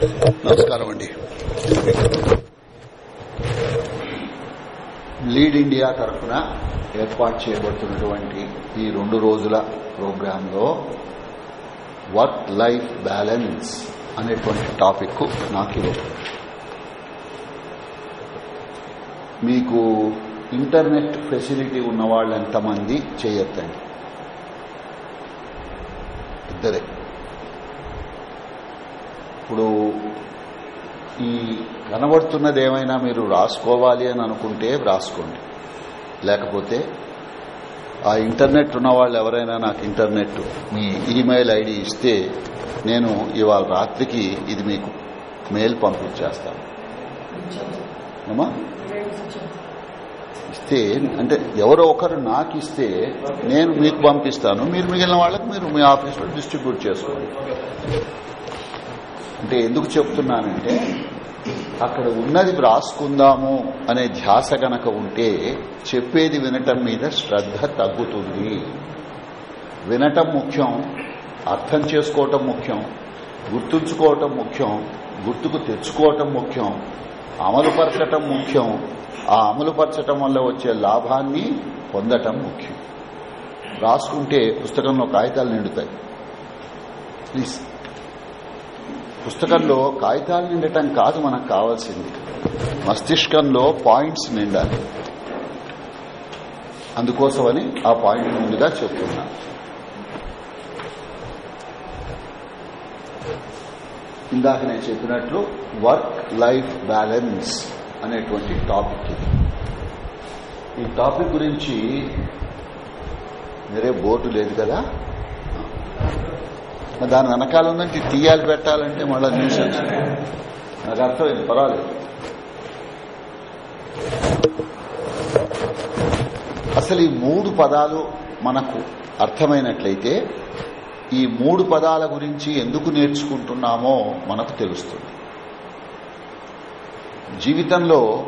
నమస్కారం అండి. Lead India తరఫున ఏర్పాటు చేయబడుతున్నటువంటి ఈ రెండు రోజుల ప్రోగ్రాంలో వర్క్ లైఫ్ బ్యాలెన్స్ అనేటువంటి టాపిక్ నాకు ఇవ్వబడింది మీకు ఇంటర్నెట్ ఫెసిలిటీ ఉన్న వాళ్ళు ఎంతమంది చేయొద్దండి? ఇద్దరే. ఇప్పుడు కనబడుతున్నది ఏమైనా మీరు రాసుకోవాలి అని అనుకుంటే రాసుకోండి. లేకపోతే ఆ ఇంటర్నెట్ ఉన్న వాళ్ళు ఎవరైనా నాకు ఇంటర్నెట్ మీ ఈమెయిల్ ఐడి ఇస్తే నేను ఇవాళ రాత్రికి ఇది మీకు మెయిల్ పంపించేస్తాను. ఏమా ఇస్తే అంటే ఎవరో ఒకరు నాకు ఇస్తే నేను మీకు పంపిస్తాను. మీరు మిగిలిన వాళ్ళకి మీరు మీ ఆఫీస్లో డిస్ట్రిబ్యూట్ చేసుకోండి. అంటే ఎందుకు చెప్తున్నానంటే అక్కడ ఉన్నది వ్రాసుకుందాము అనే ధ్యాస గనక ఉంటే చెప్పేది వినటం మీద శ్రద్ధ తగ్గుతుంది. వినటం ముఖ్యం అర్థం చేసుకోవటం ముఖ్యం గుర్తుంచుకోవటం ముఖ్యం గుర్తుకు తెచ్చుకోవటం ముఖ్యం అమలుపరచటం ముఖ్యం ఆ అమలుపరచటం వల్ల వచ్చే లాభాన్ని పొందటం ముఖ్యం. రాసుకుంటే పుస్తకంలో కాగితాలు నిండుతాయి. పుస్తకంలో కాగితాలు నిండటం కాదు మనకు కావాల్సింది. మస్తిష్కంలో పాయింట్స్ నిండాలి. అందుకోసమని ఆ పాయింట్ ముందుగా చెప్తున్నా. ఇందాక నేను చెప్పినట్లు వర్క్ లైఫ్ బ్యాలెన్స్ అనేటువంటి టాపిక్ ఇది. ఈ టాపిక్ గురించి మీరే బోర్డు లేదు కదా? దాని వెనకాల ఉందంటే తీయాలి పెట్టాలంటే మళ్ళీ న్యూసెన్స్ నాకు అర్థమైంది పర్వాలేదు. అసలు ఈ మూడు పదాలు మనకు అర్థమైనట్లయితే ఈ మూడు పదాల గురించి ఎందుకు నేర్చుకుంటున్నామో మనకు తెలుస్తుంది. జీవితంలో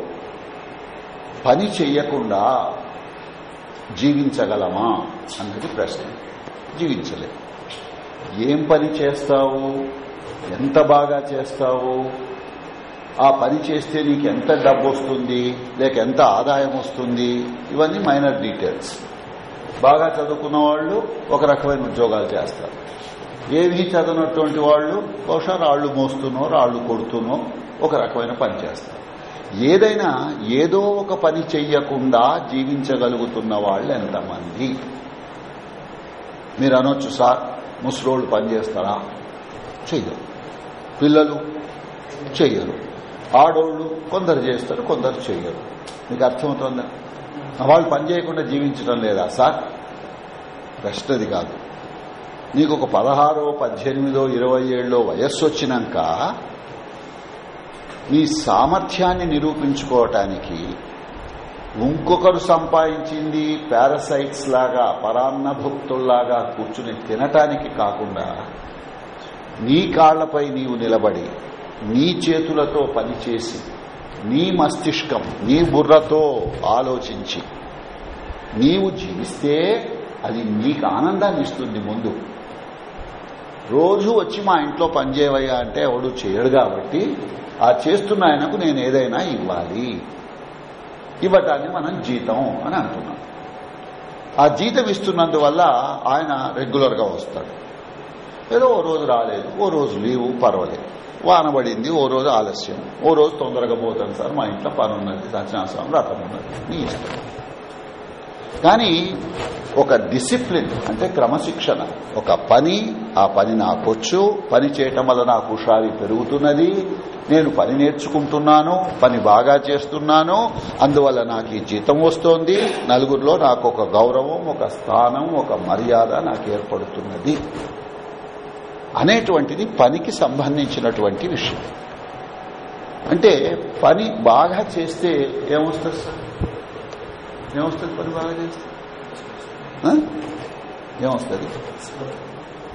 పని చెయ్యకుండా జీవించగలమా అన్నది ప్రశ్న. జీవించలేదు ఏం పని చేస్తావు? ఎంత బాగా చేస్తావు? ఆ పని చేస్తే నీకు ఎంత డబ్బు వస్తుంది? లేక ఎంత ఆదాయం వస్తుంది? ఇవన్నీ మైనర్ డీటెయిల్స్ బాగా చదువుకున్న వాళ్ళు ఒక రకమైన ఉద్యోగాలు చేస్తారు. ఏమీ చదవనటువంటి వాళ్ళు బహుశా రాళ్ళు మోస్తునో రాళ్ళు కొడుతునో ఒక రకమైన పని చేస్తారు. ఏదైనా ఏదో ఒక పని చెయ్యకుండా జీవించగలుగుతున్న వాళ్ళు ఎంతమంది? మీరు అనొచ్చు సార్. ముసలోళ్ళు పనిచేస్తారా చెయ్యరు. పిల్లలు చెయ్యరు. ఆడోళ్ళు కొందరు చేస్తారు కొందరు చెయ్యరు. మీకు అర్థమవుతుందా? వాళ్ళు పని చేయకుండా జీవించడం లేదా సార్? ప్రశ్నది కాదు. నీకు ఒక పదహారో పద్దెనిమిదో ఇరవై ఏళ్ళో వయస్సు వచ్చినాక నీ సామర్థ్యాన్ని నిరూపించుకోవటానికి ఇంకొకరు సంపాదించింది పారసైట్స్ లాగా పరాన్నభుక్తుల్లాగా కూర్చుని తినటానికి కాకుండా నీ కాళ్ళపై నీవు నిలబడి నీ చేతులతో పనిచేసి నీ మస్తిష్కం నీ బుర్రతో ఆలోచించి నీవు జీవిస్తే అది నీకు ఆనందాన్ని ఇస్తుంది ముందు. రోజు వచ్చి మా ఇంట్లో పనిచేయవయ్యా అంటే ఎవడు చేయడు కాబట్టి ఆ చేస్తున్న ఆయనకు నేను ఏదైనా ఇవ్వాలి. ఇవ్వటాన్ని మనం జీతం అని అంటున్నాం. ఆ జీతం ఇస్తున్నందువల్ల ఆయన రెగ్యులర్గా వస్తాడు. ఏదో ఓ రోజు రాలేదు ఓ రోజు లీవు పర్వాలేదు. వాన పడింది ఓ రోజు ఆలస్యం. ఓ రోజు తొందరగా పోతాను సార్ మా ఇంట్లో పని ఉన్నది సత్యనాశనం రథం ఉన్నది. నీ ఇష్టం. కానీ ఒక డిసిప్లిన్ అంటే క్రమశిక్షణ. ఒక పని ఆ పని నాకొచ్చు పని చేయటం వల్ల నాకు హుషారి పెరుగుతున్నది నేను పని నేర్చుకుంటున్నాను పని బాగా చేస్తున్నాను అందువల్ల నాకు ఈ జీతం వస్తోంది నలుగురిలో నాకు ఒక గౌరవం ఒక స్థానం ఒక మర్యాద నాకు ఏర్పడుతున్నది అనేటువంటిది పనికి సంబంధించినటువంటి విషయం. అంటే పని బాగా చేస్తే ఏమొస్తుంది సార్? ఏమొస్తుంది పని బాగా చేస్తే ఏమొస్తుంది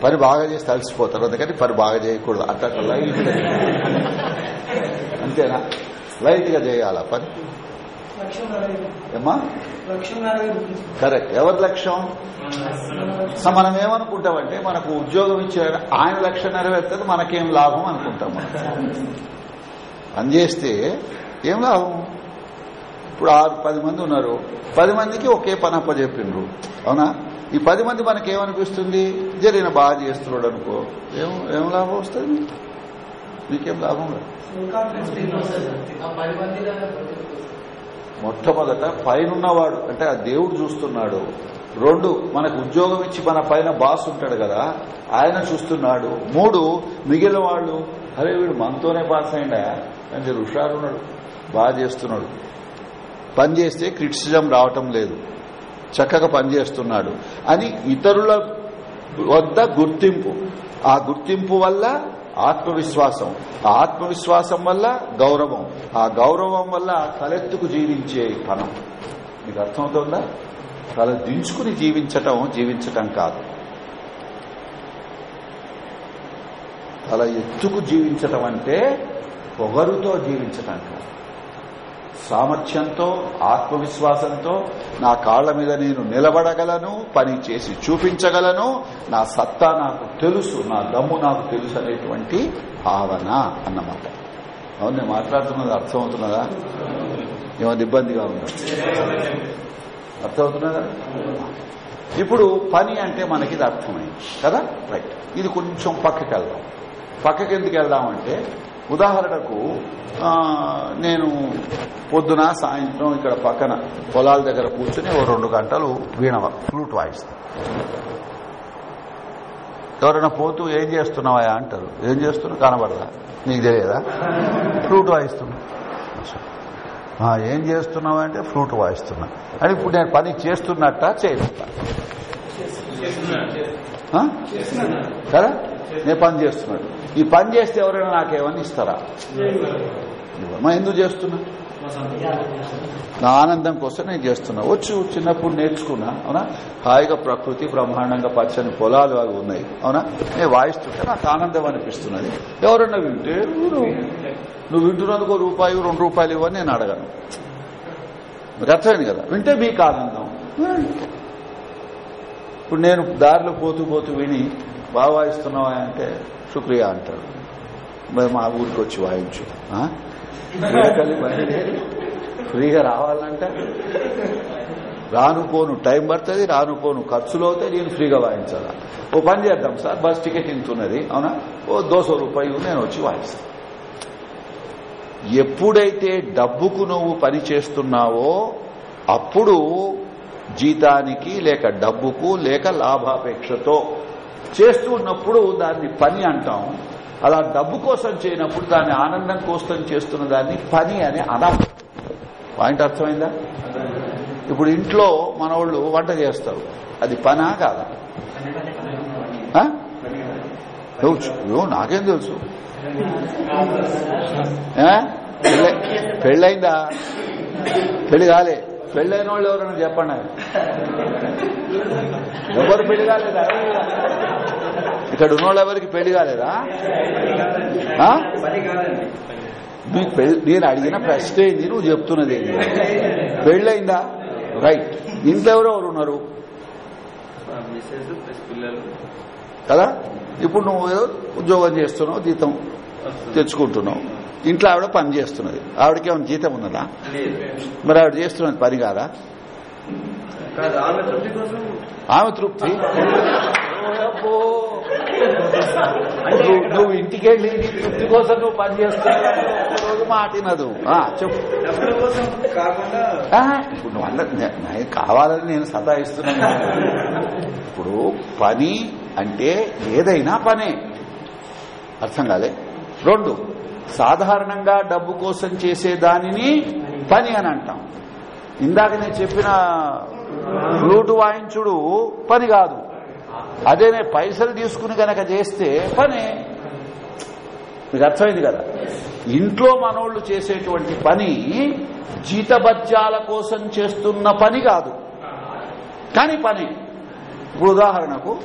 పని బాగా చేస్తే అలసిపోతారు అందుకని పని బాగా చేయకూడదు అట్లా లైట్ అంతేనా లైట్గా చేయాలా పని ఏమా కరెక్ట్ ఎవరి లక్ష్యం సో మనం ఏమనుకుంటామంటే మనకు ఉద్యోగం ఇచ్చే ఆయన లక్ష్యం నెరవేరుతుంది మనకేం లాభం అనుకుంటాం మనం పనిచేస్తే ఏం లాభం ఇప్పుడు ఆరు పది మంది ఉన్నారు. పది మందికి ఒకే పని అప్పచెప్పిండ్రు. అవునా? ఈ పది మంది మనకి ఏమనిపిస్తుంది జరిగిన బాగా చేస్తున్నాడు అనుకో ఏం ఏం లాభం వస్తుంది? మీకేం లాభం లేదు. మొట్టమొదట పైనున్నవాడు అంటే ఆ దేవుడు చూస్తున్నాడు. రెండు మనకు ఉద్యోగం ఇచ్చి మన పైన బాస్ ఉంటాడు కదా ఆయన చూస్తున్నాడు. మూడు మిగిలిన వాళ్ళు అరే వీడు మనతోనే బాస్ అయిందా అని హుషారున్నాడు. బాగా చేస్తున్నాడు. పని చేస్తే క్రిటిసిజం రావటం లేదు. చక్కగా పనిచేస్తున్నాడు. అని ఇతరుల వద్ద గుర్తింపు. ఆ గుర్తింపు వల్ల ఆత్మవిశ్వాసం. ఆ ఆత్మవిశ్వాసం వల్ల గౌరవం. ఆ గౌరవం వల్ల తలెత్తుకు జీవించే పనం మీకు అర్థమవుతుందా? తల దించుకుని జీవించటం జీవించటం కాదు. తల ఎత్తుకు జీవించటం అంటే పొగరుతో జీవించటం కాదు. సామర్థ్యంతో ఆత్మవిశ్వాసంతో నా కాళ్ళ మీద నేను నిలబడగలను పని చేసి చూపించగలను నా సత్తా నాకు తెలుసు నా దమ్ము నాకు తెలుసు అనేటువంటి భావన అన్నమాట. అవును నేను మాట్లాడుతున్నది అర్థమవుతున్నదా? ఏమైనా ఇబ్బందిగా ఉందా? అర్థమవుతున్నదా? ఇప్పుడు పని అంటే మనకి ఇది అర్థమైంది కదా? రైట్ ఇది కొంచెం పక్కకి వెళ్దాం. పక్కకి ఎందుకు వెళ్దామంటే ఉదాహరణకు నేను పొద్దున సాయంత్రం ఇక్కడ పక్కన పొలాల దగ్గర కూర్చుని ఓ రెండు గంటలు వీణ ఫ్లూట్ వాయిస్తా. ఎవరైనా పోతూ ఏం చేస్తున్నావా అంటారు. ఏం చేస్తున్నావు కనబడదా? నీకు తెలియదా? ఫ్లూట్ వాయిస్తున్నా. ఏం చేస్తున్నావు అంటే ఫ్లూట్ వాయిస్తున్నా. అని ఇప్పుడు నేను పని చేస్తున్నట్ట చేస్తున్నా. కదా? నేను పని చేస్తున్నాడు. ఈ పని చేస్తే ఎవరైనా నాకేమని ఇస్తారా? మా ఎందుకు చేస్తున్నా? నా ఆనందం కోసం నేను చేస్తున్నా. వచ్చి చిన్నప్పుడు నేర్చుకున్నా అవునా? హాయిగా ప్రకృతి బ్రహ్మాండంగా పచ్చని పొలాలు అవి ఉన్నాయి అవునా? నేను వాయిస్తుంటే నాకు ఆనందం అనిపిస్తున్నది. ఎవరన్నా వింటే నువ్వు వింటున్నందుకు రూపాయి రెండు రూపాయలు ఇవ్వని నేను అడగను. మీకు అర్థమైంది కదా? వింటే మీకు ఆనందం. ఇప్పుడు నేను దారిలో పోతూ పోతూ విని బాగా వాయిస్తున్నావా అంటే శుక్రియా అంటాడు. మరి మా ఊరికి వచ్చి వాయించు. ఫ్రీగా రావాలంటే. రానుకోను టైం పడుతుంది రానుకోను ఖర్చులు అవుతాయి నేను ఫ్రీగా వాయించాలా? ఓ పని చేద్దాం సార్ బస్ టికెట్ ఇంతున్నది. అవునా? ఓ దోసో రూపాయలు నేను వచ్చి వాయిస్తాను ఎప్పుడైతే డబ్బుకు నువ్వు పని చేస్తున్నావో అప్పుడు జీతానికి లేక డబ్బుకు లేక లాభాపేక్షతో చేస్తూ ఉన్నప్పుడు దాన్ని పని అంటాం. అలా డబ్బు కోసం చేయనప్పుడు దాన్ని ఆనందం కోసం చేస్తున్న దాన్ని పని అని అనం. పాయింట్ అర్థమైందా? ఇప్పుడు ఇంట్లో మనవాళ్ళు వంట చేస్తారు. అది పనా కాదా? నువ్వు నాకేం తెలుసు? పెళ్ళైందా? పెళ్ళి కాలే. పెళ్ళైన వాళ్ళు ఎవరైనా చెప్పండి. ఎవరు పెళ్ళి కాలేదా? ఇక్కడ ఉన్నోళ్ళు ఎవరికి పెళ్ళి కాలేదా? మీకు నేను అడిగిన ప్రశ్న ఏంది నువ్వు చెప్తున్నది ఏంది పెళ్ళైందా? రైట్. ఇంట్లో ఎవరు ఎవరు ఉన్నారు? కదా? ఇప్పుడు నువ్వు ఉద్యోగం చేస్తున్నావు జీతం. తెచ్చుకుంటున్నావు. ఇంట్లో ఆవిడ పని చేస్తున్నది. ఆవిడకి ఏమైనా జీతం ఉన్నదా? మరి ఆవిడ చేస్తున్నది పని కాదా? ఆమె తృప్తి నువ్వు ఇంటికి వెళ్ళి నీ తృప్తి కోసం నువ్వు పని చేస్తున్నావు. మాటినదు చెప్పు. ఇప్పుడు నువ్వు అన్న కావాలని నేను సతాయిస్తున్నాను ఇప్పుడు పని అంటే ఏదైనా పనే. అర్థం కాలే? రెండు. సాధారణంగా డబ్బు కోసం చేసే దానిని పని అని అంటాం. ఇందాక నేను చెప్పిన ఫ్లూటు వాయించుడు పని కాదు. అదే నేను పైసలు తీసుకుని గనక చేస్తే పని. మీకు అర్థమైంది కదా? ఇంట్లో మనోళ్ళు చేసేటువంటి పని జీతభత్యాల కోసం చేస్తున్న పని కాదు. కానీ పని. ఉదాహరణకు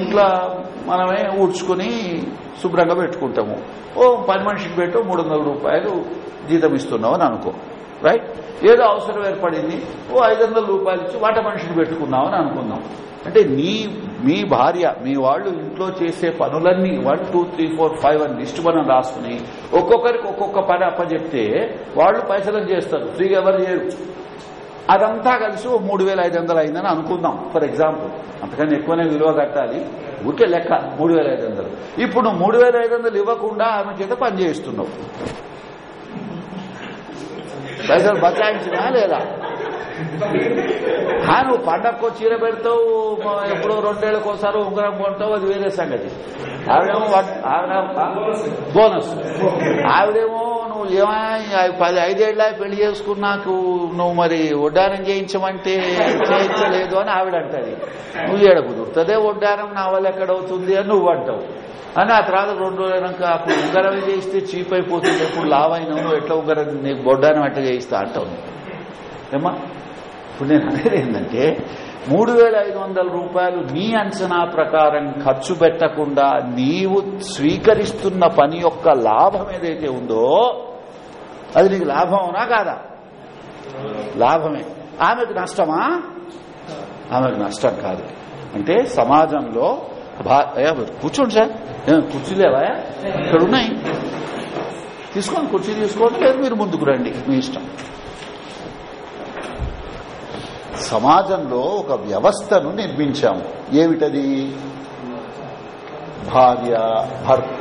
ఇంట్లో మనమే ఊడ్చుకుని శుభ్రంగా పెట్టుకుంటాము. ఓ పని మనిషికి పెట్టు మూడు వందల రూపాయలు జీతం ఇస్తున్నావు అని అనుకో. రైట్ ఏదో అవసరం ఏర్పడింది ఓ ఐదు వందల రూపాయలు ఇచ్చి వాట మనిషిని అని అనుకుందాం. అంటే నీ మీ భార్య మీ వాళ్ళు ఇంట్లో చేసే పనులన్నీ one two three four five అని లిస్ట్ మనం రాసుకుని ఒక్కొక్కరికి ఒక్కొక్క పని అప్పచెప్తే వాళ్ళు పైసలు చేస్తారు. ఫ్రీగా ఎవరు చేయరు. అదంతా కలిసి ఓ మూడు వేల ఐదు వందలు అయిందని అనుకుందాం. ఫర్ ఎగ్జాంపుల్ అంతకని ఎక్కువనే విలువ కట్టాలి. ఊరికే లెక్క మూడు వేల ఐదు వందలు. ఇప్పుడు నువ్వు మూడు వేల ఐదు వందలు ఇవ్వకుండా ఆమె చేత పని చేయిస్తున్నావు. పైసలు బచాయించినా లేదా? నువ్వు పండగకో చీర పెడతావు ఎప్పుడో రెండేళ్ళకు ఒకసారి ఉంగరం కొంటావు అది వేరే సంగతి. ఆవిడేమో ఆవిడ బోనస్. ఆవిడేమో నువ్వు ఏమా పది ఐదేళ్ళ పెళ్ళి చేసుకున్నాకు నువ్వు మరి వడ్డానం చేయించమంటే చేయించలేదు అని ఆవిడ అంటది నువ్వు ఏడ కుదురుతుందే వడ్డానం నా వల్ల ఎక్కడవుతుంది అని నువ్వు అంటావు. అని ఆ తర్వాత రెండు రోజులైనాక అప్పుడు ఉంగరం చేయిస్తే చీప్ అయిపోతుంది. ఎప్పుడు లావైన నువ్వు ఎట్లా ఉంగరం నీకు వడ్డానం ఎట్లా చేయిస్తా అంటావు ఏమా ఇప్పుడు నేను అనేది ఏంటంటే మూడు వేల ఐదు వందల రూపాయలు నీ అంచనా ప్రకారం ఖర్చు పెట్టకుండా నీవు స్వీకరిస్తున్న పని యొక్క లాభం ఏదైతే ఉందో అది నీకు లాభం అవునా కాదా? లాభమే. ఆమెకు నష్టమా? ఆమెకు నష్టం కాదు. అంటే సమాజంలో అయ్యా, కూర్చోండి సార్. ఏం ఇక్కడ ఉన్నాయి తీసుకోండి కుర్చీ తీసుకోండి లేదు మీరు ముందుకు రండి మీ ఇష్టం. సమాజంలో ఒక వ్యవస్థను నిర్మించాము. ఏమిటది? భార్య భర్త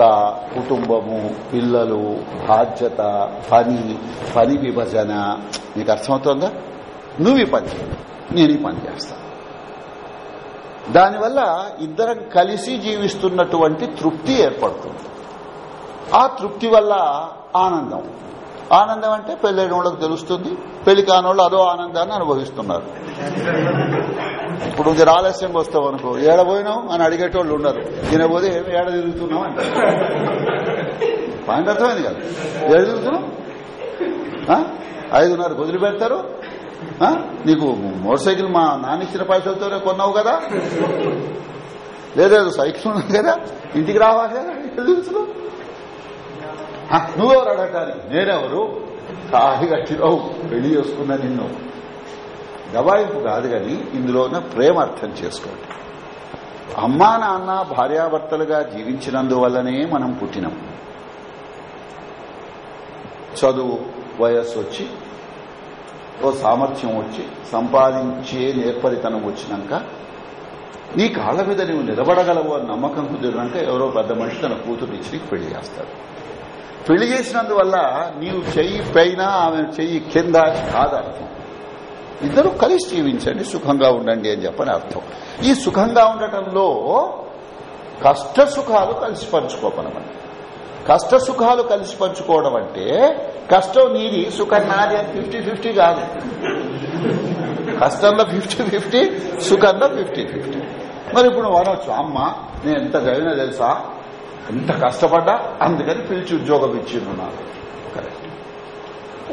కుటుంబము పిల్లలు బాధ్యత పని పని విభజన. నీకు అర్థమవుతుందా? నువ్వు ఈ పని నేను ఈ పని చేస్తా. దానివల్ల ఇద్దరం కలిసి జీవిస్తున్నటువంటి తృప్తి ఏర్పడుతుంది. ఆ తృప్తి వల్ల ఆనందం. ఆనందం అంటే పెళ్ళైన వాళ్ళకి తెలుస్తుంది పెళ్ళి కానోళ్ళు అదో ఆనందాన్ని అనుభవిస్తున్నారు. ఇప్పుడు కొంచెం ఆలస్యంగా వస్తావు అనుకో. ఏడ పోయినావు? అని అడిగేటోళ్ళు ఉండరు. ఈయన పోతే ఏడ తిరుగుతున్నావు అంటారు పాయింట్ అర్థమైంది కదా? ఏడ తిరుగుతున్నావు? ఐదున్నర వదిలి పెడతారు నీకు మోటార్ సైకిల్ మా నాన్న ఇచ్చిన పైసలతోనే కొన్నావు కదా? లేదేదో సైకిల్ ఉన్నది కదా? ఇంటికి రావాలి కదా ఎక్కడ తిరుగుతున్నావు? నువ్వెవరు అడగటానికి? నేనెవరు? కాలి కట్టినావు పెళ్ళి చేసుకున్నా నిన్ను. గవాయింపు కాదు కానీ ఇందులో ఉన్న ప్రేమ అర్థం చేసుకోండి. అమ్మా నాన్న భార్యాభర్తలుగా జీవించినందువల్లనే మనం పుట్టినాం. చదువు వయస్సు వచ్చి ఓ సామర్థ్యం వచ్చి సంపాదించే నేర్పరితనం వచ్చినాక నీ కాళ్ళ మీద నువ్వు నిలబడగలవు అని నమ్మకం కుదిరినాక ఎవరో పెద్ద మనిషి తన కూతురు ఇచ్చి పెళ్ళి చేస్తాడు. పెళ్ళి చేసినందువల్ల నీవు చెయ్యి పైన ఆమె చెయ్యి కింద కాదర్థం. ఇద్దరు కలిసి జీవించండి సుఖంగా ఉండండి అని చెప్పని అర్థం. ఈ సుఖంగా ఉండటంలో కష్ట సుఖాలు కలిసి పంచుకోపనమని కష్ట సుఖాలు కలిసి పంచుకోవడం అంటే కష్టం నీది సుఖం నాది అని ఫిఫ్టీ ఫిఫ్టీ కాదు. కష్టంలో ఫిఫ్టీ ఫిఫ్టీ సుఖంలో ఫిఫ్టీ ఫిఫ్టీ. మరి ఇప్పుడు వాడవచ్చు అమ్మ నేను ఎంత చదివినా తెలుసా? ఎంత కష్టపడ్డా? అందుకని పిలిచి ఉద్యోగం ఇచ్చిండ్రు నాకు. కరెక్ట్.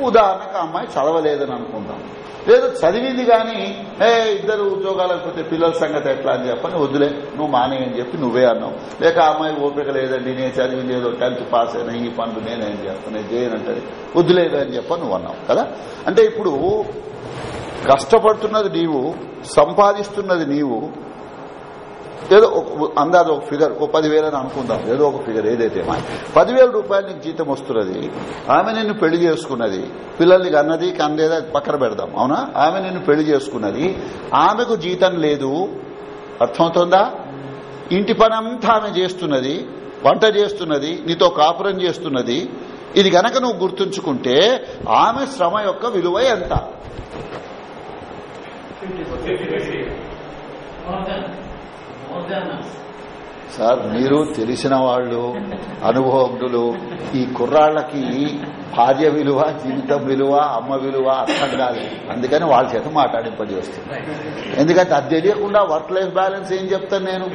ఉదాహరణకు అమ్మాయి చదవలేదని అనుకుందాం. లేదు చదివింది కానీ ఏ ఇద్దరు ఉద్యోగాలకు పోతే పిల్లల సంగతి ఎట్లా? అని చెప్పని వద్దులే నువ్వు మానే అని చెప్పి నువ్వే అన్నావు. లేక ఆ అమ్మాయి ఓపిక లేదండి నేను చదివింది ఏదో టెన్త్ పాస్ అయినా ఈ పనులు నేనేం చేస్తాను నేను చేయనంటది వద్దులేదు అని చెప్పని నువ్వు అన్నావు కదా? అంటే ఇప్పుడు కష్టపడుతున్నది నీవు సంపాదిస్తున్నది నీవు ఏదో ఒక అందాజ ఒక ఫిగర్ ఒక పదివేలు అని అనుకుందాం. ఏదో ఒక ఫిగర్ ఏదైతే మా పదివేల రూపాయలు నీకు జీతం వస్తున్నది. ఆమె నిన్ను పెళ్ళి చేసుకున్నది. పిల్లల్ని అన్నది కనలేదా అది పక్కన పెడదాం. అవునా? ఆమె నిన్ను పెళ్ళి చేసుకున్నది. ఆమెకు జీతం లేదు. అర్థమవుతోందా? ఇంటి పనంతా ఆమె చేస్తున్నది. వంట చేస్తున్నది. నీతో కాపురం చేస్తున్నది. ఇది గనక నువ్వు గుర్తుంచుకుంటే ఆమె శ్రమ యొక్క విలువ ఎంత? సార్ మీరు తెలిసిన వాళ్ళు అనుభవజ్ఞులు ఈ కుర్రాళ్ళకి భార్య విలువ జీవితం విలువ అమ్మ విలువ అర్థం కాదు. అందుకని వాళ్ళ చేత మాట్లాడింపజేస్తుంది ఎందుకంటే అది తెలియకుండా వర్క్ లైఫ్ బ్యాలెన్స్ ఏం చెప్తాను నేను?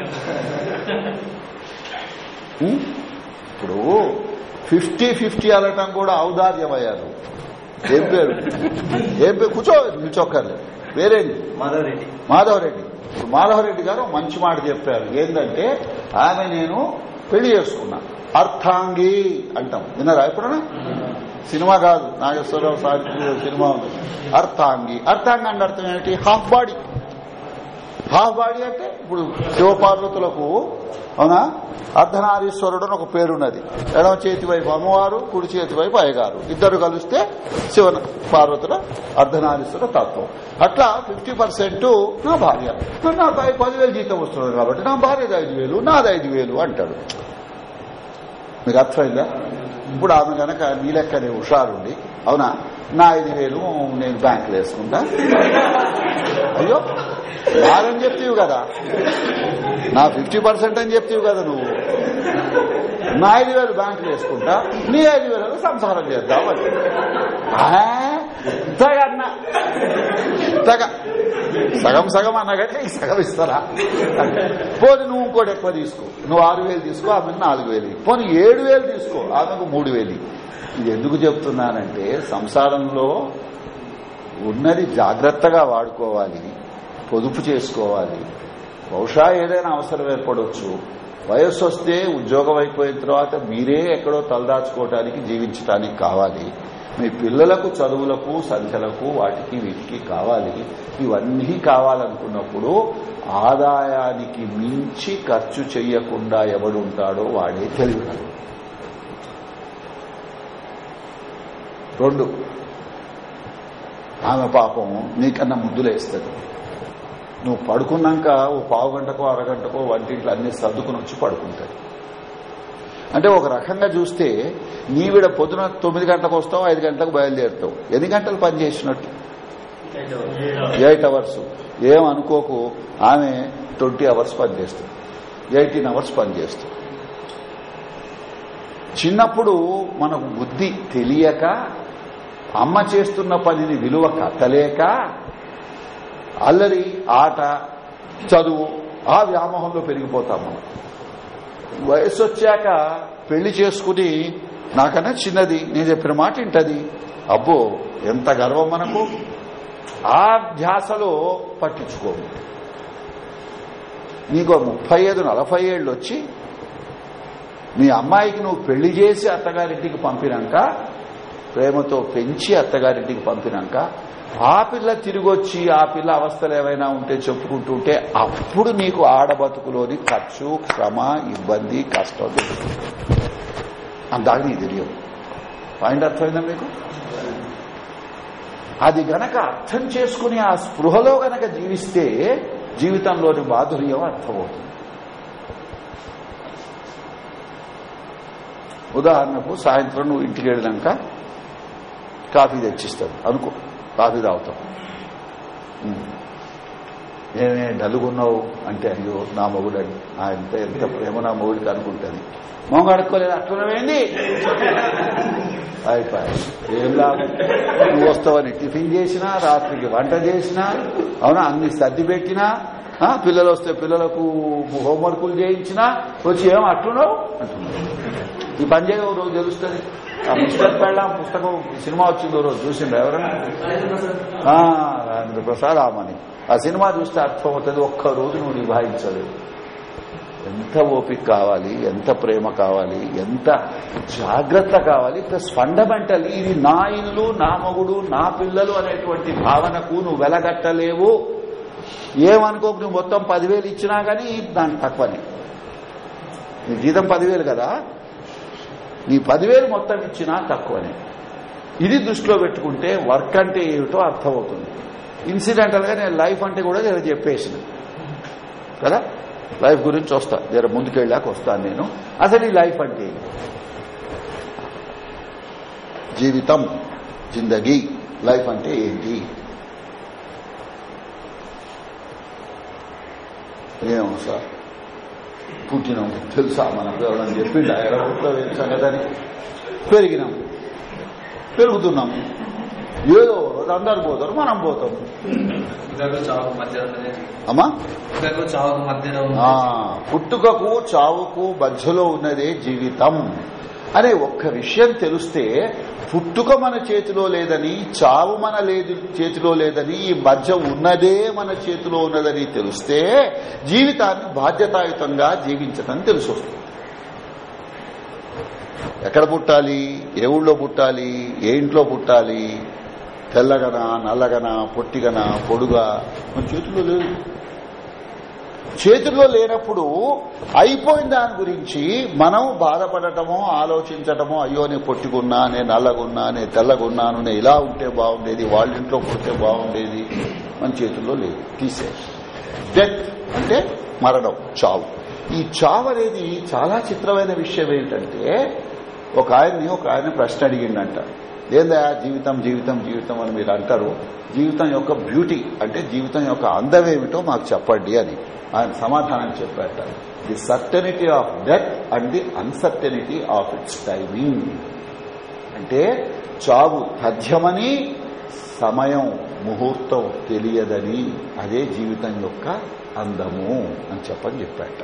ఇప్పుడు ఫిఫ్టీ ఫిఫ్టీ అనటం కూడా ఔదార్యమయ్యారు. ఏం పేరు? ఏం పేరు? కూర్చో నిల్చొక్కర్లేదు వేరేంటి? మాధవరెడ్డి. మాధవరెడ్డి. మాధవరెడ్డి గారు మంచి మాట చెప్పారు. ఏంటంటే ఆమె నేను పెళ్ళి చేసుకున్నా. అర్థాంగి అంటాం. విన్నారా ఎప్పుడన్నా సినిమా కాదు. నాగేశ్వరరావు సావిత్రి సినిమా ఉంది. అర్థాంగి. అర్థాంగి అంటే అర్థం ఏమిటి? Half body. హాఫ్ బాడీ అంటే ఇప్పుడు శివపార్వతులకు అవునా? అర్ధనారీశ్వరుడు అని ఒక పేరున్నది. ఎడమ చేతి వైపు అమ్మవారు కుడి చేతి వైపు అయ్యగారు. ఇద్దరు కలిస్తే శివ పార్వతుల అర్ధనారీశ్వర తత్వం. అట్లా ఫిఫ్టీ పర్సెంట్ నా భార్య. నాకు పదివేలు జీతం వస్తున్నది కాబట్టి నా భార్యది ఐదు వేలు నాది ఐదు వేలు అంటాడు. మీకు అర్థమైందా? ఇప్పుడు ఆమె గనక నీ లెక్కనే హుషారుండి అవునా? నా ఐదు వేలు నేను బ్యాంకులో వేసుకుంటా. అయ్యో నాదని చెప్తావు కదా? నా ఫిఫ్టీ పర్సెంట్ అని చెప్తావు కదా నువ్వు. నా ఐదు వేలు బ్యాంకులు వేసుకుంటా నీ ఐదు వేలు సంసారం చేద్దాం అంటే ఇంతగా ఇంతగా సగం సగం అన్నగట్టే సగం ఇస్తారా? పోనీ నువ్వు ఇంకోటి ఎక్కువ తీసుకో. నువ్వు ఆరు వేలు తీసుకో ఆమెకు నాలుగు వేలు పోనీ ఏడు వేలు తీసుకో ఆమెకు మూడు వేలు ఇది ఎందుకు చెప్తున్నానంటే సంసారంలో ఉన్నది జాగ్రత్తగా వాడుకోవాలి పొదుపు చేసుకోవాలి. బహుశా ఏదైనా అవసరం ఏర్పడవచ్చు వయస్సు వస్తే ఉద్యోగం అయిపోయిన తర్వాత మీరే ఎక్కడో తలదాచుకోవటానికి జీవించడానికి కావాలి. మీ పిల్లలకు చదువులకు సంఖ్యలకు వాటికి వీటికి కావాలి. ఇవన్నీ కావాలనుకున్నప్పుడు ఆదాయానికి మించి ఖర్చు చేయకుండా ఎవడుంటాడో వాడే తెలివినాడు రెండు. ఆమె పాపం నీకన్నా ముద్దులేస్తుంది నువ్వు పడుకున్నాక ఓ పావు గంటకో అరగంటకో వంటింట్లో అన్ని సర్దుకుని వచ్చి పడుకుంటాయి. అంటే ఒక రకంగా చూస్తే నీవిడ పొద్దున తొమ్మిది గంటలకు వస్తావు ఐదు గంటలకు బయలుదేరుతావు. ఎన్ని గంటలు పని చేసినట్టు? Eight hours. ఏమనుకోకు ఆమె ట్వంటీ అవర్స్ పనిచేస్తుంది ఎయిటీన్ అవర్స్ పనిచేస్తుంది చిన్నప్పుడు మనకు బుద్ధి తెలియక అమ్మ చేస్తున్న పనిని విలువ కట్టలేక అల్లరి ఆట చదువు ఆ వ్యామోహంలో పెరిగిపోతాము. వయసు వచ్చాక పెళ్ళి చేసుకుని నాకన్నా చిన్నది నేను చెప్పిన మాట ఇంటది అబ్బో ఎంత గర్వం మనకు. ఆ ధ్యాసలో పట్టించుకోము. నీకు ముప్పై ఐదు నలభై ఏళ్ళు వచ్చి మీ అమ్మాయికి నువ్వు పెళ్ళి చేసి అత్తగారింటికి పంపినాక ప్రేమతో పెంచి అత్తగారింటికి పంపినాక ఆ పిల్ల తిరిగొచ్చి ఆ పిల్ల అవస్థలు ఏవైనా ఉంటే చెప్పుకుంటుంటే అప్పుడు నీకు ఆడబతుకులోని ఖర్చు శ్రమ ఇబ్బంది కష్టం అందాక నీకు తెలియవు పాయింట్ అర్థమైందా మీకు? అది గనక అర్థం చేసుకుని ఆ స్పృహలో గనక జీవిస్తే జీవితంలోని మాధుర్యం అర్థమవుతుంది. ఉదాహరణకు సాయంత్రం నువ్వు ఇంటికి వెళ్ళినాక కాఫీ తెచ్చిస్తాడు. అనుకో కాఫీ తాగుతాం. నేనే నలుగున్నావు అంటే అయ్యో నా మొగుడని. ఎంత ఎంత ప్రేమ నా మొగుడికి అనుకుంటుంది. మొహం కడుక్కోలేదు? అట్లనేమైంది? అయిపోయి. ఏం లాభం? నువ్వు వస్తావని టిఫిన్ చేసినా రాత్రికి వంట చేసినా అవునా? అన్ని సర్ది పెట్టినా పిల్లలు వస్తే పిల్లలకు హోంవర్కులు చేయించినా వచ్చి ఏం అట్లున్నావు? అంటున్నావు ఈ పని చేయ రోజు తెలుస్తుంది ఆ మిస్టర్ పెళ్ళాం పుస్తకం సినిమా వచ్చిందో రోజు చూసిండు ఎవరైనా రాజేంద్ర ప్రసాద్ ఆమని. ఆ సినిమా చూస్తే అర్థమవుతుంది ఒక్క రోజు నువ్వు నిభాయించలేవు ఎంత ఓపిక కావాలి ఎంత ప్రేమ కావాలి ఎంత జాగ్రత్త కావాలి ప్లస్ ఫండమెంటల్ ఇది నా ఇల్లు నా మగుడు నా పిల్లలు అనేటువంటి భావనకు నువ్వు వెలగట్టలేవు. ఏమనుకోకు నువ్వు మొత్తం పదివేలు ఇచ్చినా గానీ దానికి తక్కువనే. నీ జీతం పదివేలు కదా? నీ పదివేలు మొత్తం ఇచ్చినా తక్కువనే. ఇది దృష్టిలో పెట్టుకుంటే వర్క్ అంటే ఏమిటో అర్థమవుతుంది. ఇన్సిడెంటల్గా నేను లైఫ్ అంటే కూడా నేను చెప్పేసిన. కదా? లైఫ్ గురించి వస్తా. జర ముందుకెళ్ళాక వస్తాను నేను. అసలు ఈ లైఫ్ అంటే జీవితం జిందగీ లైఫ్ అంటే ఏంటి? ఏమో సార్. పుట్టినాం. తెలుసా? మనకు ఎవరని చెప్పిండా ఎడబుట్లో సంగతని? పెరిగినాం. పెరుగుతున్నాం. ఏదో రోజు అందరు పోతారు మనం పోతాం. అమ్మా? పుట్టుకకు చావుకు మధ్యలో ఉన్నదే జీవితం. అనే ఒక్క విషయం తెలిస్తే పుట్టుక మన చేతిలో లేదని చావు మన లేదు చేతిలో లేదని ఈ మధ్య ఉన్నదే మన చేతిలో ఉన్నదని తెలిస్తే జీవితాన్ని బాధ్యతాయుతంగా జీవించటం తెలిసొస్తుంది ఎక్కడ పుట్టాలి? ఏ ఊళ్ళో పుట్టాలి? ఏ ఇంట్లో పుట్టాలి? తెల్లగనా నల్లగనా పొట్టిగనా పొడుగా మన చేతిలో లేదు. చేతుల్లో లేనప్పుడు అయిపోయిన దాని గురించి మనం బాధపడటమో ఆలోచించటమో అయ్యో నేను పొట్టిగున్నా నేను నల్లగున్నా నేను తెల్లగున్నాను నేను ఇలా ఉంటే బాగుండేది వాళ్ళ ఇంట్లో పుడితే బాగుండేది మన చేతుల్లో లేదు. తీసే డెత్ అంటే మరణం చావు. ఈ చావు అనేది చాలా చిత్రమైన విషయం ఏంటంటే ఒక ఆయన్ని ఒక ఆయన ప్రశ్న అడిగిండంట. ఏందా జీవితం జీవితం జీవితం అని మీరు అంటారు. జీవితం యొక్క బ్యూటీ అంటే జీవితం యొక్క అందమేమిటో మాకు చెప్పండి అని ఆయన సమాధానం చెప్పాట the certainty of death and the uncertainty of its timing అంటే చావు తథ్యమని సమయం ముహూర్తం తెలియదని అదే జీవితం యొక్క అందము అని చెప్పని చెప్పాట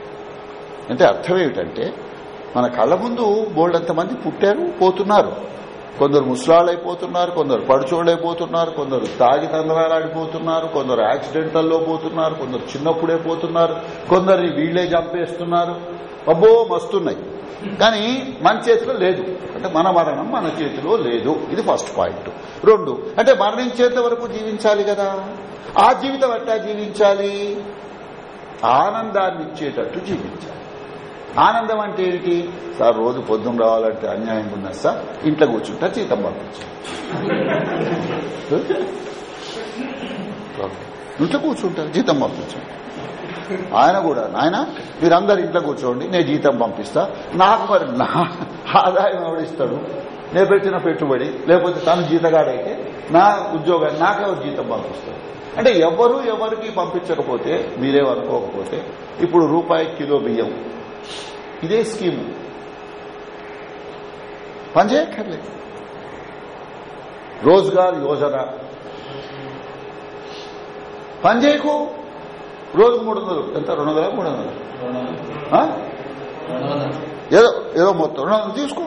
అంటే అర్థం ఏమిటంటే మన కళ్ళ ముందు బోల్డంత మంది పుట్టారు పోతున్నారు. కొందరు ముసలాళ్ళైపోతున్నారు కొందరు పడుచోళ్ళైపోతున్నారు కొందరు తాగి తందరాలాడిపోతున్నారు కొందరు యాక్సిడెంటల్లో పోతున్నారు కొందరు చిన్నప్పుడే పోతున్నారు కొందరిని వీళ్ళే చంపేస్తున్నారు. అబ్బో మస్తున్నాయి. కానీ మన చేతిలో లేదు. అంటే మన మరణం మన చేతిలో లేదు. ఇది ఫస్ట్ పాయింట్. రెండు అంటే మరణించేంత వరకు జీవించాలి కదా. ఆ జీవితం ఎట్టా జీవించాలి? ఆనందాన్ని ఇచ్చేటట్టు జీవించాలి. ఆనందం అంటే ఏంటి సార్ రోజు పొద్దున్న రావాలంటే అన్యాయంగా ఉన్నా సార్ ఇంట్లో కూర్చుంటా జీతం పంపించు. ఇంట్లో కూర్చుంటారు జీతం పంపించు. ఆయన కూడా నాయన మీరందరు ఇంట్లో కూర్చోండి నేను జీతం పంపిస్తా. నాకు మరి నా ఆదాయం ఎవడిస్తాడు నేను పెట్టిన పెట్టుబడి లేకపోతే తను జీతగాడైతే నా ఉద్యోగాన్ని నాకెవరు జీతం పంపిస్తాడు. అంటే ఎవరు ఎవరికి పంపించకపోతే మీరేమనుకోకపోతే ఇప్పుడు రూపాయి కిలో బియ్యం ఇదే స్కీము. పనిచేయక్కర్లేదు రోజ్గార్ యోజన. పనిచేయకు రోజు మూడు వందలు. ఎంత? రెండు వందల? మూడు వందలు? ఏదో ఏదో మొత్తం. రెండు వందలు తీసుకో.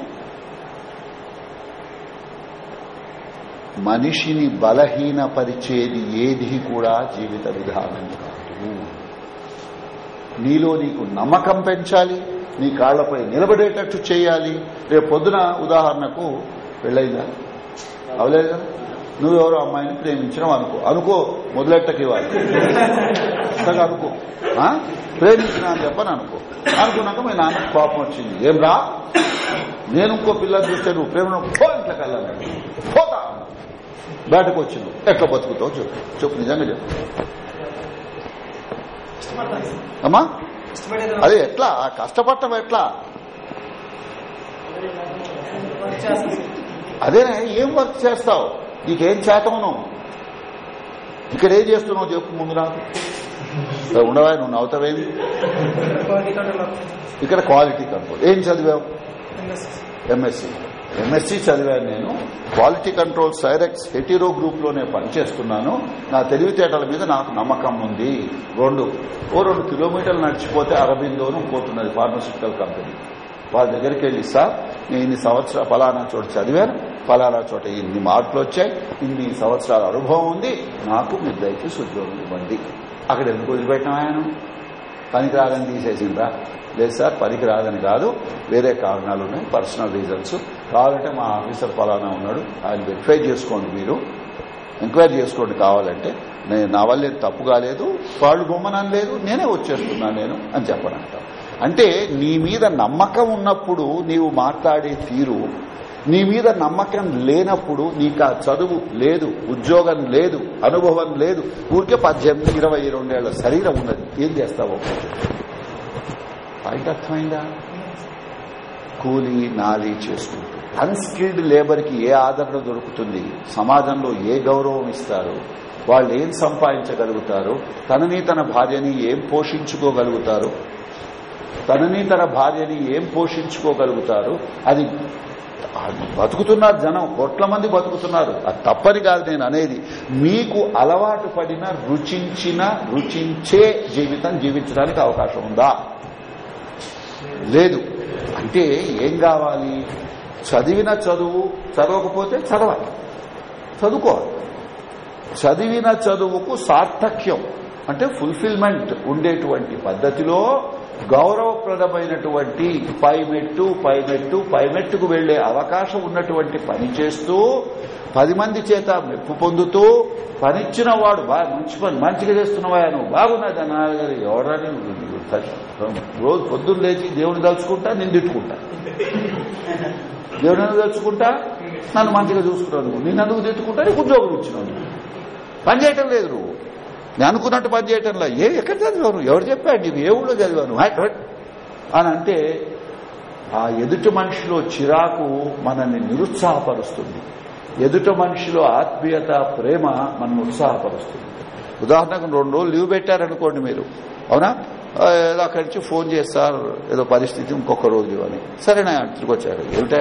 మనిషిని బలహీనపరిచేది ఏది కూడా జీవిత విధానం కాదు. నీలో నీకు నమ్మకం పెంచాలి. నీ కాళ్ళపై నిలబడేటట్టు చేయాలి. రేపు పొద్దున ఉదాహరణకు పెళ్ళైందా అవలేదా? నువ్వెవరో అమ్మాయిని ప్రేమించడం అనుకో. అనుకో మొదలెట్టకి ఇవ్వాలి. చక్కగా అనుకో. ప్రేమించిన అని చెప్పని అనుకో. అనుకున్నాక మీ నాన్న కోపం వచ్చింది. ఏం రా? నేను ఇంకో పిల్లని చూస్తే నువ్వు ప్రేమ పో ఇంట్లోకి వెళ్ళాలి. పోతా. బయటకు వచ్చింది. ఎట్లా బతుకుతావు? చెప్పు. చెప్పు నిజంగా చెప్పు. అమ్మా? అది ఎట్లా? కష్టపడటం ఎట్లా? అదేనే? ఏం వర్క్ చేస్తావు? నీకేం చేతవును ఇక్కడ ఏం చేస్తున్నావు చెప్పు ముందు నాకు. ఉండవా? నువ్వు నవ్వుతావేంది ఇక్కడ క్వాలిటీ కంట్రోల్ ఏం చదివావు? ఎంఎస్సీ ఎంఎస్సీ చదివాను నేను. క్వాలిటీ కంట్రోల్ సైరెక్స్ హెటీరో గ్రూప్లోనే పనిచేస్తున్నాను. నా తెలివితేటల మీద నాకు నమ్మకం ఉంది. రెండు ఓ రెండు కిలోమీటర్లు నడిచిపోతే అరబిందోను పోతున్నది ఫార్మస్యూటికల్ కంపెనీ వాళ్ళ దగ్గరికి వెళ్ళి సార్ నేను ఇన్ని సంవత్సరాలు ఫలానా చోట చదివాను. ఫలానా చోట ఇన్ని మార్కులు వచ్చాయి. ఇన్ని సంవత్సరాల అనుభవం ఉంది. నాకు మీరు దయచేసి ఉద్యోగం ఇవ్వండి. అక్కడ ఎందుకు వదిలిపెట్టిన ఆయన పనికి రాదని తీసేసిందా లేదు సార్ పనికి రాదని కాదు. వేరే కారణాలు ఉన్నాయి పర్సనల్ రీజన్స్ కావాలంటే మా ఆఫీసర్ ఫలానా ఉన్నాడు ఆయన వెరిఫై చేసుకోండి మీరు. ఎంక్వైరీ చేసుకోండి కావాలంటే. నేను నా వల్ల తప్పు కాలేదు వాళ్ళు బొమ్మనని లేదు నేనే వచ్చేస్తున్నా నేను అని చెప్పనంట. అంటే నీ మీద నమ్మకం ఉన్నప్పుడు నీవు మాట్లాడే తీరు నీ మీద నమ్మకం లేనప్పుడు నీకు ఆ చదువు లేదు ఉద్యోగం లేదు అనుభవం లేదు. ఊరికే పద్దెనిమిది ఇరవై రెండేళ్ళ శరీరం ఉన్నది. ఏం చేస్తావు? పాయింట్ అర్థమైందా? కూలి నాలి చేసుకుంటూ. అన్స్కిల్డ్ లేబర్కి ఏ ఆదరణ దొరుకుతుంది? సమాజంలో ఏ గౌరవం ఇస్తారు? వాళ్ళు ఏం సంపాదించగలుగుతారు? తనని తన భార్యని ఏం పోషించుకోగలుగుతారు? తనని తన భార్యని ఏం పోషించుకోగలుగుతారు? అది బతుకుతున్నారు జనం కోట్ల మంది బతుకుతున్నారు. అది తప్పని కాదు నేను అనేది. మీకు అలవాటు పడిన రుచించిన రుచించే జీవితం జీవించడానికి అవకాశం ఉందా? లేదు. అంటే ఏం కావాలి? చదివిన చదువు చదవకపోతే చదవాలి. చదువుకోవాలి. చదివిన చదువుకు సార్థక్యం అంటే ఫుల్ఫిల్మెంట్ ఉండేటువంటి పద్ధతిలో గౌరవప్రదమైనటువంటి పైమెట్టు పైమెట్టు పైమెట్టుకు వెళ్ళే అవకాశం ఉన్నటువంటి పని చేస్తూ పది మంది చేత మెప్పు పొందుతూ పనిచ్చిన వాడు బాగా మంచి పని మంచిగా చేస్తున్నవా నువ్వు బాగున్నది అన్నారు ఎవరని రోజు పొద్దున్న లేచి దేవుని తలుచుకుంటా నేను తిట్టుకుంటా. దేవుని తలుచుకుంటా? నన్ను మంచిగా చూసుకున్నాను నేను అందుకు తిట్టుకుంటా? నీకు ఉద్యోగం ఇచ్చినాను పని చేయటం లేదు నువ్వు. నేను అనుకున్నట్టు పని చేయటంలా ఏ ఎక్కడ చదివాను ఎవరు చెప్పాడు నీకు? ఏ ఊళ్ళో చదివాను అని అంటే ఆ ఎదుటి మనిషిలో చిరాకు మనల్ని నిరుత్సాహపరుస్తుంది. ఎదుట మనిషిలో ఆత్మీయత ప్రేమ మనల్ని ఉత్సాహపరుస్తుంది. ఉదాహరణకు రెండు రోజులు లీవ్ పెట్టారనుకోండి మీరు. అవునా? ఏదో అక్కడి నుంచి ఫోన్ చేస్తారు ఏదో పరిస్థితి ఇంకొక రోజు అని. సరేనా తిరిగి వచ్చారు. ఏమిటా?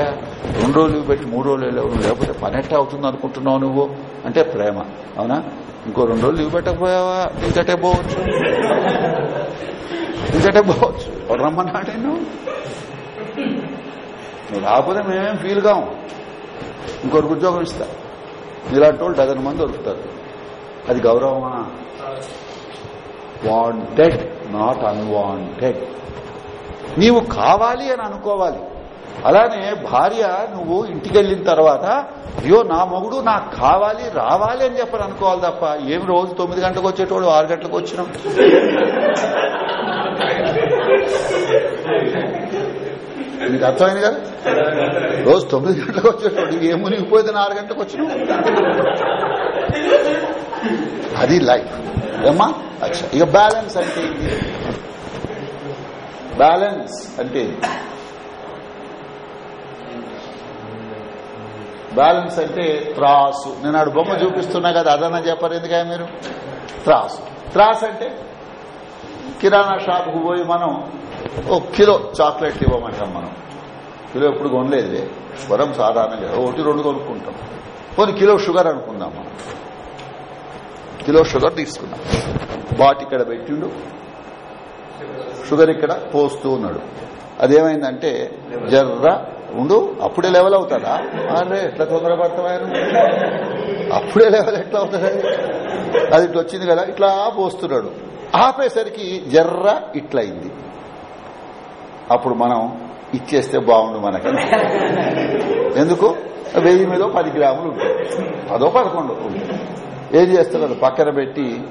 రెండు రోజులు పెట్టి మూడు రోజులు లేకపోతే పని ఎట్టా అవుతుంది అనుకుంటున్నావు నువ్వు? అంటే ప్రేమ. అవునా? ఇంకో రెండు రోజులు లీవ్ పెట్టకపోయావా? ఇంకటే పోవచ్చు. ఇంకటే పోవచ్చు. రమ్మన్నాడే నువ్వు? నువ్వు రాకపోతే మేమేం ఫీల్ కాము ఇంకొకరికి ఉద్యోగం ఇస్తా. ఇలాంటి వాళ్ళు డజన్ మంది దొరుకుతారు. అది గౌరవమా? వాంటెడ్ నాట్ అన్వాంటెడ్ నీవు కావాలి అని అనుకోవాలి. అలానే భార్య నువ్వు ఇంటికి వెళ్ళిన తర్వాత అయ్యో నా మొగుడు నాకు కావాలి రావాలి అని చెప్పని అనుకోవాలి తప్ప ఏమి రోజు తొమ్మిది గంటలకు వచ్చేటోడు ఆరు గంటలకు వచ్చినాం? నీకు అర్థమైంది కదా? రోజు తొమ్మిది గంటలకు వచ్చేటోడు ఏం మునిగిపోయింది ఆరు గంటలకు వచ్చినాం? అది లైఫ్. ఏమ్మా? అచ్చా. ఇక బ్యాలెన్స్ అంటే బ్యాలెన్స్ అంటే బ్యాలెన్స్ అంటే త్రాసు. నేను ఆడు బొమ్మ చూపిస్తున్నా కదా అదన్నా చెప్పరు ఎందుకని మీరు? త్రాసు. త్రాస్ అంటే కిరాణా షాప్కు పోయి మనం ఓ కిలో చాక్లెట్ ఇవ్వమంటాం మనం. కిలో ఎప్పుడు కొనలేదు వరం సాధారణంగా ఒకటి రెండు కొనుక్కుంటాం. కొన్ని కిలో షుగర్ అనుకుందాం మనం. కిలో షుగర్ తీసుకున్నాం. బాట్ ఇక్కడ పెట్టిండు. షుగర్ ఇక్కడ పోస్తూ ఉన్నాడు. అదేమైందంటే జర్ర ఉండు అప్పుడే లెవెల్ అవుతుందా అరే ఎట్లా తొందరపడతావా అప్పుడే లెవెల్ ఎట్లా అవుతుంది అది ఇట్లా వచ్చింది కదా ఇట్లా పోస్తున్నాడు. ఆపేసరికి జర్ర ఇట్లయింది. అప్పుడు మనం ఇచ్చేస్తే బాగుండు మనకి. ఎందుకు? వెయ్యి మీద పది గ్రాములు ఉంటాయి పదో పదకొండు ఉంటాయి ఏం చేస్తున్నాడు పక్కన పెట్టి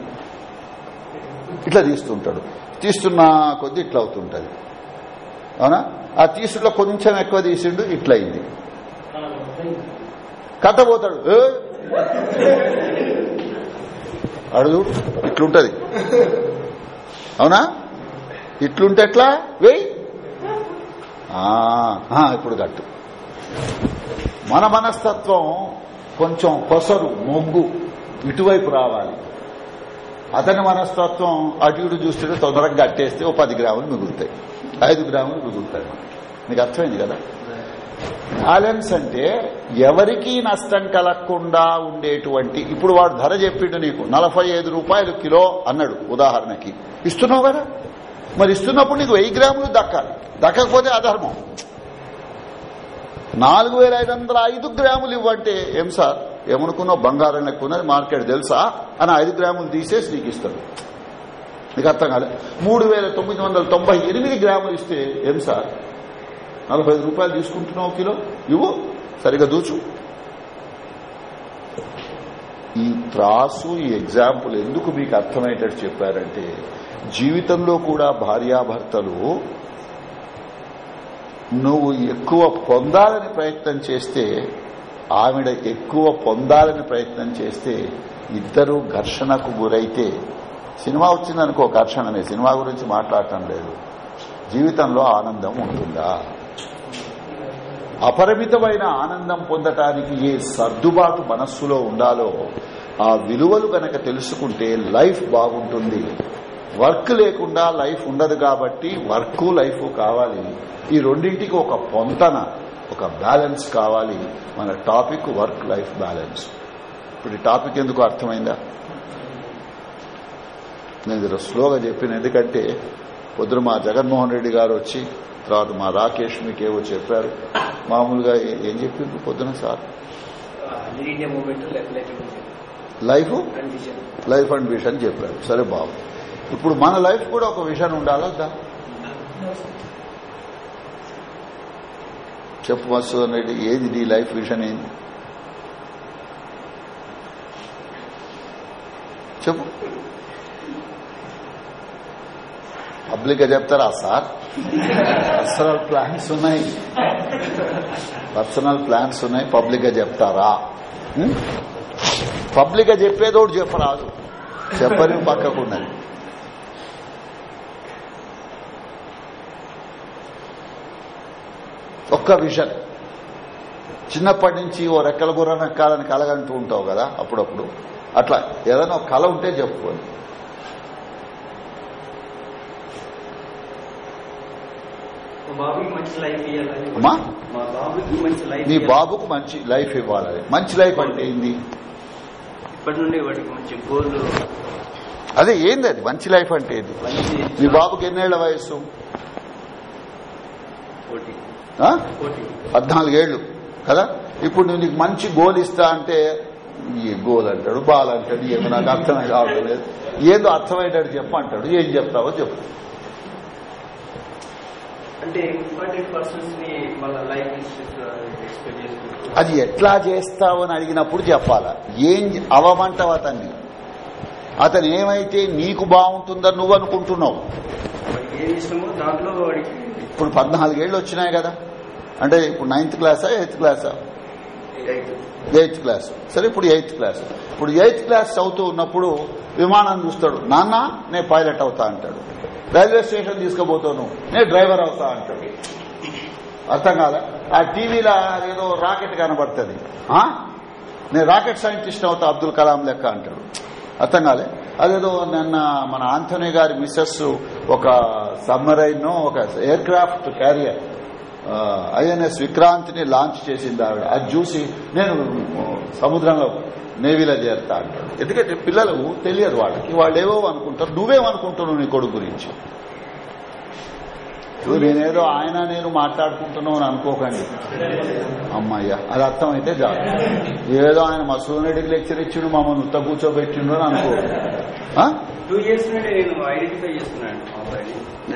ఇట్లా తీస్తుంటాడు. తీస్తున్న కొద్ది ఇట్లా అవుతుంటది. అవునా? ఆ తీసుడులో కొంచెం ఎక్కువ తీసిండు ఇట్లయింది. కట్టబోతాడు. అడుగు. ఇట్లుంటది. అవునా? ఇట్లుంటే ఎట్లా? వెయ్యి ఇప్పుడు కట్టు. మన మనస్తత్వం కొంచెం కొసరు మొగ్గు. ఇటువైపు రావాలి. అతని మనస్తత్వం అటు ఇటు చూస్తుంటే తొందరగా కట్టేస్తే ఓ పది గ్రాములు మిగులుతాయి. ఐదు గ్రాములు మిగులుతాయి మీకు అర్థమైంది కదా? బ్యాలెన్స్ అంటే ఎవరికీ నష్టం కలగకుండా ఉండేటువంటి ఇప్పుడు వాడు ధర చెప్పిండు నీకు నలభై ఐదు రూపాయలు కిలో అన్నాడు ఉదాహరణకి. ఇస్తున్నావు కదా? మరి ఇస్తున్నప్పుడు నీకు వెయ్యి గ్రాములు దక్కాలి. దక్కకపోతే అధర్మం. నాలుగు వేల ఐదు వందల ఐదు గ్రాములు ఇవ్వంటే ఏం సార్? ఏమనుకున్నావు? బంగారం లెక్క మార్కెట్ తెలుసా? అని ఐదు గ్రాములు తీసేసి నీకు ఇస్తాడు. నీకు అర్థం కాలే? మూడు వేల తొమ్మిది వందల తొంభై ఎనిమిది గ్రాములు ఇస్తే ఏం సార్? నలభై ఐదు రూపాయలు తీసుకుంటున్నావు కిలో? ఇవ్వు. సరిగా దూచు. ఈ త్రాసు ఈ ఎగ్జాంపుల్ ఎందుకు మీకు అర్థమయ్యేటట్టు చెప్పారంటే జీవితంలో కూడా భార్యాభర్తలు నువ్వు ఎక్కువ పొందాలని ప్రయత్నం చేస్తే ఆవిడ ఎక్కువ పొందాలని ప్రయత్నం చేస్తే ఇద్దరు ఘర్షణకు గురైతే సినిమా వచ్చిందనుకో ఘర్షణనే సినిమా గురించి మాట్లాడటం లేదు. జీవితంలో ఆనందం ఉంటుందా? అపరిమితమైన ఆనందం పొందటానికి ఏ సర్దుబాటు మనస్సులో ఉండాలో ఆ విలువలు గనక తెలుసుకుంటే లైఫ్ బాగుంటుంది. వర్క్ లేకుండా లైఫ్ ఉండదు కాబట్టి వర్క్ లైఫ్ కావాలి. ఈ రెండింటికి ఒక పొంతన. ఒక బ్యాలెన్స్ కావాలి మన టాపిక్ వర్క్ లైఫ్ బ్యాలెన్స్. ఇప్పుడు ఈ టాపిక్ ఎందుకు అర్థమైందా? నేను జర స్లోగా చెప్పిన ఎందుకంటే పొద్దున మా జగన్మోహన్ రెడ్డి గారు వచ్చి తర్వాత మా రాకేష్ మీకేవో చెప్పారు. మామూలుగా ఏ- చెప్పిండ్రు పొద్దున sir? Life and vision life and vision చెప్పారు. సరే బాబు. ఇప్పుడు మన లైఫ్ కూడా ఒక విషన్ ఉండాలా? చెప్పు మసూదన్ అనేది ఏది నీ లైఫ్ విజన్ ఏంది? చెప్పు. పబ్లిక్గా చెప్తారా సార్? పర్సనల్ ప్లాన్స్ ఉన్నాయి. పర్సనల్ ప్లాన్స్ ఉన్నాయి పబ్లిక్గా చెప్తారా? పబ్లిక్గా చెప్పేదోడు చెప్పరాదు. చెప్పని పక్కకున్నది ఒక్క విజన్ చిన్నప్పటి నుంచి ఓ రెక్కల గుర్రం ఎక్కాలని కలగంటూ ఉంటావు కదా అప్పుడప్పుడు. అట్లా ఏదైనా ఒక కళ ఉంటే చెప్పుకోండి మా బాబుకి మంచి లైఫ్ ఇవ్వాలని అమ్మా? మా బాబుకి మంచి లైఫ్ నీ ఇవ్వాలి. బాబుకు మంచి లైఫ్ ఇవ్వాలి. మంచి లైఫ్ అంటే ఏంది? ఇప్పటి నుండి వాడికి మంచి గోల్ అదే ఏంది అది? మంచి లైఫ్ అంటే ఏంది? నీ బాబుకి ఎన్నేళ్ళ వయసు పద్నాలుగేళ్ళు కదా? ఇప్పుడు నువ్వు నీకు మంచి గోల్ ఇస్తా అంటే ఈ గోల్ అంటాడు బాల్ అంటాడు ఏమో నాకు అర్థమే కావడం లేదు. ఏదో అర్థమయ్యేటట్టు చెప్పంటాడు ఏం చెప్తావో చెప్పు. అది ఎట్లా చేస్తావు అని అడిగినప్పుడు చెప్పాలా? ఏం అవమంటావు అతన్ని? అతను ఏమైతే నీకు బాగుంటుందని నువ్వు అనుకుంటున్నావు? ఏది ఇప్పుడు పద్నాలుగేళ్ళు వచ్చినాయి కదా. అంటే ఇప్పుడు నైన్త్ క్లాసా ఎయిత్ క్లాసా ఎయిత్ క్లాస్ సరే ఇప్పుడు ఎయిత్ క్లాస్ ఇప్పుడు ఎయిత్ క్లాస్ చదువుతూ ఉన్నప్పుడు విమానం చూస్తాడు. నాన్న నేను పైలట్ అవుతా అంటాడు. రైల్వే స్టేషన్ తీసుకుపోతాను. నేను డ్రైవర్ అవుతా అంటాడు. అర్థం కాదా ఆ టీవీలో ఏదో రాకెట్ కనబడుతుంది. నేను రాకెట్ సైంటిస్ట్ అవుతా అబ్దుల్ కలాం లెక్క అంటాడు. అర్థం కాలే? అదేదో నిన్న మన ఆంథనీ గారి మిస్సెస్ ఒక సబ్మరైన్ ఒక ఎయిర్ క్రాఫ్ట్ క్యారియర్ ఐఎన్ఎస్ విక్రాంతిని లాంచ్ చేసింది ఆవిడ. అది చూసి నేను సముద్రంలో నేవీలో చేరుతా అంటాడు. ఎందుకంటే పిల్లలు తెలియదు వాళ్ళకి. వాళ్ళు ఏవో అనుకుంటారు. నువ్వేమనుకుంటున్నావు నీ కొడుకు గురించి? నేనేదో ఆయన నేను మాట్లాడుకుంటున్నావు అని అనుకోకండి. అమ్మాయ్యా అది అర్థమైతే చాలు. ఏదో ఆయన మా సూర్యుడికి లెక్చర్ ఇచ్చిండు మమ్మల్ని ఉత్త కూర్చోబెట్టిండు అని అనుకో. టూ ఇయర్స్ నుండి నేను ఐడెంటిఫై చేస్తున్నాను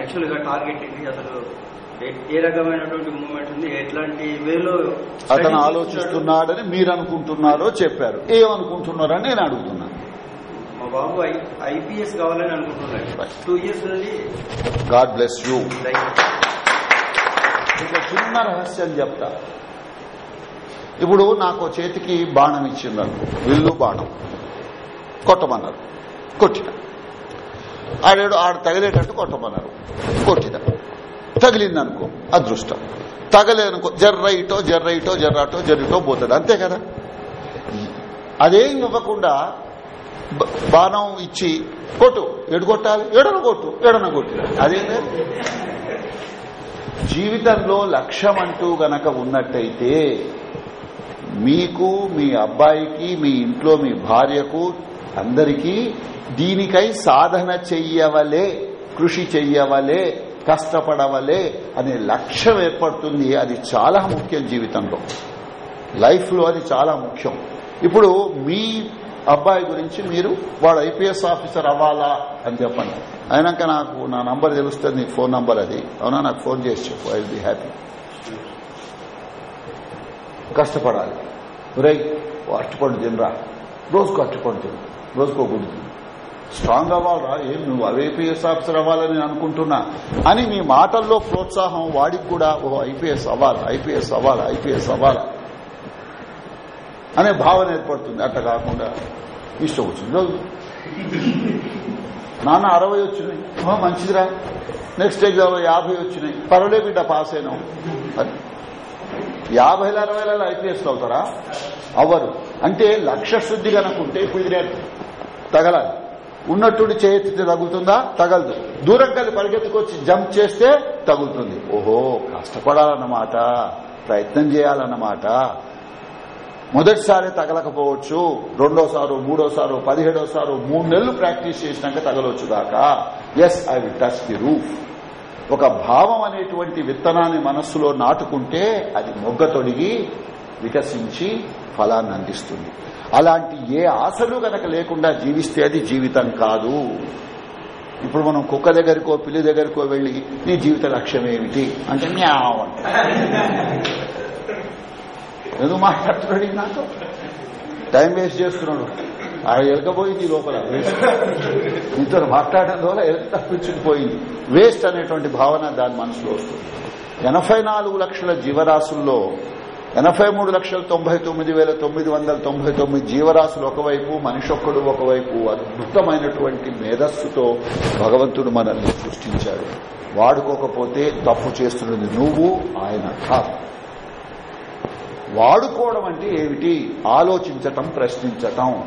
యాక్చువల్గా టార్గెట్ అసలు ఏ- రకమైనటువంటి మూవ్మెంట్ ఉంది? ఎట్లాంటి వేలో అతను ఆలోచిస్తున్నాడని మీరు అనుకుంటున్నారో చెప్పారు. ఏమనుకుంటున్నారని నేను అడుగుతున్నాను మా బాబు ఐపీఎస్ కావాలని అనుకుంటున్నాడు. టూ ఇయర్స్ నుండి గాడ్ బ్లెస్ యూ ఒక చిన్న రహస్యం చెప్తా. ఇప్పుడు నాకు చేతికి బాణం ఇచ్చిందను విల్లు బాణం. కొట్టమన్నారు. కొట్టిన. ఆడేడు ఆడు తగిలేటట్టు కొట్టమన్నారు. కొట్టిన. తగిలిందనుకో అదృష్టం. తగలేదనుకో జర్రైటో జర్రైటో జర్రాటో జర్రిటో పోతుంది అంతే కదా? అదేం ఇవ్వకుండా బాణం ఇచ్చి కొట్టు. ఎడగొట్టాలి ఎడన కొట్టు. ఎడన కొట్టు. అదేంటే జీవితంలో లక్ష్యం అంటూ గనక ఉన్నట్టయితే మీకు మీ అబ్బాయికి మీ ఇంట్లో మీ భార్యకు అందరికీ దీనికై సాధన చెయ్యవలే కృషి చెయ్యవలే కష్టపడవలే అనే లక్ష్యం ఏర్పడుతుంది. అది చాలా ముఖ్యం జీవితంలో. లైఫ్లో అది చాలా ముఖ్యం. ఇప్పుడు మీ అబ్బాయి గురించి మీరు వాడు ఐపీఎస్ ఆఫీసర్ అవ్వాలా అని చెప్పండి. అయినాక నాకు నా నంబర్ తెలుస్తుంది నీ ఫోన్ నంబర్ అది. అవునా? నాకు ఫోన్ చేసి చెప్పు. ఐ విల్ బి హ్యాపీ కష్టపడాలి రై అట్టుపండు తినరా? రోజుకు అట్టుపండు తిను. రోజుకో గుడి తిను. స్ట్రాంగ్ అవ్వాలరా ఏం నువ్వు ఐపీఎస్ ఆఫీసర్ అవ్వాలని నేను అనుకుంటున్నా? అని మీ మాటల్లో ప్రోత్సాహం వాడికి కూడా ఓ ఐపీఎస్ అవ్వాలి ఐపీఎస్ అవ్వాలా ఐపీఎస్ అవ్వాలా? అనే భావన ఏర్పడుతుంది. అట్లా కాకుండా ఇష్టం వచ్చింది నాన్న అరవై వచ్చినాయి. మంచిదిరా. నెక్స్ట్ ఎగ్జామ్ యాభై వచ్చినాయి. పర్వాలే బిడ్డ పాస్ అయినాం అది యాభైల అరవైలలో ఐపీఎస్ అవుతారా అవ్వరు. అంటే లక్ష్య శుద్ధి కనుకుంటే ఇప్పుడు ఇది తగలాలి. ఉన్నట్టు చేతితే తగులుతుందా? తగలదు. దూరం కలిసి పరిగెత్తుకొచ్చి జంప్ చేస్తే తగులుతుంది. ఓహో కష్టపడాలన్నమాట. ప్రయత్నం చేయాలన్నమాట. మొదటిసారి తగలకపోవచ్చు. రెండోసారు మూడోసారు పదిహేడోసారు మూడు నెలలు ప్రాక్టీస్ చేసినాక తగలవచ్చు దాకా yes I will touch the roof ఒక భావం అనేటువంటి విత్తనాన్ని మనస్సులో నాటుకుంటే అది మొగ్గ తొడిగి వికసించి ఫలాన్ని అందిస్తుంది. అలాంటి ఏ ఆశలు గనక లేకుండా జీవిస్తే అది జీవితం కాదు. ఇప్పుడు మనం కుక్క దగ్గరికో పిల్లి దగ్గరికో వెళ్ళి నీ జీవిత లక్ష్యం ఏమిటి? అంటే న్యావ్ ఎందుకు మాట్లాడుతున్నాడు నాతో? టైం వేస్ట్ చేస్తున్నాడు. ఆ ఎలకపోయింది లోపల. ఇద్దరు మాట్లాడడం ద్వారా ఎలక తప్పించుకుపోయింది వేస్ట్ అనేటువంటి భావన దాని మనసులో వస్తుంది. ఎనభై నాలుగు లక్షల జీవరాశుల్లో ఎనభై మూడు లక్షల తొంభై తొమ్మిది వేల తొమ్మిది వందల తొంభై తొమ్మిది జీవరాశులు ఒకవైపు మనిషొక్కడు ఒకవైపు అద్భుతమైనటువంటి మేధస్సుతో భగవంతుడు మనల్ని సృష్టించాడు. వాడుకోకపోతే తప్పు చేస్తున్నది నువ్వు ఆయన కాదు. వాడుకోవడం అంటే ఏమిటి? ఆలోచించటం ప్రశ్నించటం.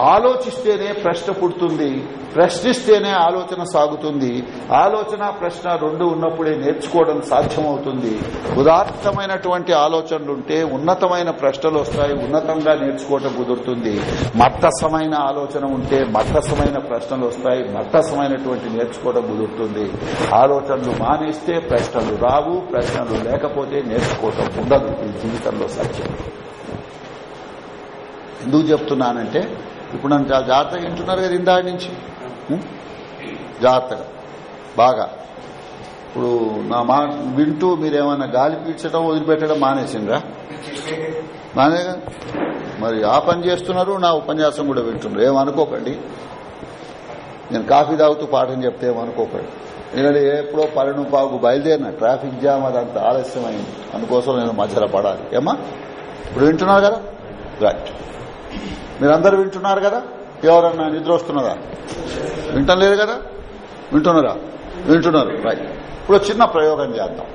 ఆలోచిస్తేనే ప్రశ్న పుడుతుంది ప్రశ్నిస్తేనే ఆలోచన సాగుతుంది. ఆలోచన ప్రశ్న రెండు ఉన్నప్పుడే నేర్చుకోవడం సాధ్యమవుతుంది. ఉదాత్తమైనటువంటి ఆలోచనలుంటే ఉన్నతమైన ప్రశ్నలు వస్తాయి ఉన్నతంగా నేర్చుకోవటం కుదురుతుంది. మట్టసమైన ఆలోచన ఉంటే మట్టసమైన ప్రశ్నలు వస్తాయి మట్టసమైనటువంటి నేర్చుకోవడం కుదురుతుంది. ఆలోచనలు మానేస్తే ప్రశ్నలు రావు ప్రశ్నలు లేకపోతే నేర్చుకోవటం ఉండదు. ఈ జీవితంలో సత్యం. ఎందుకు చెప్తున్నానంటే ఇప్పుడు నన్ను చాలా జాగ్రత్తగా వింటున్నారు కదా ఇందాక నుంచి. జాగ్రత్తగా. బాగా. ఇప్పుడు నా మా వింటూ మీరేమన్నా గాలి పీల్చడం వదిలిపెట్టడం మానేసిండ్రా? మానేగా? మరి ఆ పని చేస్తున్నారు నా ఉపన్యాసం కూడా వింటున్నారు. ఏమనుకోకండి నేను కాఫీ తాగుతూ పాఠం చెప్తే ఏమనుకోకండి ఎందుకంటే ఎప్పుడో పన్నెండు పావుకు బయలుదేరిన ట్రాఫిక్ జామ్ అదంత ఆలస్యమైంది. అందుకోసం నేను మధ్యలో పడాలి. ఏమా ఇప్పుడు వింటున్నారు కదా? రైట్ మీరందరూ వింటున్నారు కదా? ఎవరన్నా నిద్ర వస్తున్నదా వింటం లేదు కదా? వింటున్నారా? వింటున్నారు. రైట్ ఇప్పుడు చిన్న ప్రయోగం చేద్దాం.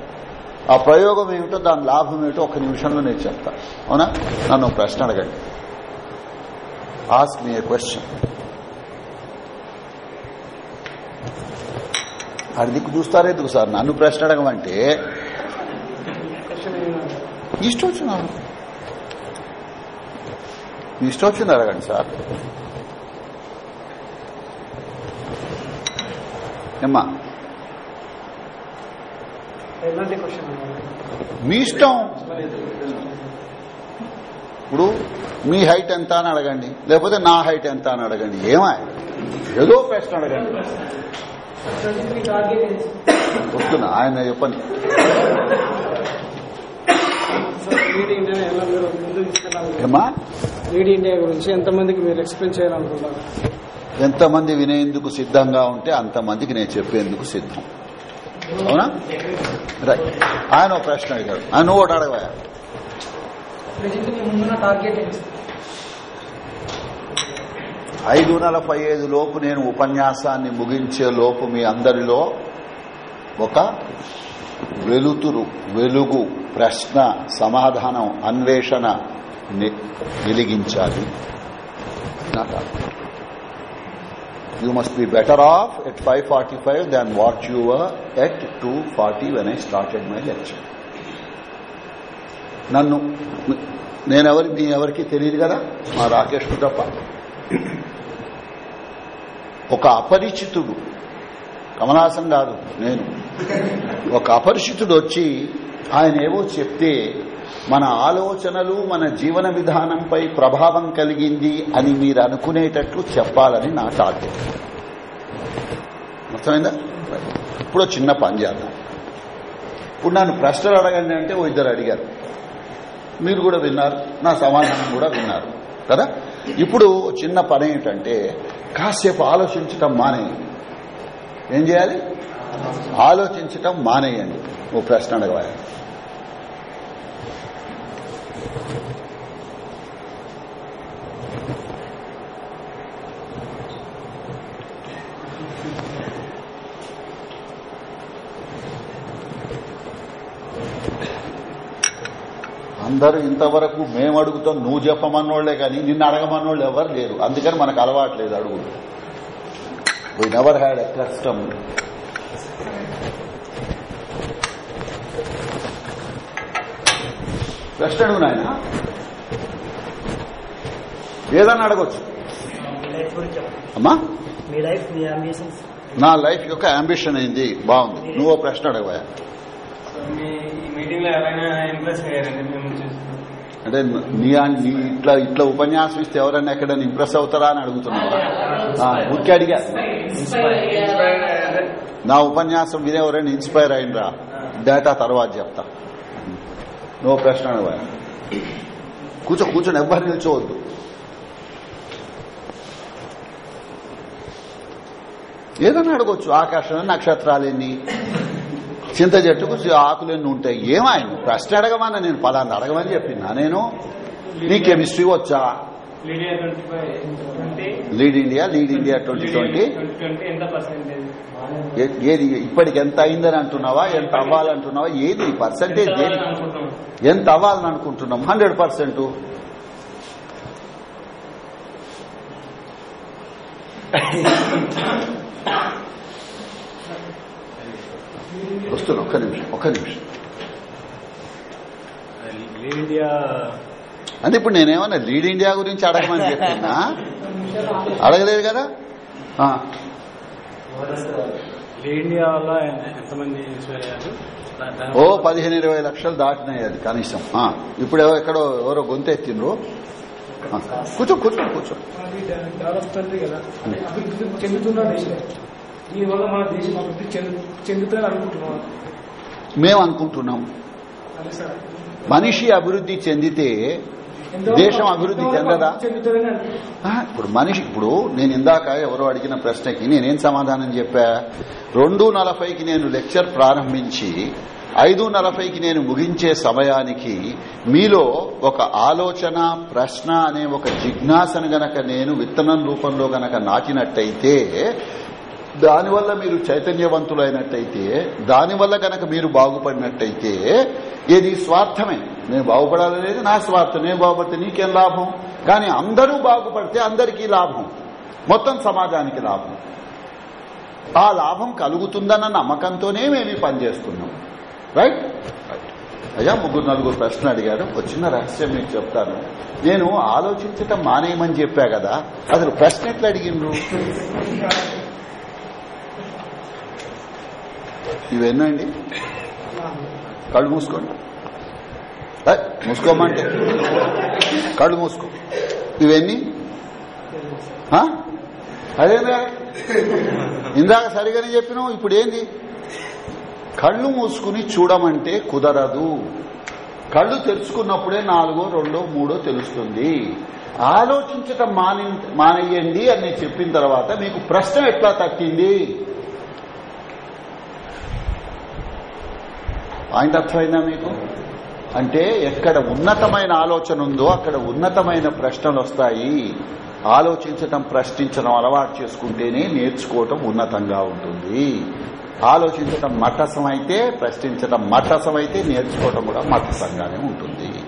ఆ ప్రయోగం ఏమిటో దాని లాభం ఏమిటో ఒక నిమిషంలో నేను చెప్తా. అవునా? నన్ను ప్రశ్న అడగండి. ఆస్క్ మీ ఏ క్వశ్చన్ అది దిక్కు చూస్తారే ఎందుకు సార్? నన్ను ప్రశ్న అడగమంటే. ఇష్టం వచ్చిన మీ ఇష్టం వచ్చింది అడగండి సార్ ఏమ్మా మీ ఇష్టం. ఇప్పుడు మీ హైట్ ఎంత అని అడగండి. లేకపోతే నా హైట్ ఎంత అని అడగండి. ఏమా? ఏదో ప్రశ్న అడగండి. వస్తున్నా ఆయన చెప్పండి. ఏమా లీడ్ ఇండియా గురించి ఎంతమందికి మీరు ఎక్స్ప్లెయిన్ చేయాలనుకుంటారు ఎంతమంది వినేందుకు సిద్ధంగా ఉంటే అంతమందికి నేను చెప్పేందుకు సిద్ధం. అవునా? రైట్ ఆయన ఒక ప్రశ్న అడిగాడు. ఆయన నువ్వు ఒకటి అడగవా? ఐదు నలభై ఐదు లోపు నేను ఉపన్యాసాన్ని ముగించే లోపు మీ అందరిలో ఒక వెలుతురు వెలుగు ప్రశ్న సమాధానం అన్వేషణ వెలిగించాలి. You must be better off at five forty five than what you at two forty when I started my lecture నన్ను నేనెవరి మీ ఎవరికి తెలియదు కదా? మా రాకేష్ తప్ప ఒక అపరిచితుడు. కమలాసం కాదు నేను. ఒక అపరిచితుడు వచ్చి ఆయన ఏవో చెప్తే మన ఆలోచనలు మన జీవన విధానంపై ప్రభావం కలిగింది అని మీరు అనుకునేటట్లు చెప్పాలని నా టార్గెట్. అర్థమైందా? ఇప్పుడు చిన్న పని చేద్దాం. ఇప్పుడు నన్ను ప్రశ్నలు అడగండి అంటే ఓ ఇద్దరు అడిగారు. మీరు కూడా విన్నారు నా సమాధానం కూడా విన్నారు కదా? ఇప్పుడు చిన్న పని ఏంటంటే కాసేపు ఆలోచించటం మానేయండి. ఏం చేయాలి? ఆలోచించటం మానేయండి. ఓ ప్రశ్న అడగవాలి. అందరూ ఇంతవరకు మేము అడుగుతాం నువ్వు చెప్పమన్నోళ్ళే కానీ నిన్ను అడగమన్నోళ్ళు ఎవరు లేరు. అందుకని మనకు అలవాట్లేదు అడుగు we never had a custom ప్రశ్న అడుగు నాయన. ఏదన్నా అడగొచ్చు. అమ్మా? నా లైఫ్ యొక్క అంబిషన్ అయింది. బాగుంది. నువ్వు ప్రశ్న అడగవా అంటే నీ నీ ఇట్లా ఇట్లా ఉపన్యాసం ఇస్తే ఎవరైనా ఎక్కడైనా ఇంప్రెస్ అవుతారా అని అడుగుతున్నావా? ఆ, ఊరికే అడిగా. నా ఉపన్యాసం వినే ఎవరైనా ఇన్స్పైర్ అయినరా? డేటా తర్వాత చెప్తా. నో ప్రశ్న. కూర్చో కూర్చొని ఎవ్వరు నిల్చోవద్దు. ఏదన్నా అడగొచ్చు. ఆకాశం నక్షత్రాలెన్ని చింత చెట్టుకు ఆకులెన్ని ఉంటాయి? ఏమాయన ప్రశ్న అడగమన్నా నేను పలానా అడగమని చెప్పినా నేను? నీ కెమిస్ట్రీ వచ్చా? Lead India lead India twenty twenty ఏది ఇప్పటికి ఎంత అయిందని అంటున్నావా? ఎంత అవ్వాలంటున్నావా? ఏది పర్సంటేజ్ ఏది? ఎంత అవ్వాలని అనుకుంటున్నాం హండ్రెడ్ పర్సెంట్ వస్తున్నా ఒక్క నిమిషం ఒక్క నిమిషం. అంటే ఇప్పుడు నేనేమన్నా లీడ్ ఇండియా గురించి అడగమని చెప్తున్నా అడగలేదు కదా? ఓ పదిహేను ఇరవై లక్షలు దాటినాయి అది కనీసం. ఇప్పుడు ఎవరో ఎక్కడో ఎవరో గొంతెత్తిండ్రు ఆ, కూర్చో కూర్చో కూర్చో. దీనివల్ల మన దేశం అభివృద్ధి అనుకుంటున్నాం మేము అనుకుంటున్నాం. మనిషి అభివృద్ధి చెందితే దేశం అభివృద్ధి చెందదా? ఇప్పుడు మనిషి ఇప్పుడు నేను ఇందాక ఎవరో అడిగిన ప్రశ్నకి నేనేం సమాధానం చెప్పా? రెండు నలభైకి నేను లెక్చర్ ప్రారంభించి ఐదు నలభైకి నేను ముగించే సమయానికి మీలో ఒక ఆలోచన ప్రశ్న అనే ఒక జిజ్ఞాసను గనక నేను విత్తనం రూపంలో గనక నాటినట్టయితే దానివల్ల మీరు చైతన్యవంతులైనట్టయితే దానివల్ల గనక మీరు బాగుపడినట్టయితే ఏది స్వార్థమే. నేను బాగుపడాలనేది నా స్వార్థం. నేను బాగుపడితే నీకేం లాభం? కానీ అందరూ బాగుపడితే అందరికీ లాభం. మొత్తం సమాజానికి లాభం. ఆ లాభం కలుగుతుందన్న నమ్మకంతోనే మేము ఈ పని చేస్తున్నాం రైట్? అయ్యా ముగ్గురు నలుగురు ప్రశ్న అడిగారు. ఒక చిన్న రహస్యం మీకు చెప్తాను. నేను ఆలోచించటం మానేయమని చెప్పా కదా. అసలు ప్రశ్న ఎట్లా అడిగిండ్రు? ఇవెన్నండి కళ్ళు మూసుకోండి. మూసుకోమంటే. కళ్ళు మూసుకో. ఇవన్నీ? అదేనా ఇందాక సరిగానే చెప్పినావు ఇప్పుడు ఏంది కళ్ళు మూసుకుని చూడమంటే కుదరదు. కళ్ళు తెరుచుకున్నప్పుడే నాలుగో రెండో మూడో తెలుస్తుంది. ఆలోచించటం మాని మానేయండి అని చెప్పిన తర్వాత మీకు ప్రశ్న ఎట్లా తట్టింది? ఆయన అర్థమైందా మీకు? అంటే ఎక్కడ ఉన్నతమైన ఆలోచన ఉందో అక్కడ ఉన్నతమైన ప్రశ్నలు వస్తాయి. ఆలోచించటం ప్రశ్నించడం అలవాటు చేసుకుంటేనే నేర్చుకోవటం ఉన్నతంగా ఉంటుంది. ఆలోచించటం మఠసమైతే ప్రశ్నించటం మఠసమైతే నేర్చుకోవటం కూడా మఠసంగానే ఉంటుంది.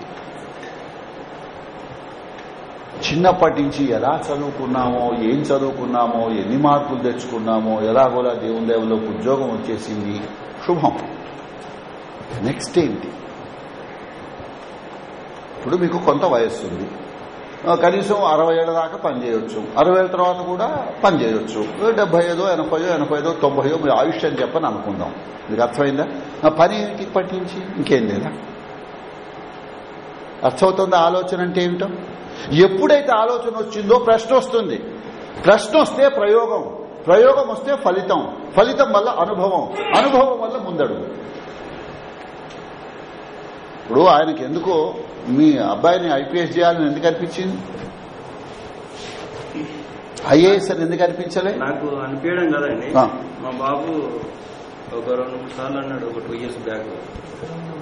చిన్నప్పటి నుంచి ఎలా చదువుకున్నామో ఏం చదువుకున్నామో ఎన్ని మార్కులు తెచ్చుకున్నామో ఎలాగోలా దేవుని దేవులకు ఉద్యోగం వచ్చేసింది శుభం. నెక్స్ట్ ఏంటి? ఇప్పుడు మీకు కొంత వయస్సు ఉంది. కనీసం అరవై ఏళ్ళ దాకా పనిచేయొచ్చు అరవై ఏళ్ళ తర్వాత కూడా పనిచేయొచ్చు డెబ్బై ఐదో ఎనభైయో ఎనభై ఐదో తొంభైయో మీ ఆయుష్ అని చెప్పని అనుకుందాం. మీకు అర్థమైందా? నా పని ఏంటి పట్టించి ఇంకేం లేదా? అర్థమవుతుంది ఆలోచన అంటే ఏమిటో? ఎప్పుడైతే ఆలోచన వచ్చిందో ప్రశ్న వస్తుంది. ప్రశ్న వస్తే ప్రయోగం. ప్రయోగం వస్తే ఫలితం. ఫలితం వల్ల అనుభవం. అనుభవం వల్ల ముందడుగు. ఇప్పుడు ఆయనకి ఎందుకో మీ అబ్బాయిని ఐపీఎస్ చేయాలని ఎందుకు అనిపించింది? ఐఏఎస్ అని ఎందుకు అనిపించలే? నాకు అనిపించడం కదండి. మా బాబు ఒక రెండు మూడు సార్లు అన్నాడు ఒక టూ ఇయర్స్ బ్యాక్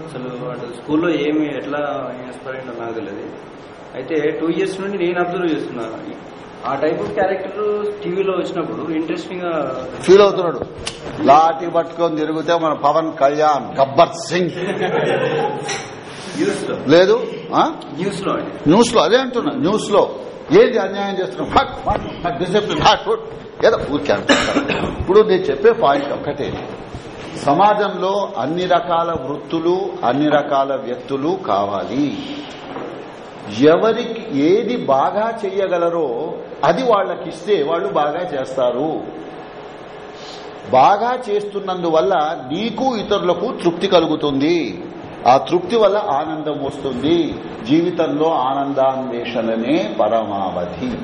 అసలు వాడు స్కూల్లో ఏమి ఎట్లా ఇన్స్పైర్ అయిందో నాకు తెలియదు అయితే టూ ఇయర్స్ నుండి నేను అబ్జర్వ్ చేస్తున్నాను ఆ టైప్ ఆఫ్ క్యారెక్టర్ టీవీలో వచ్చినప్పుడు ఇంట్రెస్టింగ్గా ఫీల్ అవుతున్నాడు. లాఠీ పట్టుకొని తిరిగితే మన పవన్ కళ్యాణ్ గబ్బర్ సింగ్. లేదు? న్యూస్లో అండి న్యూస్లో అదే అంటున్నా. న్యూస్లో ఏంటి అన్యాయం చేస్తున్నాం? డిసిప్లిన్. ఏదో ఊరికే. ఇప్పుడు నేను చెప్పే పాయింట్ ఒక్కటే. సమాజంలో అన్ని రకాల వృత్తులు అన్ని రకాల వ్యక్తులు కావాలి. ఎవరికి ఏది బాగా చెయ్యగలరో అది వాళ్ళకిస్తే వాళ్ళు బాగా చేస్తారు. బాగా చేస్తున్నందువల్ల నీకు ఇతరులకు తృప్తి కలుగుతుంది. ఆ తృప్తి వల్ల ఆనందం వస్తుంది. జీవితంలో ఆనందాన్వేషణనే పరమావధి.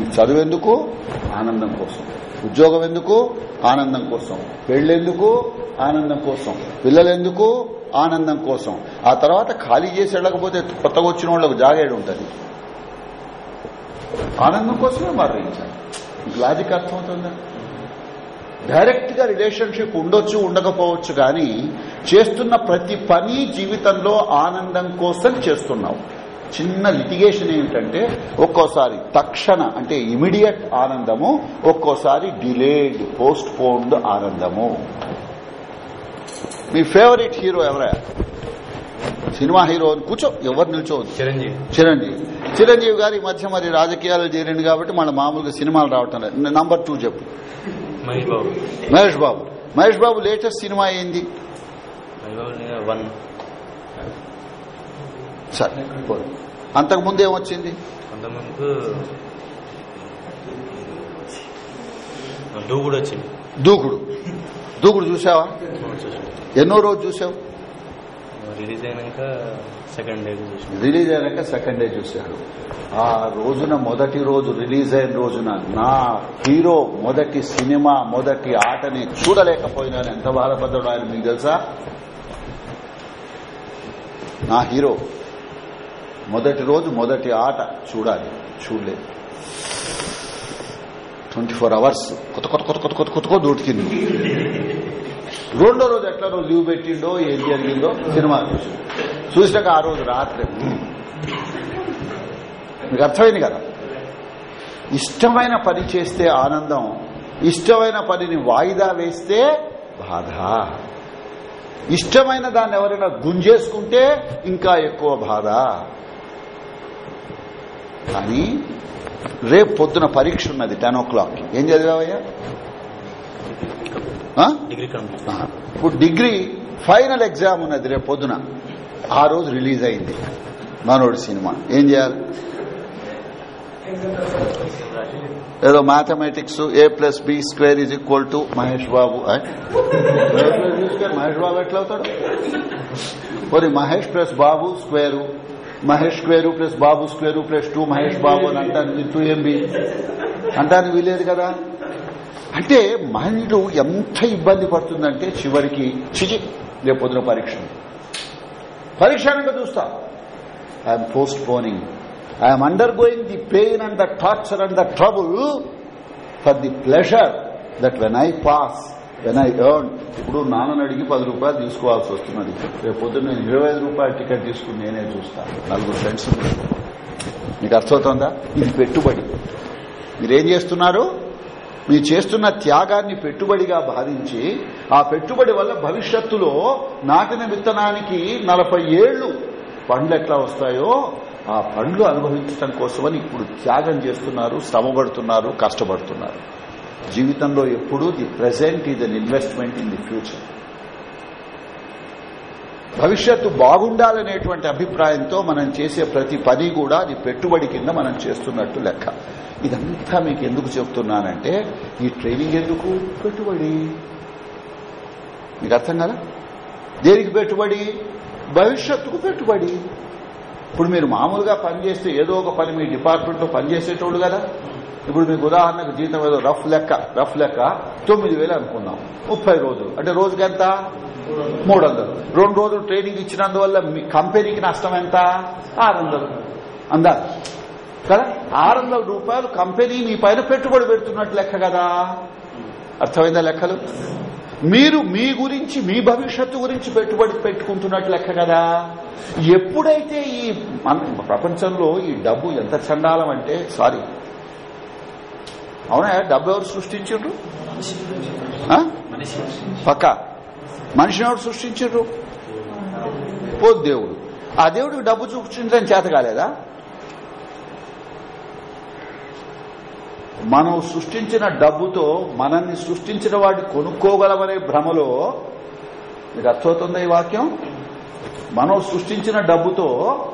ఈ చదువు ఎందుకు ఆనందం కోసం. ఉద్యోగం ఎందుకు ఆనందం కోసం. పెళ్ళెందుకు? ఆనందం కోసం. పిల్లలెందుకు? ఆనందం కోసం. ఆ తర్వాత ఖాళీ చేసి వెళ్ళకపోతే కొత్తగా వచ్చిన వాళ్ళకు జాగేడు ఉంటుంది. ఆనందం కోసమే మరణించాలి లాజిక్ అర్థమవుతుందా? డైరెక్ట్గా రిలేషన్షిప్ ఉండొచ్చు ఉండకపోవచ్చు కానీ చేస్తున్న ప్రతి పని జీవితంలో ఆనందం కోసం చేస్తున్నావు. చిన్న లిటిగేషన్ ఏమిటంటే ఒక్కోసారి తక్షణ అంటే ఇమిడియట్ ఆనందము ఒక్కోసారి డిలేడ్ పోస్ట్ పోన్డ్ ఆనందము. మీ ఫేవరెట్ హీరో ఎవరా? సినిమా హీరో అని కూర్చో ఎవరు నిల్చోవద్దు. చిరంజీవి. చిరంజీవి. చిరంజీవి గారి మధ్య మరి రాజకీయాలు చేరింది కాబట్టి మన మామూలుగా సినిమాలు రావటం లేదు. నంబర్ టూ చెప్పు. మహేష్ బాబు. మహేష్ బాబు. లేటెస్ట్ సినిమా ఏంది? సరే. అంతకుముందు ఏమొచ్చింది? అంతకుముందు డూ కూడా వచ్చింది దూకుడు. దూకుడు చూసావా? ఎన్నో రోజు చూసావు? రిలీజ్ అయినాక సెకండ్ డే రిలీజ్ అయినాక సెకండ్ డే చూశాడు ఆ రోజున మొదటి రోజు రిలీజ్ అయిన రోజున నా హీరో మొదటి సినిమా మొదటి ఆటని చూడలేకపోయినాను ఎంత బాధపడ్డాడు ఆయన మీకు తెలుసా నా హీరో మొదటి రోజు మొదటి ఆట చూడాలి చూడలేదు ట్వంటీ ఫోర్ అవర్స్ కొత్త కొత్త కొత్త కొత్త కొత్త కొత్త కొత్త దూటికింది రెండో రోజు ఎట్లనో లీవ్ పెట్టిండో ఏం జరిగిందో సినిమా చూసి. చూసినాక ఆ రోజు రాత్రి. మీకు అర్థమైంది కదా? ఇష్టమైన పని చేస్తే ఆనందం ఇష్టమైన పనిని వాయిదా వేస్తే బాధ. ఇష్టమైన దాన్ని ఎవరైనా గుంజేసుకుంటే ఇంకా ఎక్కువ బాధ. కానీ రేపు పొద్దున పరీక్ష ఉన్నది టెన్ ఓ క్లాక్ ఏం చదివావయ్యా? ఇప్పుడు డిగ్రీ ఫైనల్ ఎగ్జామ్ ఉన్నది రేపు పొద్దున. ఆ రోజు రిలీజ్ అయింది మనోడి సినిమా. ఏం చేయాలి? ఏదో mathematics A plus B square is equal to Mahesh Babu. Mahesh Babu ఎట్లా అవుతాడు? మరి Mahesh plus Babu square Mahesh square plus Babu square plus two Mahesh Babu అని అంటాను టూ ఎంబీ అంటాను వీలేదు కదా? అంటే మైండ్ ఎంత ఇబ్బంది పడుతుందంటే చివరికి చిచి రేపు పొద్దున పరీక్ష. పరీక్ష అనగా చూస్తా. I'm postponing I'm undergoing the pain and the torture and the trouble for the pleasure that when I pass when I earn ఇప్పుడు నాన్నని అడిగి పది రూపాయలు తీసుకోవాల్సి వస్తున్నది. రేపు పొద్దున్న నేను ఇరవై ఐదు రూపాయల టికెట్ తీసుకుని నేనే చూస్తాను నలుగురు ఫ్రెండ్స్ మీకు అర్థమవుతుందా? ఇది పెట్టుబడి. మీరేం చేస్తున్నారు? మీరు చేస్తున్న త్యాగాన్ని పెట్టుబడిగా భావించి ఆ పెట్టుబడి వల్ల భవిష్యత్తులో నాటిన విత్తనానికి నలభై ఏళ్ళు పండ్లు ఎట్లా వస్తాయో ఆ పండ్లు అనుభవించడం కోసమని ఇప్పుడు త్యాగం చేస్తున్నారు శ్రమపడుతున్నారు కష్టపడుతున్నారు. జీవితంలో ఎప్పుడూ the present is an investment in the future భవిష్యత్తు బాగుండాలనేటువంటి అభిప్రాయంతో మనం చేసే ప్రతి పని కూడా అది పెట్టుబడి కింద మనం చేస్తున్నట్టు లెక్క. ఇదంతా మీకు ఎందుకు చెప్తున్నానంటే ఈ ట్రైనింగ్ ఎందుకు? పెట్టుబడి. మీకు అర్థం కదా? దేనికి పెట్టుబడి? భవిష్యత్తుకు పెట్టుబడి. ఇప్పుడు మీరు మామూలుగా పనిచేస్తే ఏదో ఒక పని మీ డిపార్ట్మెంట్లో పనిచేసేటోడు కదా. ఇప్పుడు మీకు ఉదాహరణకు జీతం ఏదో రఫ్ లెక్క రఫ్ లెక్క తొమ్మిది వేలు అనుకుందాం. ముప్పై రోజులు. అంటే రోజుకి ఎంత మూడు వందలు రెండు రోజులు ట్రైనింగ్ ఇచ్చినందువల్ల మీ కంపెనీకి నష్టం ఎంత? ఆరు వందలు అందా కదా? ఆరు వందల రూపాయలు కంపెనీ మీ పైన పెట్టుబడి పెడుతున్నట్టు లెక్క కదా? అర్థమైందా లెక్కలు? మీరు మీ గురించి మీ భవిష్యత్తు గురించి పెట్టుబడి పెట్టుకుంటున్నట్టు లెక్క కదా? ఎప్పుడైతే ఈ ప్రపంచంలో ఈ డబ్బు ఎంత చండాలం అంటే సారీ. అవునా? డబ్బు ఎవరు సృష్టించారు పక్క? మనిషిని ఎవరు సృష్టించారు? పో దేవుడు. ఆ దేవుడికి డబ్బు సృష్టించడం చేత కాలేదా? మనం సృష్టించిన డబ్బుతో మనల్ని సృష్టించిన వాడిని కొనుక్కోగలమనే భ్రమలో మీకు అర్థమవుతుందా ఈ వాక్యం? మనం సృష్టించిన డబ్బుతో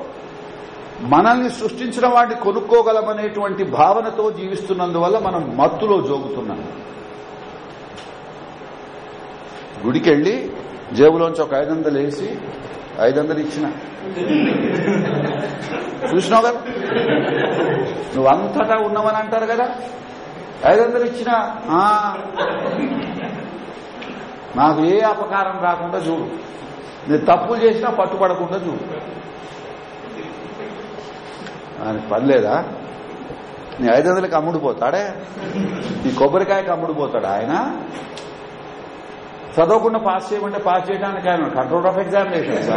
మనల్ని సృష్టించిన వాడిని కొనుక్కోగలమనేటువంటి భావనతో జీవిస్తున్నందువల్ల మనం మత్తులో జోగుతున్నాం. గుడికెళ్ళి జేబులోంచి ఒక ఐదు వందలు వేసి ఐదు వందలు ఇచ్చిన. చూసినావు కదా? నువ్వు అంతటా ఉన్నావని అంటారు కదా? ఐదు వందలు ఇచ్చిన నాకు ఏ అపకారం రాకుండా చూడు. నేను తప్పులు చేసినా పట్టుపడకుండా చూడు. ఆయనకు పర్లేదా నీ ఐదు వందలకి అమ్ముడు పోతాడే? నీ కొబ్బరికాయకి అమ్ముడు పోతాడు ఆయన? చదవకుండా పాస్ చేయమంటే పాస్ చేయడానికి ఆయన కంట్రోల్ ఆఫ్ ఎగ్జామినేషన్స్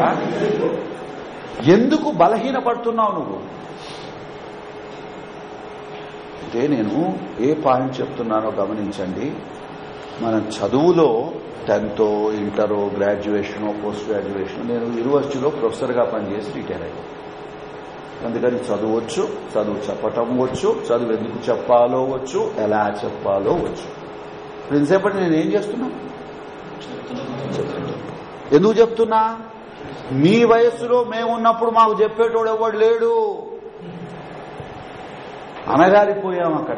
ఎందుకు బలహీన పడుతున్నావు నువ్వు? అంటే నేను ఏ పాయింట్ చెప్తున్నానో గమనించండి. మనం చదువులో టెన్త్ ఇంటరో గ్రాడ్యుయేషన్ పోస్ట్ గ్రాడ్యుయేషన్ నేను యూనివర్సిటీలో ప్రొఫెసర్గా పనిచేసి రిటైర్ అయ్యాను. అందుకని చదవచ్చు చదువు చెప్పటం వచ్చు చదువు ఎందుకు చెప్పాలో వచ్చు ఎలా చెప్పాలో వచ్చు. ఇప్పుడు ఇంతసేపటి నేను ఏం చేస్తున్నా? ఎందుకు చెప్తున్నా? మీ వయస్సులో మేమున్నప్పుడు మాకు చెప్పేటోడు ఎవడు లేడు. అనగారిపోయాం అక్కడ.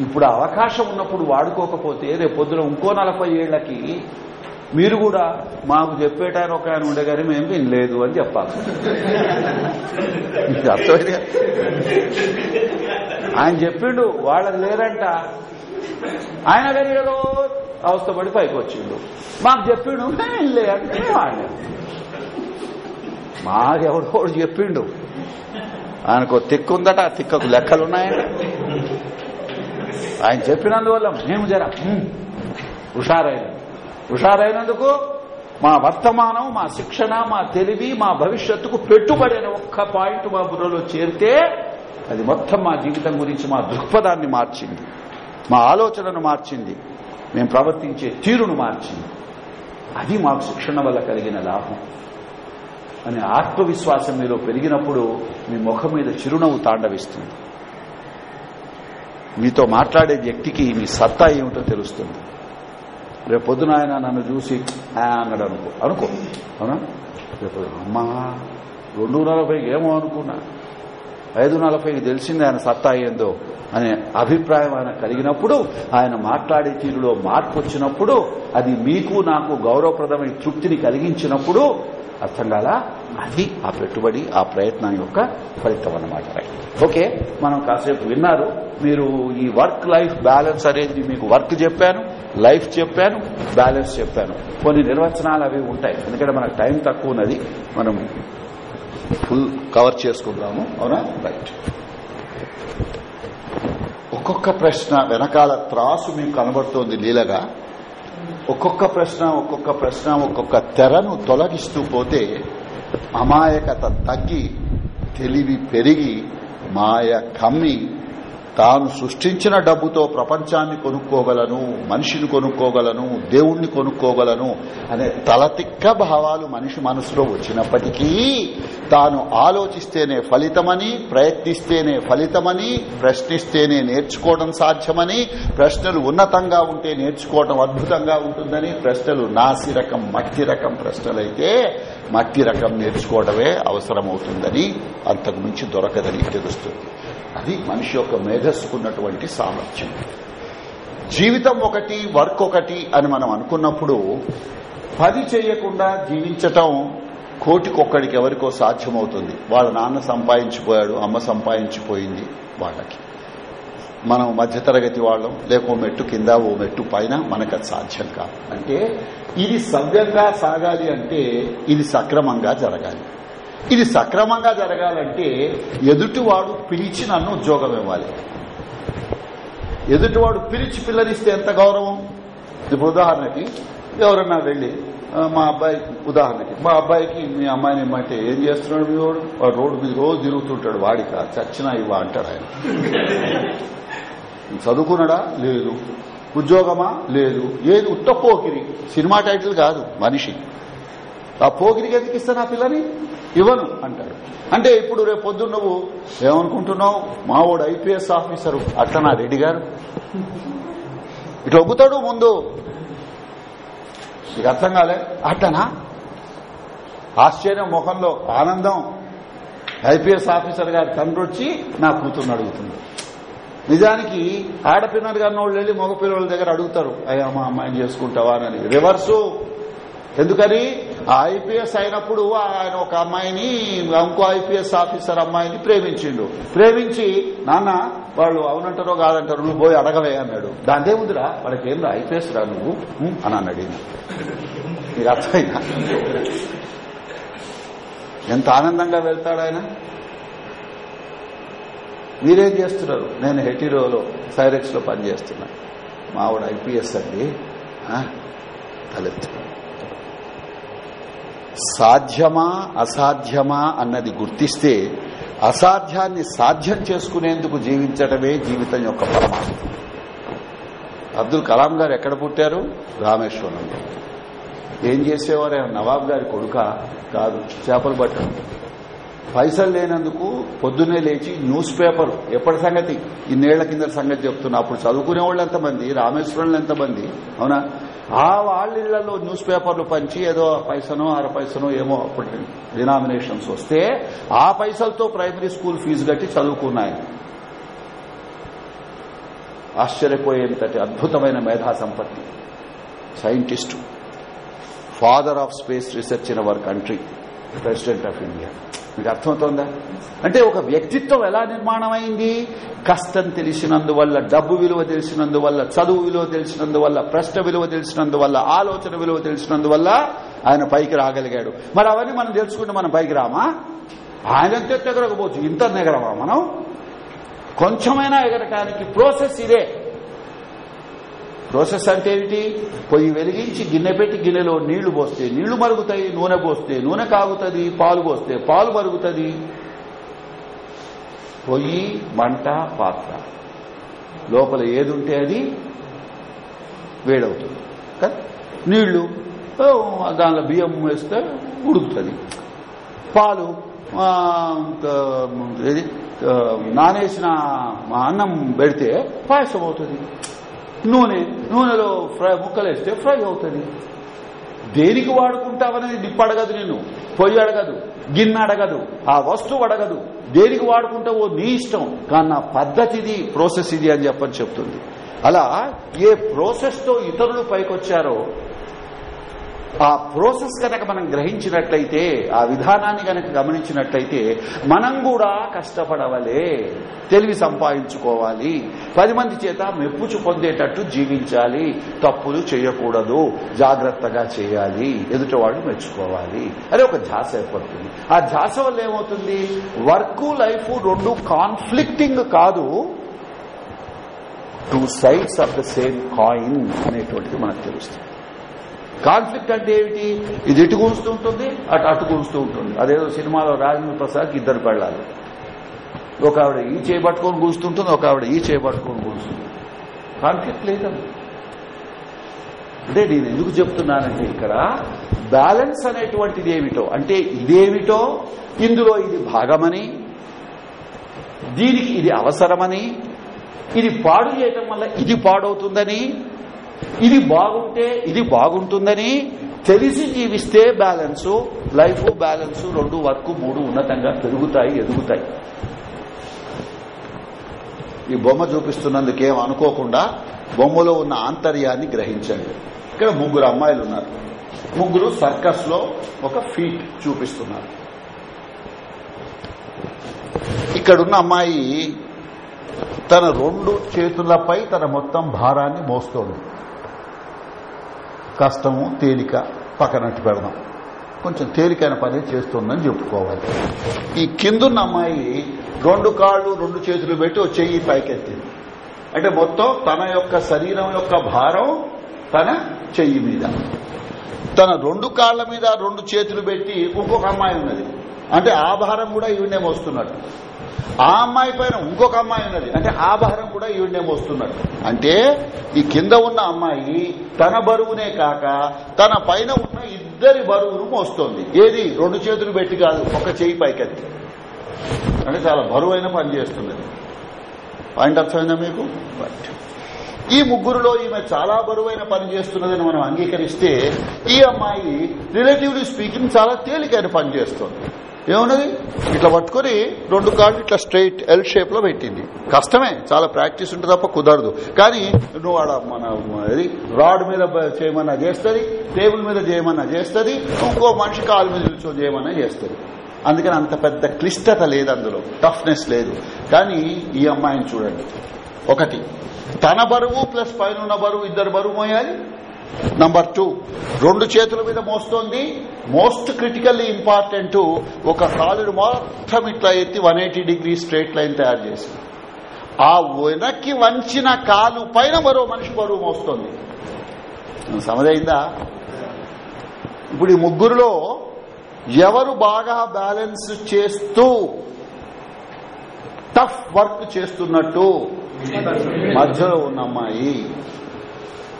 ఇప్పుడు అవకాశం ఉన్నప్పుడు వాడుకోకపోతే రేపొద్దున ఇంకో నలభై ఏళ్ళకి మీరు కూడా మాకు చెప్పేటారు ఒక ఆయన ఉండే కానీ మేము వినలేదు అని చెప్పాలి. అర్థమైంది ఆయన చెప్పిండు వాళ్ళకి లేరంట ఆయన కానీ అవస్థ పడి పైకి వచ్చిండు. మాకు చెప్పిండు మేము అంటే వాడినాం. మాకెవడో చెప్పిండు. ఆయనకు తిక్కు ఉందట ఆ తిక్కకు లెక్కలున్నాయండి ఆయన చెప్పినందువల్ల మేము జర హుషారైన. హుషారైనందుకు మా వర్తమానం మా శిక్షణ మా తెలివి మా భవిష్యత్తుకు పెట్టుబడి ఒక్క పాయింట్ మా బుర్రలో చేరితే అది మొత్తం మా జీవితం గురించి మా దృక్పథాన్ని మార్చింది. మా ఆలోచనను మార్చింది. మేము ప్రవర్తించే తీరును మార్చింది. అది మాకు శిక్షణ వల్ల కలిగిన లాభం. అనే ఆత్మవిశ్వాసం మీలో పెరిగినప్పుడు మీ ముఖం మీద చిరునవ్వు తాండవిస్తుంది. మీతో మాట్లాడే వ్యక్తికి మీ సత్తా ఏమిటో తెలుస్తుంది. రేపు పొద్దున ఆయన నన్ను చూసి అన్నాడు అనుకో. అనుకో. అవునా? రేపు అమ్మా రెండు నలభైకి ఏమో అనుకున్నా. ఐదు నలభైకి తెలిసింది ఆయన సత్తా ఏందో అనే అభిప్రాయం ఆయన కలిగినప్పుడు ఆయన మాట్లాడే తీరులో మార్పు వచ్చినప్పుడు అది మీకు నాకు గౌరవప్రదమైన తృప్తిని కలిగించినప్పుడు అర్థం కాల? అది ఆ పెట్టుబడి ఆ ప్రయత్నం యొక్క ఫలితం అన్నమాట. ఓకే మనం కాసేపు విన్నారు. మీరు ఈ వర్క్ లైఫ్ బ్యాలెన్స్ అనేది మీకు వర్క్ చెప్పాను లైఫ్ చెప్పాను బ్యాలెన్స్ చెప్పాను. కొన్ని నిర్వచనాలు అవి ఉంటాయి. ఎందుకంటే మనకు టైం తక్కువ ఉన్నది. మనం ఫుల్ కవర్ చేసుకుందాము. అవునా రైట్ ఒక్కొక్క ప్రశ్న వెనకాల త్రాసు మీకు కనబడుతోంది లీలగా. ఒక్కొక్క ప్రశ్న ఒక్కొక్క ప్రశ్న ఒక్కొక్క తెరను తొలగిస్తూ పోతే అమాయకత తగ్గి తెలివి పెరిగి మాయ కమ్మి తాను సృష్టించిన డబ్బుతో ప్రపంచాన్ని కొనుక్కోగలను మనిషిని కొనుక్కోగలను దేవుణ్ణి కొనుక్కోగలను అనే తలతిక్క భావాలు మనిషి మనసులో వచ్చినప్పటికీ తాను ఆలోచిస్తేనే ఫలితమని ప్రయత్నిస్తేనే ఫలితమని ప్రశ్నిస్తేనే నేర్చుకోవడం సాధ్యమని ప్రశ్నలు ఉన్నతంగా ఉంటే నేర్చుకోవడం అద్భుతంగా ఉంటుందని ప్రశ్నలు నాసి రకం మట్టి రకం ప్రశ్నలైతే మట్టి రకం నేర్చుకోవడమే అవసరమవుతుందని అంతకుమించి దొరకదని తెలుస్తుంది. అది మనిషి యొక్క మేధస్సుకున్నటువంటి సామర్థ్యం. జీవితం ఒకటి వర్క్ ఒకటి అని మనం అనుకున్నప్పుడు పని చేయకుండా జీవించటం కోటికొక్కడికి ఎవరికో సాధ్యమవుతుంది. వాళ్ళ నాన్న సంపాదించిపోయాడు అమ్మ సంపాదించిపోయింది వాళ్ళకి. మనం మధ్యతరగతి వాళ్ళం లేక మెట్టు కింద ఓ మెట్టు పైన మనకు సాధ్యం కాదు. అంటే ఇది సవ్యంగా సాగాలి అంటే ఇది సక్రమంగా జరగాలి. ఇది సక్రమంగా జరగాలంటే ఎదుటివాడు పిలిచి నన్ను ఉద్యోగం ఇవ్వాలి. ఎదుటివాడు పిలిచి పిల్లరిస్తే ఎంత గౌరవం? ఇప్పుడు ఉదాహరణకి ఎవరన్నా వెళ్ళి మా అబ్బాయి ఉదాహరణకి మా అబ్బాయికి మీ అమ్మాయిని ఇమ్మంటే ఏం చేస్తున్నాడు మీ వాడు వాడు రోడ్డు మీద రోజు తిరుగుతుంటాడు వాడిక చచ్చిన ఇవ్వ అంటాడు ఆయన. చదువుకున్నాడా? లేదు. ఉద్యోగమా? లేదు. ఏది? ఉత్తపోకిరి సినిమా టైటిల్ కాదు మనిషి. ఆ పోకిరికి ఎందుకు ఇస్తాను ఆ పిల్లని? ఇవ్వను అంటాడు. అంటే ఇప్పుడు రేపు పొద్దున్న నువ్వు ఏమనుకుంటున్నావు? మావోడు ఐపీఎస్ ఆఫీసరు. అట్లనా రెడ్డి గారు. ఇట్లా ఒగ్గుతాడు ముందు. నీకు అర్థం కాలే? అట్లనా? ఆశ్చర్యం ముఖంలో ఆనందం. ఐపీఎస్ ఆఫీసర్ గారి తండ్రి వచ్చి నా కూతుర్ని అడుగుతుంది నిజానికి ఆడపిల్లలు కానీ వాళ్ళు వెళ్ళి మగపిల్లల దగ్గర అడుగుతారు. అయ్యా మా అమ్మాయిని చేసుకుంటావా అని. రివర్సు. ఎందుకని? ఆ ఐపీఎస్ అయినప్పుడు ఆయన ఒక అమ్మాయిని ఇంకో ఐపీఎస్ ఆఫీసర్ అమ్మాయిని ప్రేమించిండు. ప్రేమించి నాన్న వాళ్ళు అవునంటారో కాదంటారు నువ్వు పోయి అడగవే అన్నాడు. దాందే ఉందిరా వాళ్ళకి ఏం రా ఐపీఎస్ రా నువ్వు? అని అన్నాడు మీకు ఎంత ఆనందంగా వెళ్తాడు ఆయన. మీరేం చేస్తున్నారు? నేను హెటీరోలో సైరెక్స్లో పనిచేస్తున్నా. మావిడ ఐపీఎస్ అండి. తలెత్తు. సాధ్యమా అసాధ్యమా అన్నది గుర్తిస్తే అసాధ్యాన్ని సాధ్యం చేసుకునేందుకు జీవించటమే జీవితం యొక్క పరమార్థం. అబ్దుల్ కలాం గారు ఎక్కడ పుట్టారు? రామేశ్వరంలో. ఏం చేసేవారు? ఆయన నవాబ్ గారి కొడుక కాదు చేపలు పట్టడం. పైసలు లేనందుకు పొద్దున్నే లేచి న్యూస్ పేపర్. ఎప్పటి సంగతి? ఇన్నేళ్ళ కింద సంగతి చెప్తున్నా. అప్పుడు చదువుకునే వాళ్ళు ఎంతమంది? రామేశ్వరంలో ఎంతమంది? అవునా? ఆ వాళ్ళ ఇళ్ళలో న్యూస్ పేపర్లు పంచి ఏదో పైసనో అర పైసనో ఏమో అప్పుడు డినామినేషన్స్ వస్తే ఆ పైసలతో ప్రైమరీ స్కూల్ ఫీజు కట్టి చదువుకున్నాయి. ఆశ్చర్యపోయేంతటి అద్భుతమైన మేధా సంపత్తి. Scientist. Father of space research in our country. President of India మీకు అర్థమవుతోందా? అంటే ఒక వ్యక్తిత్వం ఎలా నిర్మాణం అయింది కష్టం తెలిసినందువల్ల డబ్బు విలువ తెలిసినందువల్ల చదువు విలువ తెలిసినందువల్ల ప్రశ్న విలువ తెలిసినందువల్ల ఆలోచన విలువ తెలిసినందువల్ల ఆయన పైకి రాగలిగాడు. మరి అవన్నీ మనం తెలుసుకుంటే మనం పైకి రామా? ఆయన ఎగరకపోవచ్చు ఇంత ఎగరమా మనం? కొంచెమైనా ఎగరటానికి ప్రోసెస్ ఇదే. ప్రాసెస్ అంటే ఏమిటి పొయ్యి వెలిగించి గిన్నె పెట్టి గిన్నెలో నీళ్ళు పోస్తే నీళ్ళు మరుగుతాయి నూనె పోస్తే నూనె కాగుతుంది పాలు పోస్తే పాలు మరుగుతుంది. పొయ్యి మంట పాత్ర. లోపల ఏది ఉంటే అది వేడవుతుంది. కదా? నీళ్ళు దానిలో బియ్యం వేస్తే ఉడుకుతుంది. పాలు నానేసిన అన్నం పెడితే పాయసం అవుతుంది. నూనె నూనెలో ఫ్రై ముక్కలేస్తే ఫ్రై అవుతుంది. దేనికి వాడుకుంటావనేది నిప్పు అడగదు నిన్ను పొయ్యి అడగదు గిన్నె అడగదు ఆ వస్తువు అడగదు. దేనికి వాడుకుంటావో నీ ఇష్టం. కానీ నా పద్ధతిది ప్రోసెస్ ఇది అని చెప్పని చెప్తుంది. అలా ఏ ప్రోసెస్తో ఇతరులు పైకొచ్చారో ఆ ప్రోసెస్ కనుక మనం గ్రహించినట్లయితే ఆ విధానాన్ని కనుక గమనించినట్లయితే మనం కూడా కష్టపడవలే. తెలివి సంపాదించుకోవాలి. పది మంది చేత మెప్పుచు పొందేటట్టు జీవించాలి. తప్పులు చేయకూడదు. జాగ్రత్తగా చేయాలి. ఎదుటివాడు మెచ్చుకోవాలి. అదే ఒక ధ్యాస ఏర్పడుతుంది. ఆ ధ్యాస వల్ల ఏమవుతుంది? వర్క్ లైఫ్ రెండు కాన్ఫ్లిక్టింగ్ కాదు. Two sides of the same coin అనేటువంటిది మనకు తెలుస్తుంది. కాన్ఫ్లిక్ట్ అంటే ఏమిటి? ఇది ఇటు కూస్తూ ఉంటుంది అటు అటు కూస్తూ ఉంటుంది. అదేదో సినిమాలో రాజేంద్ర ప్రసాద్ ఇద్దరు పెళ్ళాలి. ఒక ఆవిడ ఈ చేపట్టుకొని కూస్తుంటుంది ఒక ఆవిడ ఈ చేపట్టుకొని కూస్తుంది కాన్ఫ్లిక్ట్ లేదండి అంటే నేను ఎందుకు చెప్తున్నానంటే ఇక్కడ బ్యాలెన్స్ అనేటువంటిది ఏమిటో అంటే ఇదేమిటో ఇందులో ఇది భాగమని దీనికి ఇది అవసరమని ఇది పాడు చేయటం వల్ల ఇది పాడవుతుందని ఇది బాగుంటే ఇది బాగుంటుందని తెలిసి జీవిస్తే బ్యాలెన్స్ లైఫ్ బ్యాలెన్స్ రెండు వర్క్ మూడు ఉన్నతంగా పెరుగుతాయి ఎదుగుతాయి. ఈ బొమ్మ చూపిస్తున్నందుకు అనుకోకుండా బొమ్మలో ఉన్న ఆంతర్యాన్ని గ్రహించండి. ఇక్కడ ముగ్గురు అమ్మాయిలు ఉన్నారు. ముగ్గురు సర్కస్లో ఒక ఫీట్ చూపిస్తున్నారు. ఇక్కడున్న అమ్మాయి తన రెండు చేతులపై తన మొత్తం భారాన్ని మోస్తోంది. కష్టము తేలిక పక్కనట్టు పెడదాం. కొంచెం తేలికైన పని చేస్తుందని చెప్పుకోవాలి. ఈ కిందున్న అమ్మాయి రెండు కాళ్ళు రెండు చేతులు పెట్టి ఓ చెయ్యి పైకెత్తింది. అంటే మొత్తం తన యొక్క శరీరం యొక్క భారం తన చెయ్యి మీద. తన రెండు కాళ్ళ మీద రెండు చేతులు పెట్టి ఇంకొక అమ్మాయి ఉన్నది. అంటే ఆ భారం కూడా ఈవిడే మోస్తున్నట్టు. ఆ అమ్మాయి పైన ఇంకొక అమ్మాయి ఉన్నది. అంటే ఆ భారం కూడా ఈవిడే మోస్తున్నట్టు అంటే ఈ కింద ఉన్న అమ్మాయి తన బరువునే కాక తన పైన ఉన్న ఇద్దరి బరువును మోస్తోంది. ఏది? రెండు చేతులు పెట్టి కాదు ఒక చేయి పైకెత్తి. అంటే చాలా బరువైన పని చేస్తున్నది పాయింట్ అర్థమైందా మీకు? ఈ ముగ్గురులో ఈమె చాలా బరువైన పని చేస్తున్నదని మనం అంగీకరిస్తే ఈ అమ్మాయి రిలేటివ్లీ స్పీకింగ్ చాలా తేలికైన పని చేస్తుంది. ఏమున్నది? ఇట్లా పట్టుకొని రెండు కాళ్ళు ఇట్లా స్ట్రైట్ ఎల్ షేప్లో పెట్టింది. కష్టమే చాలా ప్రాక్టీస్ ఉంటుంది తప్ప కుదరదు. కానీ నువ్వు ఆడ మన ఇది రాడ్ మీద చేయమన్నా చేస్తుంది టేబుల్ మీద చేయమన్నా చేస్తుంది ఇంకో మనిషి కాలు మీద నిల్చొని చేయమన్నా చేస్తుంది. అందుకని అంత పెద్ద క్లిష్టత లేదు అందులో టఫ్నెస్ లేదు. కానీ ఈ అమ్మాయిని చూడండి. ఒకటి తన బరువు ప్లస్ పైన ఉన్న బరువు ఇద్దరు బరువు మోయాలి నంబర్ టూ రెండు చేతుల మీద మోస్తోంది. మోస్ట్ క్రిటికల్లీ ఇంపార్టెంట్ ఒక కాలుడు మొత్తం ఇట్లా ఎత్తి one eighty degree straight line తయారు చేసి ఆ వెనక్కి వంచిన కాలు పైన మరో మనిషి బరువు మోస్తోంది. సమదైందా? ఇప్పుడు ఈ ముగ్గురులో ఎవరు బాగా బ్యాలెన్స్ చేస్తూ టఫ్ వర్క్ చేస్తున్నట్టు మధ్యలో ఉన్న అమ్మాయి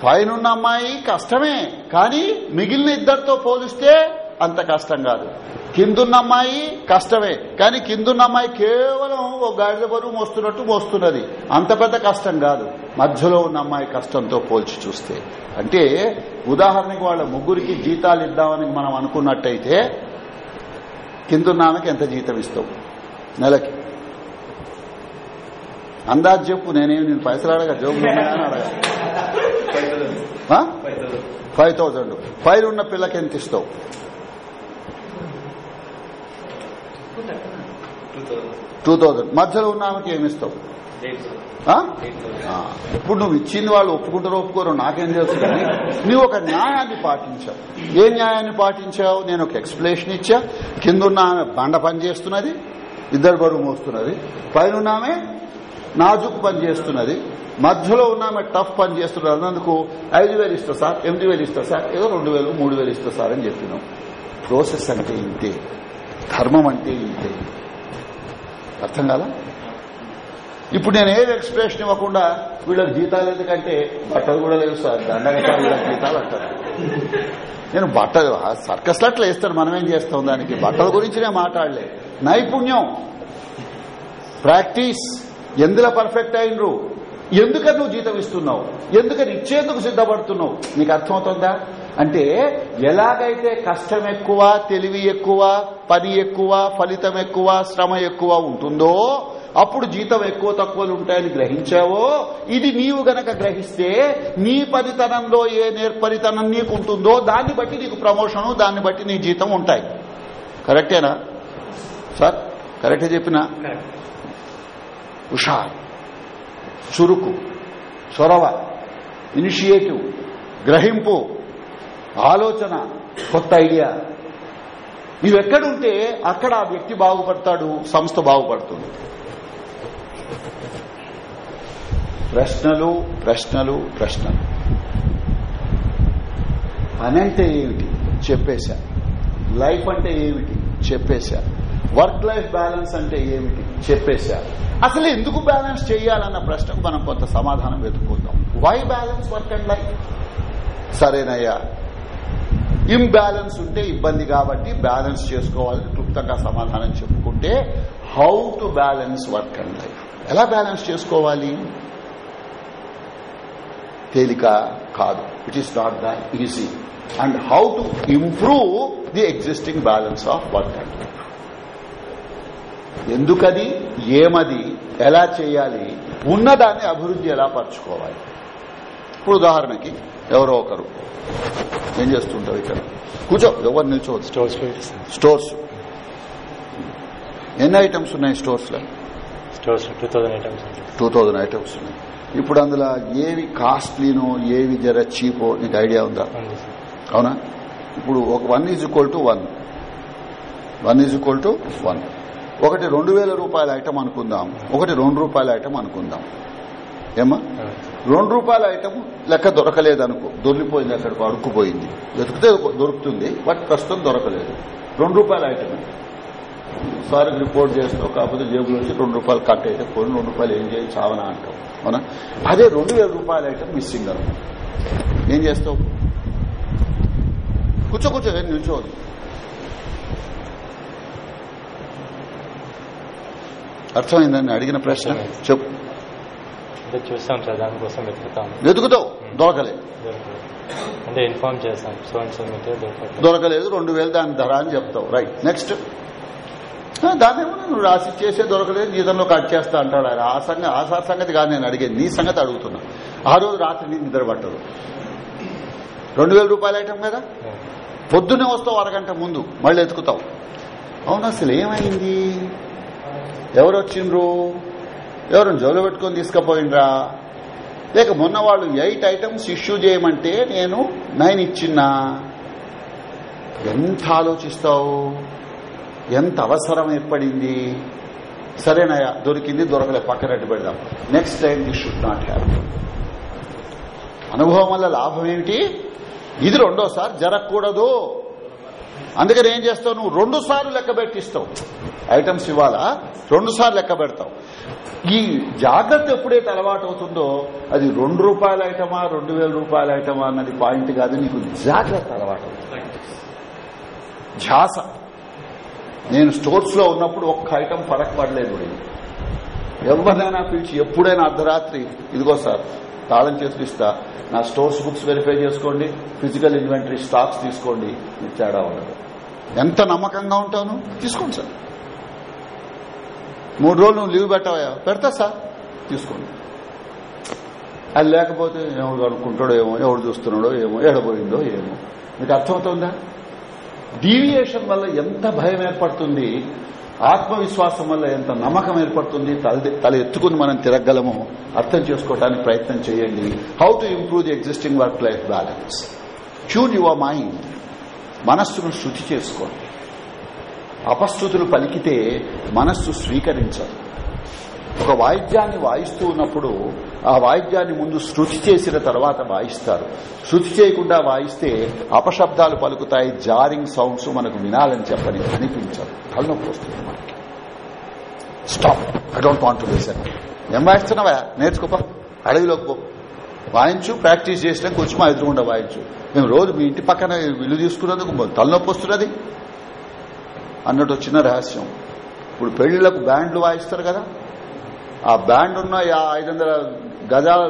పైనున్న అమ్మాయి కష్టమే కానీ మిగిలిన ఇద్దరితో పోలిస్తే అంత కష్టం కాదు. కిందున్న అమ్మాయి కష్టమే కానీ కిందున్న అమ్మాయి కేవలం ఓ గాడిద బరువు మోస్తున్నట్టు మోస్తున్నది. అంత పెద్ద కష్టం కాదు. మధ్యలో ఉన్న అమ్మాయి కష్టంతో పోల్చి చూస్తే. అంటే ఉదాహరణకి వాళ్ళ ముగ్గురికి జీతాలు ఇద్దామని మనం అనుకున్నట్టయితే కిందున్న ఆమెకి ఎంత జీతం ఇస్తాం నెలకి. అందాజ్ చెప్పు నేనేమి నేను పైసలు అడగా జోబులు అని అడగా. Five thousand. ఫైవ్ ఉన్న పిల్లకి ఎంత ఇస్తావు? Two thousand. మధ్యలో ఉన్న ఆమెకి ఏమి ఇస్తావు? ఇప్పుడు నువ్వు ఇచ్చింది వాళ్ళు ఒప్పుకుంటారో ఒప్పుకోరు నాకేం తెలుసు కానీ నువ్వు ఒక న్యాయాన్ని పాటించావు. ఏ న్యాయాన్ని పాటించావు? నేను ఒక ఎక్స్ప్లెనేషన్ ఇచ్చా. కింద ఉన్న ఆమె బండ పని చేస్తున్నది ఇద్దరు బరువు మోస్తున్నది. పైన ఆమె నాజుక్ పని చేస్తున్నది. మధ్యలో ఉన్న ఆమె టఫ్ పని చేస్తున్నారు. అన్నందుకు ఐదు వేలు ఇస్తా సార్ ఎనిమిది వేలు ఇస్తా సార్ ఏదో రెండు వేలు మూడు వేలు ఇస్తా సార్ అని చెప్పినాం. ప్రోసెస్ అంటే ఇంతే. ధర్మం అంటే ఇంతే. అర్థం కాదా ఇప్పుడు నేను ఏది ఎక్స్ప్రెషన్ ఇవ్వకుండా వీళ్ళకి జీతాలు ఎందుకంటే బట్టలు కూడా లేవు సార్. దండగా వీళ్ళకి జీతాలు అంటారు. నేను బట్టలు సర్కస్ అట్లా వేస్తాడు మనం ఏం చేస్తాం దానికి? బట్టల గురించి నేను మాట్లాడలే. నైపుణ్యం. ప్రాక్టీస్. ఎందులో పర్ఫెక్ట్ అయినరు? ఎందుకని నువ్వు జీతం ఇస్తున్నావు? ఎందుకని ఇచ్చేందుకు సిద్ధపడుతున్నావు? నీకు అర్థమవుతుందా? అంటే ఎలాగైతే కష్టం ఎక్కువ తెలివి ఎక్కువ పని ఎక్కువ ఫలితం ఎక్కువ శ్రమ ఎక్కువ ఉంటుందో అప్పుడు జీతం ఎక్కువ తక్కువలు ఉంటాయని గ్రహించావో ఇది నీవు గనక గ్రహిస్తే నీ పనితనంలో ఏ నేర్పరితనం నీకు ఉంటుందో దాన్ని బట్టి నీకు ప్రమోషను దాన్ని బట్టి నీ జీతం ఉంటాయి. కరెక్టేనా సార్ కరెక్టే చెప్పినా? హుషార్ చురుకు చొరవ ఇనిషియేటివ్ గ్రహింపు ఆలోచన కొత్త ఐడియా. నీవెక్కడుంటే అక్కడ ఆ వ్యక్తి బాగుపడతాడు సంస్థ బాగుపడుతుంది. ప్రశ్నలు ప్రశ్నలు ప్రశ్నలు. పని అంటే ఏమిటి? చెప్పేశా. లైఫ్ అంటే ఏమిటి? చెప్పేశా. వర్క్ లైఫ్ బ్యాలెన్స్ అంటే ఏమిటి? చెప్పేశా. అసలు ఎందుకు బ్యాలెన్స్ చేయాలన్న ప్రశ్నకు మనం కొంత సమాధానం వెతుక్కుందాం why balance work and life సరేనయ్యా. ఇంబ్యాలెన్స్ ఉంటే ఇబ్బంది కాబట్టి బ్యాలెన్స్ చేసుకోవాలని క్లుప్తంగా సమాధానం చెప్పుకుంటే how to balance work and life ఎలా బ్యాలెన్స్ చేసుకోవాలి? తేలిక కాదు. It is not that easy and how to improve the existing balance of work and life ఎందుకది? ఏమది? ఎలా చేయాలి? ఉన్నదాన్ని అభివృద్ధి ఎలా పరచుకోవాలి? ఇప్పుడు ఉదాహరణకి ఎవరో ఒకరు ఏం చేస్తుంటారు ఇక్కడ? కూర్చో ఎవరు నిల్చోవచ్చు స్టోర్స్ స్టోర్స్ ఎన్ని ఐటమ్స్ ఉన్నాయి స్టోర్స్లో? Stores two thousand items two thousand items ఉన్నాయి. ఇప్పుడు అందులో ఏవి కాస్ట్లీనో ఏవి జర చీపో నీకు ఐడియా ఉందా? అవునా? ఇప్పుడు ఒక one is equal to one one is equal to one ఒకటి రెండు వేల రూపాయల ఐటమ్ అనుకుందాం ఒకటి రెండు రూపాయల ఐటమ్ అనుకుందాం. ఏమా రెండు రూపాయల ఐటమ్ లెక్క దొరకలేదు అనుకో దొరికిపోయింది అక్కడికి అడుక్కుపోయింది. వెతికితే దొరుకుతుంది బట్ ప్రస్తుతం దొరకలేదు. రెండు రూపాయల ఐటమ్ సార్కి రిపోర్ట్ చేస్తావు కాకపోతే జేబులో వచ్చి రెండు రూపాయలు కట్ అయితే పోయి రెండు రూపాయలు ఏం చేయాలి చావనా అంటావు. అవునా? అదే రెండు వేల రూపాయల ఐటమ్ మిస్సింగ్ అనుకో. ఏం చేస్తావు? కూర్చో కూర్చో ఏం అర్థమైందని అడిగిన ప్రశ్న? చెప్పు. చూస్తాం సార్ దానికోసం వెతుకుతాం వెతుకుతావు? దొరకలేదు. అంటే ఇన్ఫార్మ్ చేస్తాం సో అండ్ దొరకలేదు. రెండు వేలు దాని ధర అని చెప్తావు. Right next. దాన్నేమో నువ్వు రాసి చేసే దొరకలేదు జీతంలో కట్ చేస్తా అంటాడు ఆయన. ఆ సంగతి ఆ సార్ సంగతి కాదు నేను అడిగేది. నీ సంగతి అడుగుతున్నా. ఆ రోజు రాత్రి నీ నిద్ర పట్టదు. రెండు వేల రూపాయలు ఐటమ్ కదా? పొద్దున్నే వస్తావు అరగంట ముందు మళ్ళీ ఎత్తుకుతావు అవును అసలు ఏమైంది? ఎవరు వచ్చిండ్రు? ఎవరు జోలు పెట్టుకొని తీసుకుపోయిండ్రా? లేక మొన్న వాళ్ళు ఎయిట్ ఐటమ్స్ ఇష్యూ చేయమంటే నేను నైన్ ఇచ్చిన్నా? ఎంత ఆలోచిస్తావు? ఎంత అవసరం ఏర్పడింది? సరేనయ్యా దొరికింది దొరకలే పక్కనట్టు పెడదాం. Next time this should not have అనుభవం వల్ల లాభం ఏమిటి? ఇది రెండోసారి జరగకూడదు. అందుకని ఏం చేస్తావు? నువ్వు రెండు సార్లు లెక్క పెట్టిస్తావు. ఐటమ్స్ ఇవ్వాలా? రెండు సార్లు లెక్క పెడతావు. ఈ జాగ్రత్త ఎప్పుడైతే అలవాటు అవుతుందో అది రెండు రూపాయల ఐటమా రెండు వేల రూపాయల ఐటమా అన్నది పాయింట్ కాదు. నీకు జాగ్రత్త అలవాటు. అవుతుంది నేను స్టోర్స్లో ఉన్నప్పుడు ఒక్క ఐటమ్ ఫరక్ పడలేదు ఎవరినైనా పిలిచి ఎప్పుడైనా అర్ధరాత్రి ఇదిగో సార్ తాళం చేతికిస్తా నా స్టోర్స్ బుక్స్ వెరిఫై చేసుకోండి. ఫిజికల్ ఇన్వెంటరీ స్టాక్స్ తీసుకోండి. తేడా ఉండదు. ఎంత నమ్మకంగా ఉంటాను? తీసుకోండి సార్. మూడు రోజులు నువ్వు లీవ్ పెట్టవా పెడతా సార్. తీసుకోండి. అది లేకపోతే ఎవడు అనుకుంటాడో ఏమో ఎవడు చూస్తున్నాడో ఏమో ఎడబోయిందో ఏమో. మీకు అర్థమవుతుందా? డీవియేషన్ వల్ల ఎంత భయం ఏర్పడుతుంది? ఆత్మవిశ్వాసం వల్ల ఎంత నమ్మకం ఏర్పడుతుంది? తల తల ఎత్తుకుని మనం తిరగలము అర్థం చేసుకోవడానికి ప్రయత్నం చేయండి. How to improve the existing work life balance soothe your mind మనస్సును శుద్ధి చేసుకోండి. అపస్థుతులు పలికితే మనస్సు స్వీకరించదు. ఒక వాయిద్యాన్ని వాయిస్తూ ఉన్నప్పుడు ఆ వాయిద్యాన్ని ముందు శృతి చేసిన తర్వాత వాయిస్తారు. శృతి చేయకుండా వాయిస్తే అపశబ్దాలు పలుకుతాయి జారింగ్ సౌండ్స్ మనకు వినాలని చెప్పని అనిపించారు తలనొప్పి వస్తుంది మనకి. Stop I don't want to listen ఏం వాయిస్తున్నావా నేర్చుకోపా. అడవిలోకి పో. వాయించు ప్రాక్టీస్ చేసినా కొంచెం ఎదురుగుండా వాయించు. మేము రోజు మీ ఇంటి పక్కన ఇల్లు తీసుకున్నందుకు తలనొప్పి వస్తున్నది. అన్నట్టు వచ్చిన రహస్యం. ఇప్పుడు పెళ్ళిళ్ళకు బ్యాండ్లు వాయిస్తారు కదా? ఆ బ్యాండ్ ఉన్న ఐదు వందల గజాల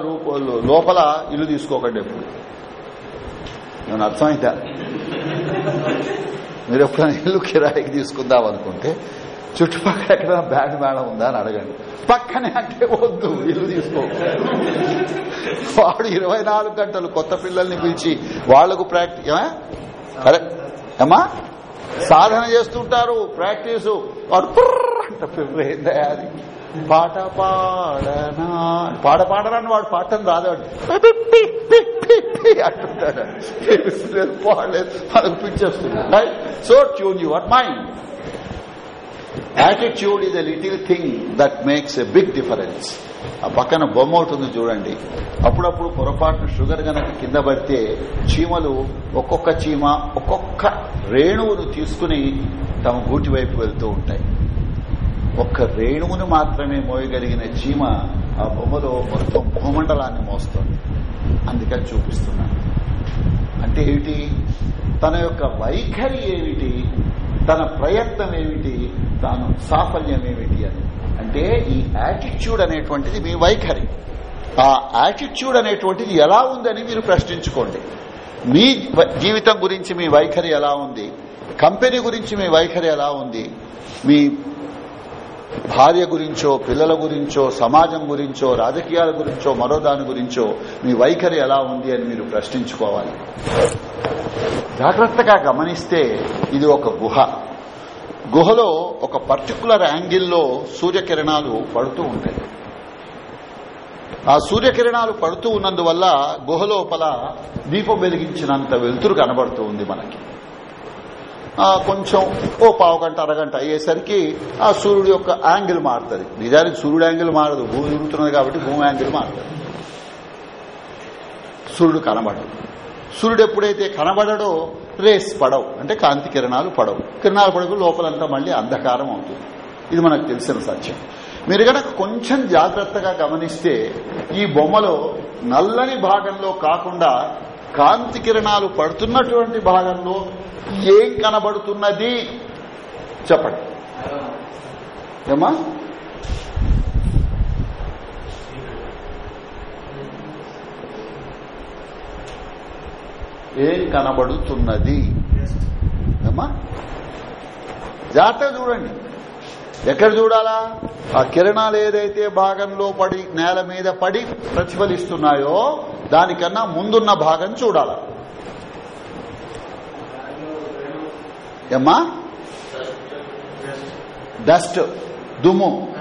లోపల ఇల్లు తీసుకోకండి ఎప్పుడు. నేను అర్థమైందా? మీరు ఎప్పుడైనా ఇల్లు కిరాయికి తీసుకుందాం అనుకుంటే చుట్టుపక్కల ఎక్కడ బ్యాడ్ మేడం ఉందా అని అడగండి. పక్కనే అంటే వద్దు ఇల్లు తీసుకో. వాడు ఇరవై నాలుగు గంటలు కొత్త పిల్లల్ని పిలిచి వాళ్ళకు ప్రాక్టీస్ అరే ఏమా? సాధన చేస్తుంటారు ప్రాక్టీసు వాడు పుర్ర్ అది పాట పాడనా? పాట పాడరాని వాడు పాటను రాదాడు అంటుంటాడు. పాడలేదు మనకు పిచ్చేస్తుంది so tune your mind attitude is a little thing that makes a big difference ఆ పక్కన బొమ్మ ఉంటుంది చూడండి. అప్పుడప్పుడు పొరపాటున షుగర్ గనక కింద పడితే చీమలు ఒక్కొక్క చీమ ఒక్కొక్క రేణువును తీసుకుని తమ గూటి వైపు వెళ్తూ ఉంటాయి. ఒక్క రేణువును మాత్రమే మోయగలిగిన చీమ ఆ బొమ్మలో మొత్తం భూమండలాన్ని మోస్తుంది. అందుకని చూపిస్తున్నాను. అంటే ఏమిటి? తన యొక్క వైఖరి ఏమిటి? తన ప్రయత్నం ఏమిటి తాను సాఫల్యం ఏమిటి అని. అంటే ఈ యాటిట్యూడ్ అనేటువంటిది మీ వైఖరి. ఆ యాటిట్యూడ్ అనేటువంటిది ఎలా ఉందని మీరు ప్రశ్నించుకోండి. మీ జీవితం గురించి మీ వైఖరి ఎలా ఉంది? కంపెనీ గురించి మీ వైఖరి ఎలా ఉంది? మీ భార్య గురించో పిల్లల గురించో సమాజం గురించో రాజకీయాల గురించో మరో దాని గురించో మీ వైఖరి ఎలా ఉంది అని మీరు ప్రశ్నించుకోవాలి. జాగ్రత్తగా గమనిస్తే ఇది ఒక గుహ. గుహలో ఒక పర్టికులర్ యాంగిల్లో సూర్యకిరణాలు పడుతూ ఉంటాయి. ఆ సూర్యకిరణాలు పడుతూ ఉన్నందువల్ల గుహలోపల దీపం వెలిగించినంత వెలుతురు కనబడుతూ ఉంది మనకి. కొంచెం ఓ పావు గంట అరగంట అయ్యేసరికి ఆ సూర్యుడు యొక్క యాంగిల్ మారుతుంది. నిజానికి సూర్యుడు యాంగిల్ మారదు భూమి తిరుగుతున్నది కాబట్టి భూమి యాంగిల్ మారుతుంది సూర్యుడు కనబడదు సూర్యుడు ఎప్పుడైతే కనబడడో రేస్ పడవు అంటే కాంతి కిరణాలు పడవు. కిరణాలు పడవు లోపలంతా మళ్ళీ అంధకారం అవుతుంది. ఇది మనకు తెలిసిన సత్యం. మీరు కనుక కొంచెం జాగ్రత్తగా గమనిస్తే ఈ బొమ్మలో నల్లని భాగంలో కాకుండా కాంతి కిరణాలు పడుతున్నటువంటి భాగంలో ఏం కనబడుతున్నది? చెప్పండి. ఏమా ఏం కనబడుతున్నది? ఏమా జాగ్రత్తగా చూడండి. ఎక్కడ చూడాలా? ఆ కిరణాలు ఏదైతే భాగంలో పడి నేల మీద పడి ప్రతిఫలిస్తున్నాయో దానికన్నా ముందున్న భాగం చూడాలా. ఏమ్మా? డస్ట్ దుమ్ము.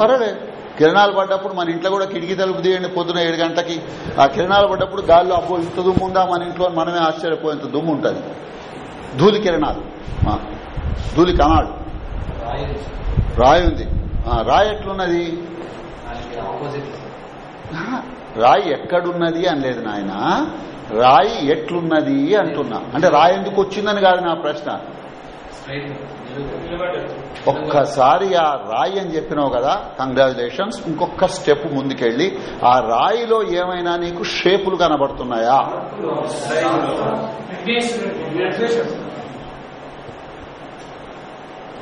పర్వాలేదు కిరణాలు పడ్డప్పుడు మన ఇంట్లో కూడా కిటికీ తలుపు తీయండి పొద్దున ఏడు గంటకి. ఆ కిరణాలు పడ్డప్పుడు గాల్లో అబ్బో ఇంత దుమ్ము ఉందా మన ఇంట్లో మనమే ఆశ్చర్యపోయేంత దుమ్ము ఉంటుంది. ధూళి కిరణాలు. ధూళి కణాలు. రాయి ఉంది. రాయి ఎట్లున్నది? రాయి ఎక్కడున్నది అనలేదు నాయన. రాయి ఎట్లున్నది అంటున్నా. అంటే రాయి ఎందుకు వచ్చిందని కాదు నా ప్రశ్న. ఒక్కసారి ఆ రాయి అని చెప్పినావు కదా కంగ్రాచులేషన్స్ ఇంకొక స్టెప్ ముందుకెళ్ళి ఆ రాయిలో ఏమైనా నీకు షేపులు కనబడుతున్నాయా?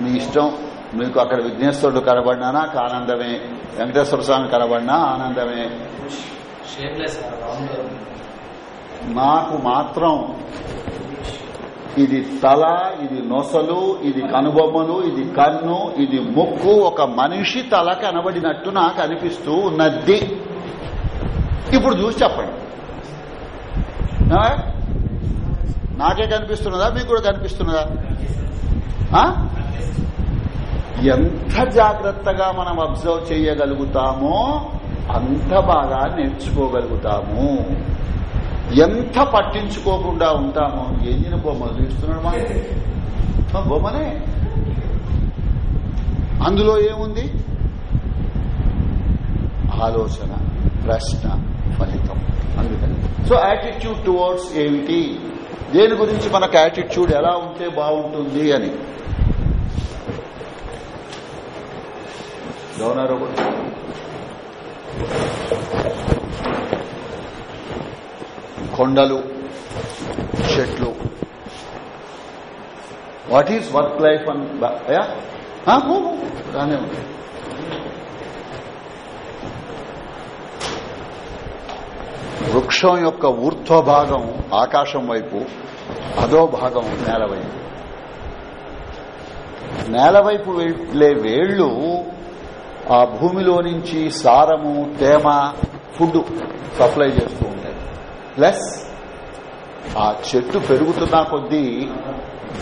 మీ ఇష్టం. మీకు అక్కడ విఘ్నేశ్వరుడు కనబడినానా? నాకు ఆనందమే వెంకటేశ్వర స్వామి కనబడినా? ఆనందమే. నాకు మాత్రం ఇది తల ఇది నొసలు ఇది కనుబొమ్మలు ఇది కన్ను ఇది ముక్కు ఒక మనిషి తల కనబడినట్టు నాకు అనిపిస్తూ ఉన్నది. ఇప్పుడు చూసి చెప్పండి. నాకే కనిపిస్తున్నదా? మీకు కూడా కనిపిస్తున్నదా? ఎంత జాగ్రత్తగా మనం అబ్జర్వ్ చేయగలుగుతామో అంత బాగా నేర్చుకోగలుగుతాము. ఎంత పట్టించుకోకుండా ఉంటామో. ఏందిన బొమ్మలు తీస్తున్నాడు మా బొమ్మనే. అందులో ఏముంది? ఆలోచన ప్రశ్న ఫలితం. అందుకని. సో యాటిట్యూడ్ టువర్డ్స్ ఏమిటి? దేని గురించి మనకు యాటిట్యూడ్ ఎలా ఉంటే బాగుంటుంది అని. గవర్నర్ ఒకటి కొండలు చెట్లు. వాట్ ఈజ్ వర్క్ లైఫ్ అన్ రానే ఉంది. వృక్షం యొక్క ఊర్ధ్వ భాగం ఆకాశం వైపు అదో భాగం నేల వైపు. నేల వైపు వెళ్ళే వేళ్ళు ఆ భూమిలో నుంచి సారము తేమ ఫుడ్ సప్లై చేస్తూ ఉంటాయి ప్లస్ ఆ చెట్టు పెరుగుతున్న కొద్దీ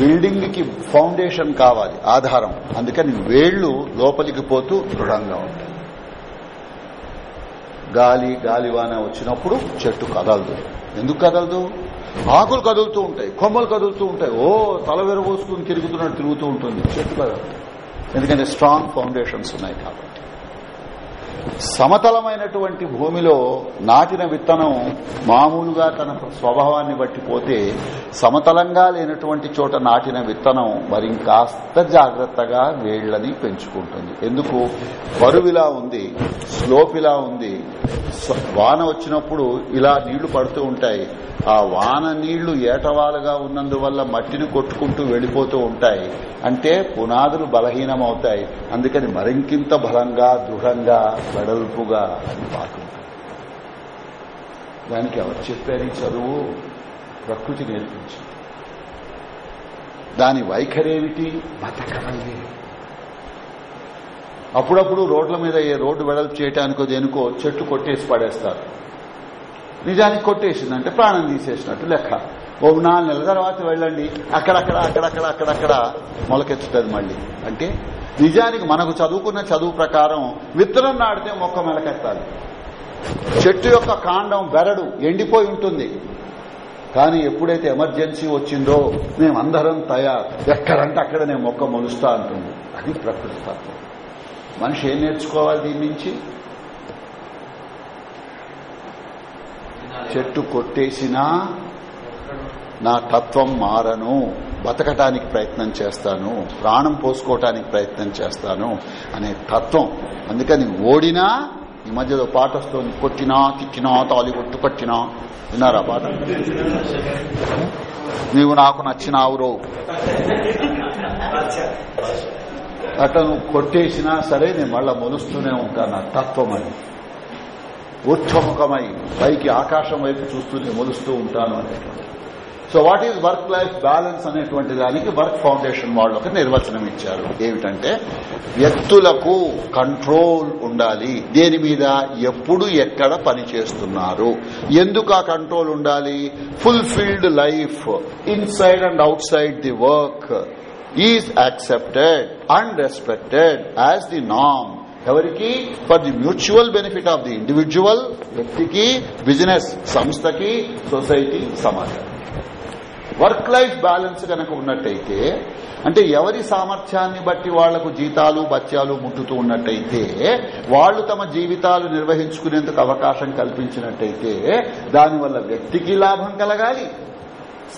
బిల్డింగ్కి ఫౌండేషన్ కావాలి ఆధారం. అందుకని వేళ్ళు లోపలికి పోతూ దృఢంగా ఉంటాయి. గాలి గాలివాన వచ్చినప్పుడు చెట్టు కదలదు. ఎందుకు కదలదు? ఆకులు కదులుతూ ఉంటాయి కొమ్మలు కదులుతూ ఉంటాయి. ఓ తల విరబోసుకుని తిరుగుతున్నట్టు తిరుగుతూ ఉంటుంది చెట్టు కదలదు. ఎందుకంటే స్ట్రాంగ్ ఫౌండేషన్స్ ఉన్నాయి కాబట్టి. సమతలమైనటువంటి భూమిలో నాటిన విత్తనం మామూలుగా తన స్వభావాన్ని బట్టి పోతే సమతలంగా లేనటువంటి చోట నాటిన విత్తనం మరింకాస్త జాగ్రత్తగా వేళ్ళని పెంచుకుంటుంది. ఎందుకు? బరువిలా ఉంది స్లోపిలా ఉంది. వాన వచ్చినప్పుడు ఇలా నీళ్ళు పడుతూ ఉంటాయి. ఆ వాన నీళ్ళు ఏటవాలుగా ఉన్నందువల్ల మట్టిని కొట్టుకుంటూ వెళ్ళిపోతూ ఉంటాయి. అంటే పునాదులు బలహీనమవుతాయి. అందుకని మరింకింత బలంగా దృఢంగా వెడల్పుగా అని పాకుంటాయి దానికి ఎవరు చెప్పారు ఈ చదువు? ప్రకృతి నేర్పించింది. దాని వైఖరేమిటి? బతకమయ్యే అప్పుడప్పుడు రోడ్ల మీద ఏ రోడ్డు వెడల్పు చేయటానికో దేనికో చెట్టు కొట్టేసి పడేస్తారు. నిజానికి కొట్టేసిందంటే ప్రాణం తీసేసినట్టు లెక్క. ఓ నాలుగు నెలల తర్వాత వెళ్ళండి. అక్కడక్కడ అక్కడక్కడ అక్కడక్కడ మొలకెత్తుతుంది మళ్ళీ. అంటే నిజానికి మనకు చదువుకున్న చదువు ప్రకారం విత్తనం నాడితే మొక్క మొలకెత్తాలి. చెట్టు యొక్క కాండం బెరడు ఎండిపోయి ఉంటుంది. కానీ ఎప్పుడైతే ఎమర్జెన్సీ వచ్చిందో మేమందరం తయారు. ఎక్కడంటే అక్కడ నేను మొక్క మొలుస్తా అంటుంది. అది ప్రకృతి తత్వం. మనిషి ఏం నేర్చుకోవాలి దీని నుంచి? చెట్టు కొట్టేసినా నా తత్వం మారను బతకటానికి ప్రయత్నం చేస్తాను ప్రాణం పోసుకోవటానికి ప్రయత్నం చేస్తాను అనే తత్వం. అందుకని ఓడినా ఈ మధ్యలో పాట వస్తుంది కొట్టినా తిట్టినా తాలి కొట్టు కొట్టినా. విన్నారా పాట? నీవు నాకు నచ్చినావురో. అట్లా నువ్వు కొట్టేసినా సరే నేను మళ్ళా మొలుస్తూనే ఉంటాను నా తత్వం అని. ఊర్ధ్వముఖమై పైకి ఆకాశం వైపు చూస్తూ నేను మొలుస్తూ ఉంటాను అనేటువంటి so what is work life balance అనేటువంటి దానికి వర్క్ ఫౌండేషన్ వాళ్ళు ఒక నిర్వచనం ఇచ్చారు. ఏమిటంటే వ్యక్తులకు కంట్రోల్ ఉండాలి. దేని మీద? ఎప్పుడు ఎక్కడ పని చేస్తున్నారు? ఎందుకు ఆ కంట్రోల్ ఉండాలి? Fulfilled life inside and outside the work is accepted and respected as the నామ్ ఎవరికి? For the mutual benefit of the individual వ్యక్తికి బిజినెస్ సంస్థకి సొసైటీ సమాజం వర్క్ లైఫ్ బ్యాలెన్స్ కనుక ఉన్నట్టయితే అంటే ఎవరి సామర్థ్యాన్ని బట్టి వాళ్ళకు జీతాలు బత్యాలు ముట్టుతూ ఉన్నట్టయితే వాళ్ళు తమ జీవితాలు నిర్వహించుకునేందుకు అవకాశం కల్పించినట్టయితే దానివల్ల వ్యక్తికి లాభం కలగాలి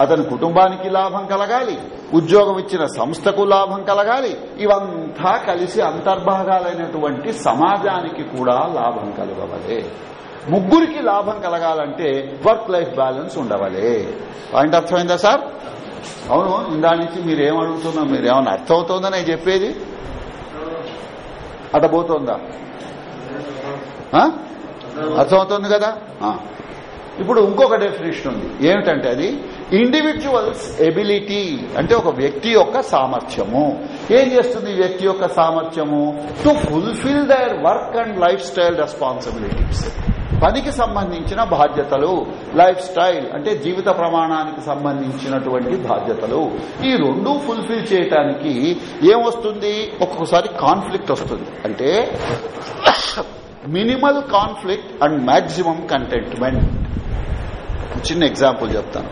అతని కుటుంబానికి లాభం కలగాలి ఉద్యోగం ఇచ్చిన సంస్థకు లాభం కలగాలి ఇవంతా కలిసి అంతర్భాగాలైనటువంటి సమాజానికి కూడా లాభం కలగవలే. ముగ్గురికి లాభం కలగాలంటే వర్క్ లైఫ్ బ్యాలెన్స్ ఉండవాలి. పాయింట్ అర్థమైందా సార్? అవును ఇందా నుంచి మీరేం అడుగుతున్నా మీరేమన్నా అర్థమవుతుందా నేను చెప్పేది? అటబోతోందా ఆ? అర్థమవుతోంది కదా? ఇప్పుడు ఇంకొక డెఫినేషన్ ఉంది. ఏమిటంటే అది? ఇండివిజువల్స్ ఎబిలిటీ అంటే ఒక వ్యక్తి యొక్క సామర్థ్యము. ఏం చేస్తుంది వ్యక్తి యొక్క సామర్థ్యము? To fulfill their work and life style responsibilities పనికి సంబంధించిన బాధ్యతలు. లైఫ్ స్టైల్ అంటే జీవిత ప్రమాణానికి సంబంధించినటువంటి బాధ్యతలు. ఈ రెండు ఫుల్ఫిల్ చేయటానికి ఏమొస్తుంది ఒక్కొక్కసారి కాన్ఫ్లిక్ట్ వస్తుంది. అంటే minimal conflict and maximum contentment చిన్న ఎగ్జాంపుల్ చెప్తాను.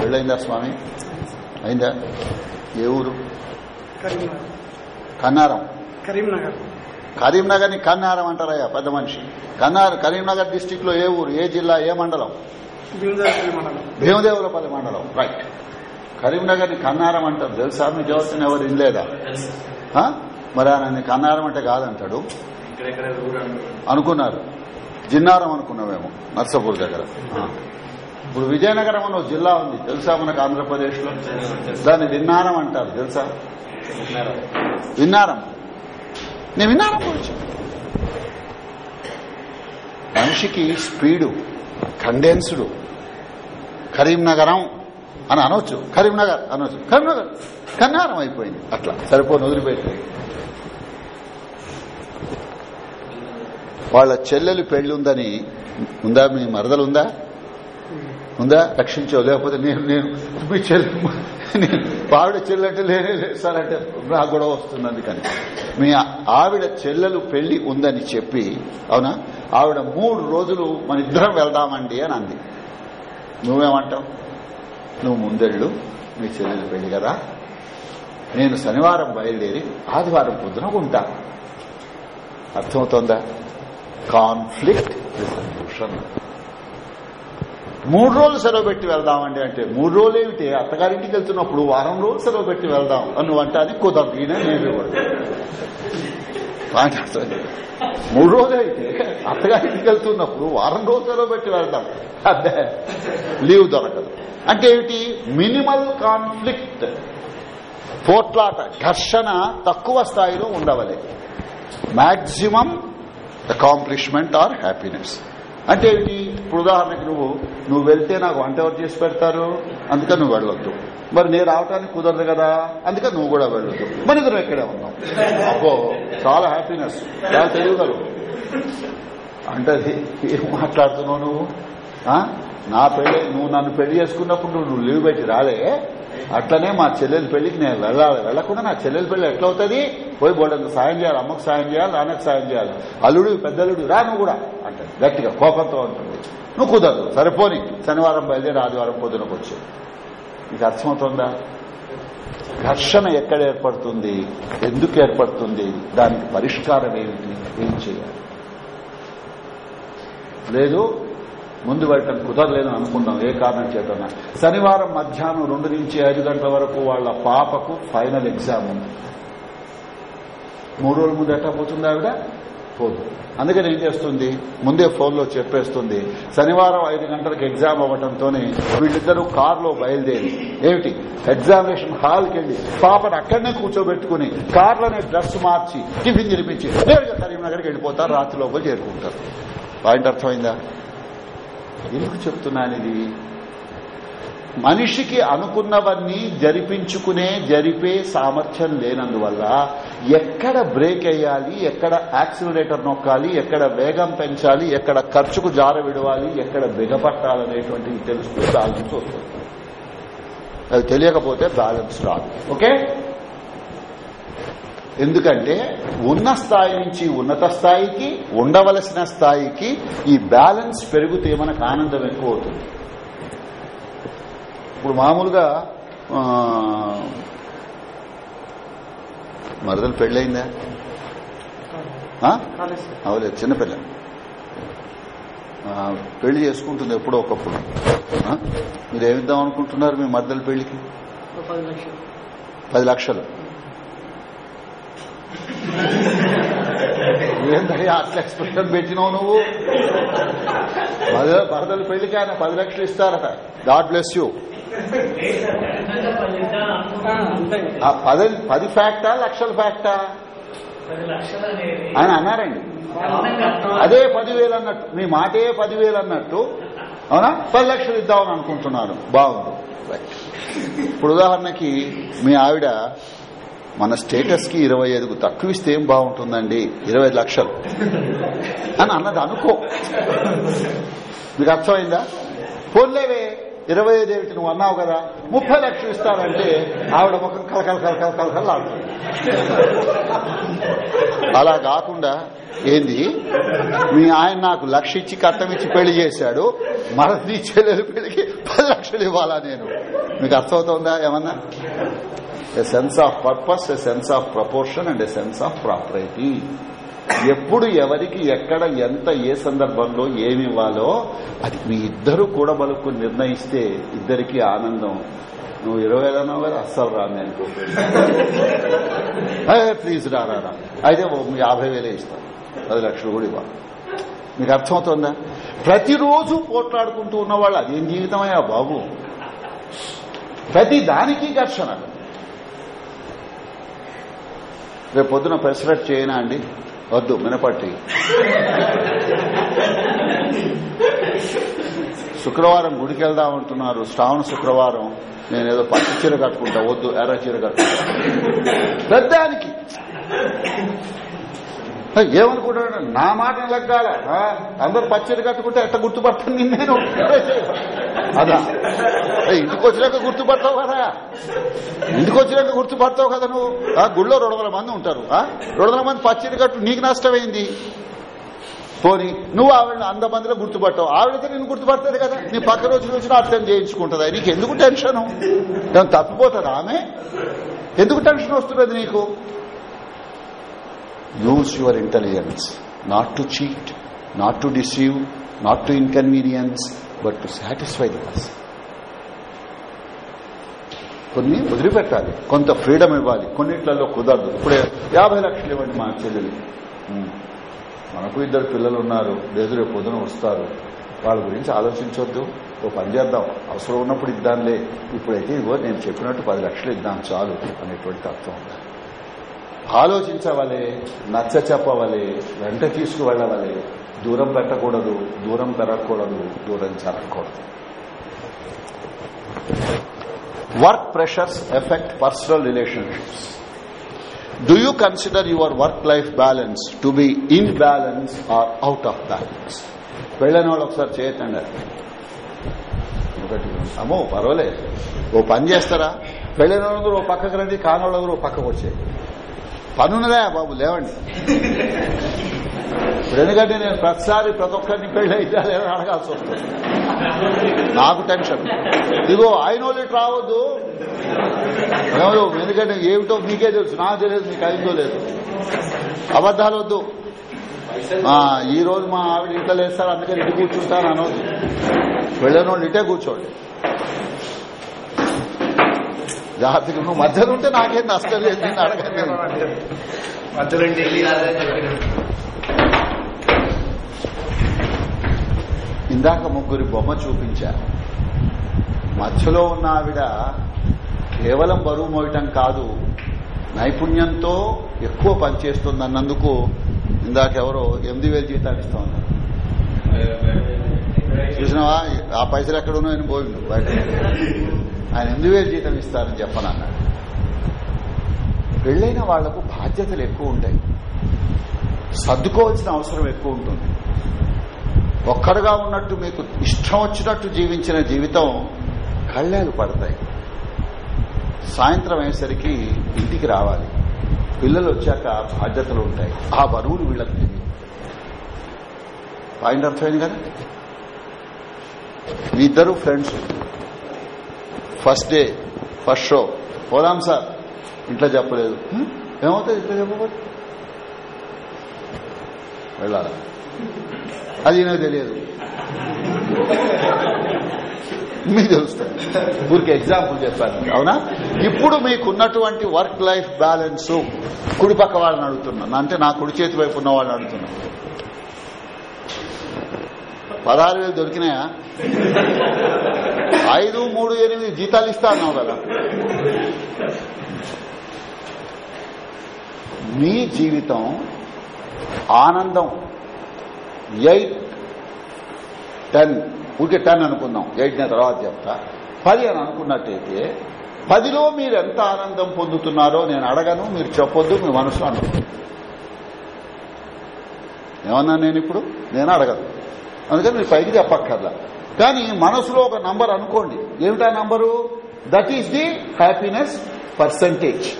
పెళ్ళైందా స్వామి? అయిందా? ఏ ఊరు? కరీంనగర్. కన్నారం. కరీంనగర్. కరీంనగర్ని కన్నారం అంటారయ్యా పెద్ద మనిషి. కన్నారు కరీంనగర్ డిస్టిక్లో ఏ ఊరు ఏ జిల్లా ఏ మండలం? భీమదేవులపల్లి మండలం. రైట్ కరీంనగర్ని కన్నారం అంటారు. తెలుసా? మీ జవసన్ ఎవరు ఇనలేదా ఆ? మరి ఆయన కన్నారం అంటే కాదంటాడు. అనుకున్నారు. జిన్నారం అనుకున్నామేమో నర్సపూర్ దగ్గర. ఇప్పుడు విజయనగరం అనే జిల్లా ఉంది. తెలుసా మనకు ఆంధ్రప్రదేశ్లో దాన్ని విన్నారం అంటారు. తెలుసా? విన్నారం. నేను విన్నాను మనిషికి స్పీడు కండెన్స్డ్ కరీంనగరం అని అనొచ్చు కరీంనగర్ అనొచ్చు కరీంనగర్ కన్నారం అయిపోయింది అట్లా సరిపోని వదిలిపెట్టి. వాళ్ళ చెల్లెలు పెళ్ళి ఉందని ఉందా మీ మరదలుందా? ఉందా? రక్షించో లేకపోతే నేను నేను మీ చెల్లెలు నేను ఆవిడ చెల్లెంటే లేనే లేదు సార్ అంటే నాకు గొడవ వస్తుంది అందుకని. మీ ఆవిడ చెల్లెలు పెళ్ళి ఉందని చెప్పి అవునా? ఆవిడ మూడు రోజులు మన ఇద్దరం వెళ్దామండి అని అంది. నువ్వేమంటావు? నువ్వు ముందెళ్ళు మీ చెల్లెలు పెళ్ళి కదా. నేను శనివారం బయలుదేరి ఆదివారం పొద్దున ఉంటా. అర్థమవుతోందా? Conflict resolution. మూడు రోజులు సెలవు పెట్టి వెళ్దామండి అంటే మూడు రోజులు ఏమిటి? అత్తగారింటికి వెళ్తున్నప్పుడు వారం రోజులు సెలవు పెట్టి వెళ్దాం. అని అంటే అది కుదరదు ఈయన నేను మూడు రోజులు అయితే అత్తగారింటికి వెళ్తున్నప్పుడు వారం రోజులు సెలవు పెట్టి వెళ్దాం. అదే లీవ్ దొరకదు. అంటే ఏమిటి? మినిమల్ కాన్ఫ్లిక్ట్ పోట్లాట ఘర్షణ తక్కువ స్థాయిలో ఉండవలే. Maximum accomplishment or happiness. అంటే ఏంటి ఇప్పుడు ఉదాహరణకి నువ్వు నువ్వు వెళ్తే నాకు వంట ఎవరు చేసి పెడతారు? అందుకని నువ్వు వెళ్ళొద్దు మరి నేను రావటానికి కుదరదు కదా? అందుకని నువ్వు కూడా వెళ్ళొద్దు. మరి ఇద్దరు ఎక్కడే ఉన్నాం. అబ్బో చాలా హ్యాపీనెస్ చాలా తెలియగలవు అంటే ఏం మాట్లాడుతున్నావు నువ్వు? నా పెళ్ళి నువ్వు నన్ను పెళ్ళి చేసుకున్నప్పుడు నువ్వు నువ్వు లీవ్ పెట్టి రాలే. అట్లనే మా చెల్లెల పెళ్ళికి నేను వెళ్ళాలి. వెళ్ళకుండా నా చెల్లెల పెళ్ళి ఎట్లవుతుంది? పోయి బోర్డంత సాయం చేయాలి అమ్మకు సాయం చేయాలి నాన్నకు సాయం చేయాలి. అల్లుడు పెద్దలుడు రా నువ్వు కూడా అంటే గట్టిగా కోపంతో ఉంటుంది నువ్వు కుదరదు. సరిపోని శనివారం బయలుదేరి ఆదివారం పొద్దునకు వచ్చి. నీకు అర్థమవుతుందా? ఘర్షణ ఎక్కడ ఏర్పడుతుంది? ఎందుకు ఏర్పడుతుంది? దానికి పరిష్కారం ఏమిటి? ఏం చేయాలి? లేదు ముందు వెళ్ళటం కుదరలేదు అనుకుందాం ఏ కారణం చేతనా? శనివారం మధ్యాహ్నం రెండు నుంచి ఐదు గంటల వరకు వాళ్ళ పాపకు ఫైనల్ ఎగ్జామ్ ఉంది. మూడు రోజుల ముందు ఎట్లా పోతుంది ఆవిడ? పోదు. అందుకని ఏం చేస్తుంది? ముందే ఫోన్లో చెప్పేస్తుంది. శనివారం ఐదు గంటలకు ఎగ్జామ్ అవ్వడంతోనే వీళ్ళిద్దరూ కారులో బయలుదేరి ఏమిటి? ఎగ్జామినేషన్ హాల్కి వెళ్ళి పాపను అక్కడనే కూర్చోబెట్టుకుని కార్లోనే డ్రెస్ మార్చి టిఫిన్ తినిపించి నేరుగా కరీంనగర్కి వెళ్ళిపోతారు రాత్రి లోపల చేరుకుంటారు. పాయింట్ అర్థమైందా? ఎందుకు చెప్తున్నాను ఇది మనిషికి అనుకున్నవన్నీ జరిపించుకునే జరిపే సామర్థ్యం లేనందువల్ల ఎక్కడ బ్రేక్ వేయాలి ఎక్కడ యాక్సిలరేటర్ నొక్కాలి ఎక్కడ వేగం పెంచాలి ఎక్కడ ఖర్చుకు జార విడవాలి ఎక్కడ బిగపట్టాలనేటువంటిది తెలుస్తూ బ్యాలెన్స్ వస్తుంది. అది తెలియకపోతే బ్యాలెన్స్ రాదు. ఓకే? ఎందుకంటే ఉన్న స్థాయి నుంచి ఉన్నత స్థాయికి ఉండవలసిన స్థాయికి ఈ బ్యాలెన్స్ పెరిగితే మనకు ఆనందం ఎక్కువ అవుతుంది ఇప్పుడు మామూలుగా మరదలు పెళ్ళయిందా? అవలేదు చిన్నపిల్ల పెళ్ళి చేసుకుంటుంది ఎప్పుడో ఒకప్పుడు? మీరు ఏమిద్దాం అనుకుంటున్నారు మీ మరదల పెళ్ళికి? పది లక్షలు. ఏంటయ్యా అట్లా ఎక్స్ప్రెషన్ పెట్టినావు నువ్వు? మరదల పెళ్ళికి ఆయన పది లక్షలు ఇస్తారట. God bless you. పది పది ఫ్యాక్టా లక్షల ఫ్యాక్టా? ఆయన అన్నారండి. అదే పదివేలు అన్నట్టు. మీ మాటే పదివేలు అన్నట్టు. అవునా? పది లక్షలు ఇద్దామని అనుకుంటున్నాను బాగుంది. రైట్. ఇప్పుడు ఉదాహరణకి మీ ఆవిడ మన స్టేటస్కి ఇరవై ఐదుకు తక్కువ ఇస్తే ఏం బాగుంటుందండి? ఇరవై లక్షలు. అని అన్నది అనుకో. మీకు అర్థమైందా? పోన్లేవే ఇరవై ఐదు ఏమిటి నువ్వు అన్నావు కదా ముప్పై లక్షలు ఇస్తానంటే ఆవిడ ముఖం కలకల కలకల కలకల అలా కాకుండా ఏంది? మీ ఆయన నాకు లక్ష ఇచ్చి కట్టం ఇచ్చి పెళ్ళి చేశాడు. మన చెల్లెలు పెళ్ళికి పది లక్షలు ఇవ్వాలా నేను? మీకు అర్థమవుతుందా ఏమన్నా? A sense of purpose a sense of proportion and a sense of property ఎప్పుడు ఎవరికి ఎక్కడ ఎంత ఏ సందర్భంలో ఏమి ఇవ్వాలో అది మీ ఇద్దరు కూడా మనకు నిర్ణయిస్తే ఇద్దరికి ఆనందం. నువ్వు ఇరవై వేలు అన్నావు కదా అస్సలు రా నేను. ప్లీజ్ రా రా అయితే యాభై వేలే ఇస్తాను పది లక్షలు కూడా ఇవ్వాలి. మీకు అర్థమవుతుందా? ప్రతిరోజు పోట్లాడుకుంటూ ఉన్నవాళ్ళు అదేం జీవితమయ్యా బాబు? ప్రతి దానికి ఘర్షణ రేపు పొద్దున పెసరట్ చేయనా అండి? వద్దు మినపట్టి. శుక్రవారం గుడికి వెళ్దాం అంటున్నారు. శ్రావణ శుక్రవారం. నేనేదో పచ్చి చీర కట్టుకుంటా వద్దు ఎర్ర చీర కట్టుకుంటా. పెద్దానికి. ఏమనుకుంటాడు నా మాట లగ్గాల అందరు పచ్చడి కట్టుకుంటే ఎట్ట గుర్తుపడతాను నేను అదా. ఇంటికి వచ్చినాక గుర్తుపడతావు కదా. ఇంటికి వచ్చినాక గుర్తుపడతావు కదా నువ్వు? ఆ గుళ్ళో రెండు వందల మంది ఉంటారు. రెండు వందల మంది పచ్చడి కట్టు నీకు నష్టమైంది. పోని నువ్వు ఆవిడ అంద మందిలో గుర్తుపట్టావు ఆవిడైతే నేను గుర్తుపడుతుంది కదా. నీ పక్క రోజు రోజున అర్థం చేయించుకుంటుందా? నీకు ఎందుకు టెన్షన్ తప్పిపోతుంది ఆమె? ఎందుకు టెన్షన్ వస్తున్నది నీకు? Use your intelligence not to cheat not to deceive not to inconvenience but to satisfy the person కొన్ని వదిలిపెట్టాలి. కొంత ఫ్రీడమ్ ఇవ్వాలి. కొన్నిట్లలో కుదరదు. ఇప్పుడే యాభై లక్షలు ఇవ్వండి మా చెల్లెలు. మనకు ఇద్దరు పిల్లలు ఉన్నారు. లేదు రేపు పొద్దున వస్తారు. వాళ్ళ గురించి ఆలోచించొద్దు. ఓ పని చేద్దాం. అవసరం ఉన్నప్పుడు ఇద్దాంలే. ఇప్పుడైతే ఇదిగో నేను చెప్పినట్టు పది లక్షలు ఇద్దాం చాలు అనేటువంటి అర్థం ఉండాలి ఆలోచించవలే నచ్చ చెప్పవలే వెంట తీసుకువెళ్ళవలే దూరం పెట్టకూడదు దూరం పెరగకూడదు దూరం జరగకూడదు. Work pressures affect personal relationships do you consider your work life balance to be in balance or out of balance వెళ్ళని వాళ్ళు ఒకసారి చేయతండి ఒకటి అమ్మో పర్వాలేదు. ఓ పని చేస్తారా? వెళ్ళిన వాళ్ళందరూ ఓ పక్కకు రండి కాని వాళ్ళందరూ ఓ పక్కకు వచ్చేది పనున్నదా బాబు లేవండి. ఇప్పుడు ఎందుకంటే నేను ప్రతిసారి ప్రతి ఒక్కరిని పెళ్ళి అయితే లేదని అడగాల్సి వస్తుంది. నాకు టెన్షన్. ఇదిగో ఆయన వాళ్ళు రావద్దు. ఎందుకంటే ఏమిటో మీకే తెలుసు. నాకు తెలియదు మీకు అయిందో లేదు. అబద్దాలు వద్దు. ఈ రోజు మా ఆవిడ ఇంట్లో లేస్తారు అందుకని ఇటు కూర్చుంటాను అనవద్దు వెళ్ళిన వాళ్ళు ఇటే కూర్చోండి. జాగ్రత్తగా నువ్వు మధ్యలో ఉంటే నాకేం నష్టం లేదు నేను అడగను ఇందాక ముగ్గురి బొమ్మ చూపించా. మధ్యలో ఉన్న ఆవిడ కేవలం బరువు మోయటం కాదు నైపుణ్యంతో ఎక్కువ పనిచేస్తుంది అన్నందుకు ఇందాక ఎవరో ఎనిమిది వేలు జీతాలు ఇస్తా ఉన్నారు. చూసినావా? ఆ పైసలు ఎక్కడ ఉన్నాయని పోయిండు బయట. ఆయన ఎనిమిది వేలు జీతం ఇస్తారని చెప్పనన్నాడు. పెళ్ళైన వాళ్ళకు బాధ్యతలు ఎక్కువ ఉంటాయి. సర్దుకోవాల్సిన అవసరం ఎక్కువ ఉంటుంది. ఒక్కడుగా ఉన్నట్టు మీకు ఇష్టం వచ్చినట్టు జీవించిన జీవితం కళ్ళాలు పడతాయి. సాయంత్రం అయ్యేసరికి ఇంటికి రావాలి. పిల్లలు వచ్చాక బాధ్యతలు ఉంటాయి. ఆ బరువులు వీళ్ళకి తెలియదు. పాయింట్ అర్థమైంది కదా? మీ ఇద్దరు friends. First day first show. పోదాం సార్. ఇంట్లో చెప్పలేదు. ఏమవుతుంది ఇంట్లో చెప్పబోతు వెళ్ళాలా? అది నాకు తెలియదు. మీకు తెలుస్తుంది ఊరికి ఎగ్జాంపుల్ చెప్పాను. అవునా? ఇప్పుడు మీకున్నటువంటి వర్క్ లైఫ్ బ్యాలెన్స్. కుడిపక్క వాళ్ళని అడుగుతున్నాను అంటే నా కుడి చేతి వైపు ఉన్న వాళ్ళని అడుగుతున్నాను పదహారు వేలు దొరికినాయా? ఐదు మూడు ఎనిమిది జీతాలు ఇస్తా అన్నావు కదా. మీ జీవితం ఆనందం. Eight ten. ఊరికే టెన్ అనుకుందాం. ఎయిట్ నేను తర్వాత చెప్తా. పది అని అనుకున్నట్టయితే పదిలో మీరు ఎంత ఆనందం పొందుతున్నారో నేను అడగను మీరు చెప్పొద్దు మీ మనసులో అనుకుంటాను ఏమన్నా నేను ఇప్పుడు? నేను అడగదు అందుకని మీరు పైకి చెప్పక్కర్లా. కానీ మనసులో ఒక నంబర్ అనుకోండి. ఏమిటా number? That is the happiness percentage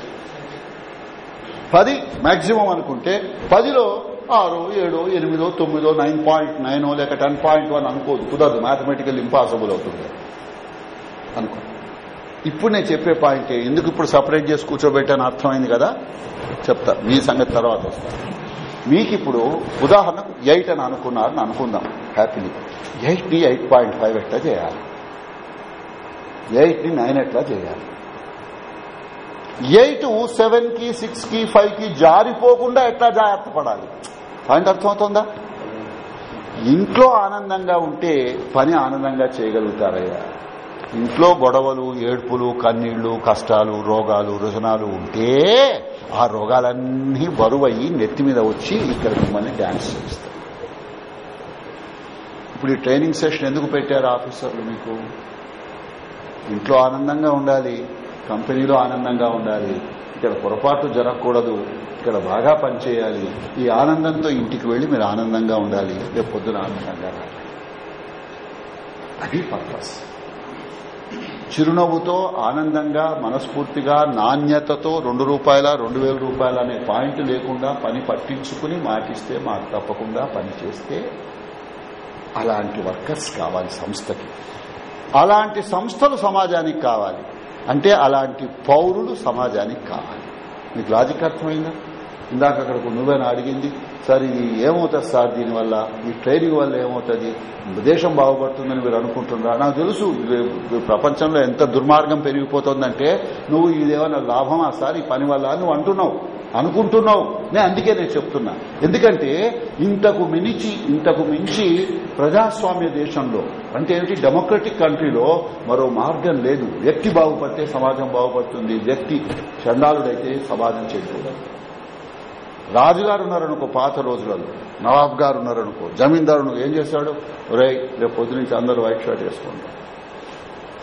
పది మాక్సిమం అనుకుంటే పదిలో ఆరు ఏడు ఎనిమిదో తొమ్మిదో నైన్ పాయింట్ నైన్ లేక టెన్ పాయింట్ వన్ అనుకోదు. కుదరదు. మ్యాథమెటికల్ ఇంపాసిబుల్ అవుతుంది. అనుకో. ఇప్పుడు నేను చెప్పే పాయింట్ ఎందుకు ఇప్పుడు సపరేట్ చేసి కూర్చోబెట్టాను? అర్థమైంది కదా? చెప్తా. మీ సంగతి తర్వాత వస్తాను మీకు ఇప్పుడు ఉదాహరణకు ఎయిట్ అని అనుకున్నారని అనుకుందాం. Happily eight? ని ఎయిట్ పాయింట్ ఫైవ్ ఎట్లా చేయాలి? ఎయిట్ని నైన్ ఎట్లా చేయాలి? ఎయిట్ సెవెన్కి సిక్స్కి ఫైవ్కి జారిపోకుండా ఎట్లా జాగ్రత్త పడాలి? పాయింట్ అర్థమవుతుందా? ఇంట్లో ఆనందంగా ఉంటే పని ఆనందంగా చేయగలుగుతారయ్యా. ఇంట్లో గొడవలు ఏడ్పులు కన్నీళ్ళు కష్టాలు రోగాలు రుజనాలు ఉంటే ఆ రోగాలన్నీ బరువయ్యి నెత్తి మీద వచ్చి ఇక్కడ మిమ్మల్ని డ్యాన్స్ చేస్తారు. ఇప్పుడు ఈ ట్రైనింగ్ సెషన్ ఎందుకు పెట్టారు ఆఫీసర్లు మీకు? ఇంట్లో ఆనందంగా ఉండాలి కంపెనీలో ఆనందంగా ఉండాలి ఇక్కడ పొరపాటు జరగకూడదు ఇక్కడ బాగా పనిచేయాలి ఈ ఆనందంతో ఇంటికి వెళ్ళి మీరు ఆనందంగా ఉండాలి రేపు పొద్దున ఆనందంగా రావాలి. అది పర్పస్. చిరునవ్వుతో ఆనందంగా మనస్ఫూర్తిగా నాణ్యతతో రెండు రూపాయల రెండు వేల రూపాయల అనే పాయింట్ లేకుండా పని పట్టించుకుని మాటిస్తే మాకు తప్పకుండా పని చేస్తే అలాంటి వర్కర్స్ కావాలి సంస్థకి. అలాంటి సంస్థలు సమాజానికి కావాలి. అంటే అలాంటి పౌరులు సమాజానికి కావాలి. మీకు లాజిక్ అర్థమైందా? ఇందాక అక్కడికి నువ్వేనా అడిగింది సార్ ఇది ఏమవుతుంది సార్ దీనివల్ల? ఈ ట్రైనింగ్ వల్ల ఏమవుతుంది? దేశం బాగుపడుతుందని మీరు అనుకుంటున్నారా? నాకు తెలుసు ప్రపంచంలో ఎంత దుర్మార్గం పెరిగిపోతుందంటే నువ్వు ఇదేమన్నా లాభమా సార్? ఈ పని వల్ల? నువ్వు అంటున్నావు అనుకుంటున్నావు. నేను అందుకే నేను చెప్తున్నా. ఎందుకంటే ఇంతకు మించి ఇంతకు మించి ప్రజాస్వామ్య దేశంలో అంటే ఏమిటి? డెమోక్రటిక్ కంట్రీలో మరో మార్గం లేదు. వ్యక్తి బాగుపడితే సమాజం బాగుపడుతుంది. వ్యక్తి చండాలుడైతే సమాజం చెడిపోతుంది. రాజుగారు ఉన్నారనుకో పాత రోజులలో నవాబ్ గారు ఉన్నారనుకో జమీందారు ఏం చేశాడు? రే రేపు పొద్దు నుంచి అందరూ వైట్ షర్ట్ వేసుకుంటారు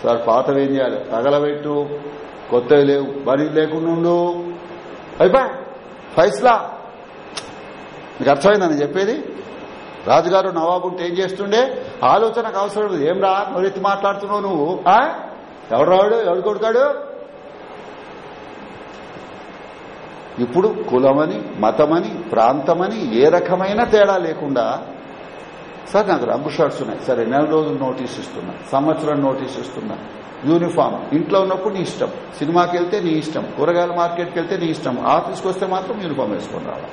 సార్ పాతవి ఏం చేయాలి? తగలబెట్టు కొత్తవి లేవు. బరీ లేకుండా ఉండు. అయిపోయా ఫైస్లా. మీకు అర్థమైందని చెప్పేది? రాజుగారు నవాబు ఉంటే ఏం చేస్తుండే? ఆలోచనకు అవసరం లేదు. ఏం రా నోరెత్తి మాట్లాడుతున్నావు నువ్వు? ఎవడు రాడు? ఎవడు కొడుకాడు? ఇప్పుడు కులమని మతమని ప్రాంతమని ఏ రకమైన తేడా లేకుండా సార్ నాకు రంగు షర్ట్స్ ఉన్నాయి. సరే నెల రోజులు నోటీస్ ఇస్తున్నా సంవత్సరం నోటీస్ ఇస్తున్నా. యూనిఫామ్ ఇంట్లో ఉన్నప్పుడు నీ ఇష్టం. సినిమాకి వెళ్తే నీ ఇష్టం. కూరగాయల మార్కెట్కి వెళ్తే నీ ఇష్టం. ఆఫీస్కి వస్తే మాత్రం యూనిఫామ్ వేసుకొని రావాలి.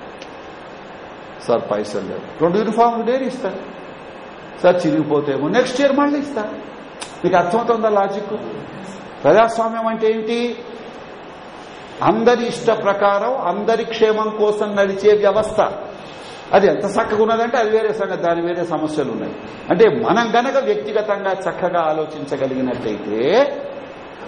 సార్ పైసలు లేవు. రెండు యూనిఫామ్లు డైరీ ఇస్తా సార్ చిరిగిపోతేమో నెక్స్ట్ ఇయర్ మళ్ళీ ఇస్తా మీకు అర్థమవుతుందా లాజిక్? ప్రజాస్వామ్యం అంటే ఏంటి అందరి ఇష్ట ప్రకారం అందరి క్షేమం కోసం నడిచే వ్యవస్థ. అది ఎంత చక్కగా ఉన్నదంటే అది వేరే సంగతి దాని వేరే సమస్యలు ఉన్నాయి. అంటే మనం గనక వ్యక్తిగతంగా చక్కగా ఆలోచించగలిగినట్లయితే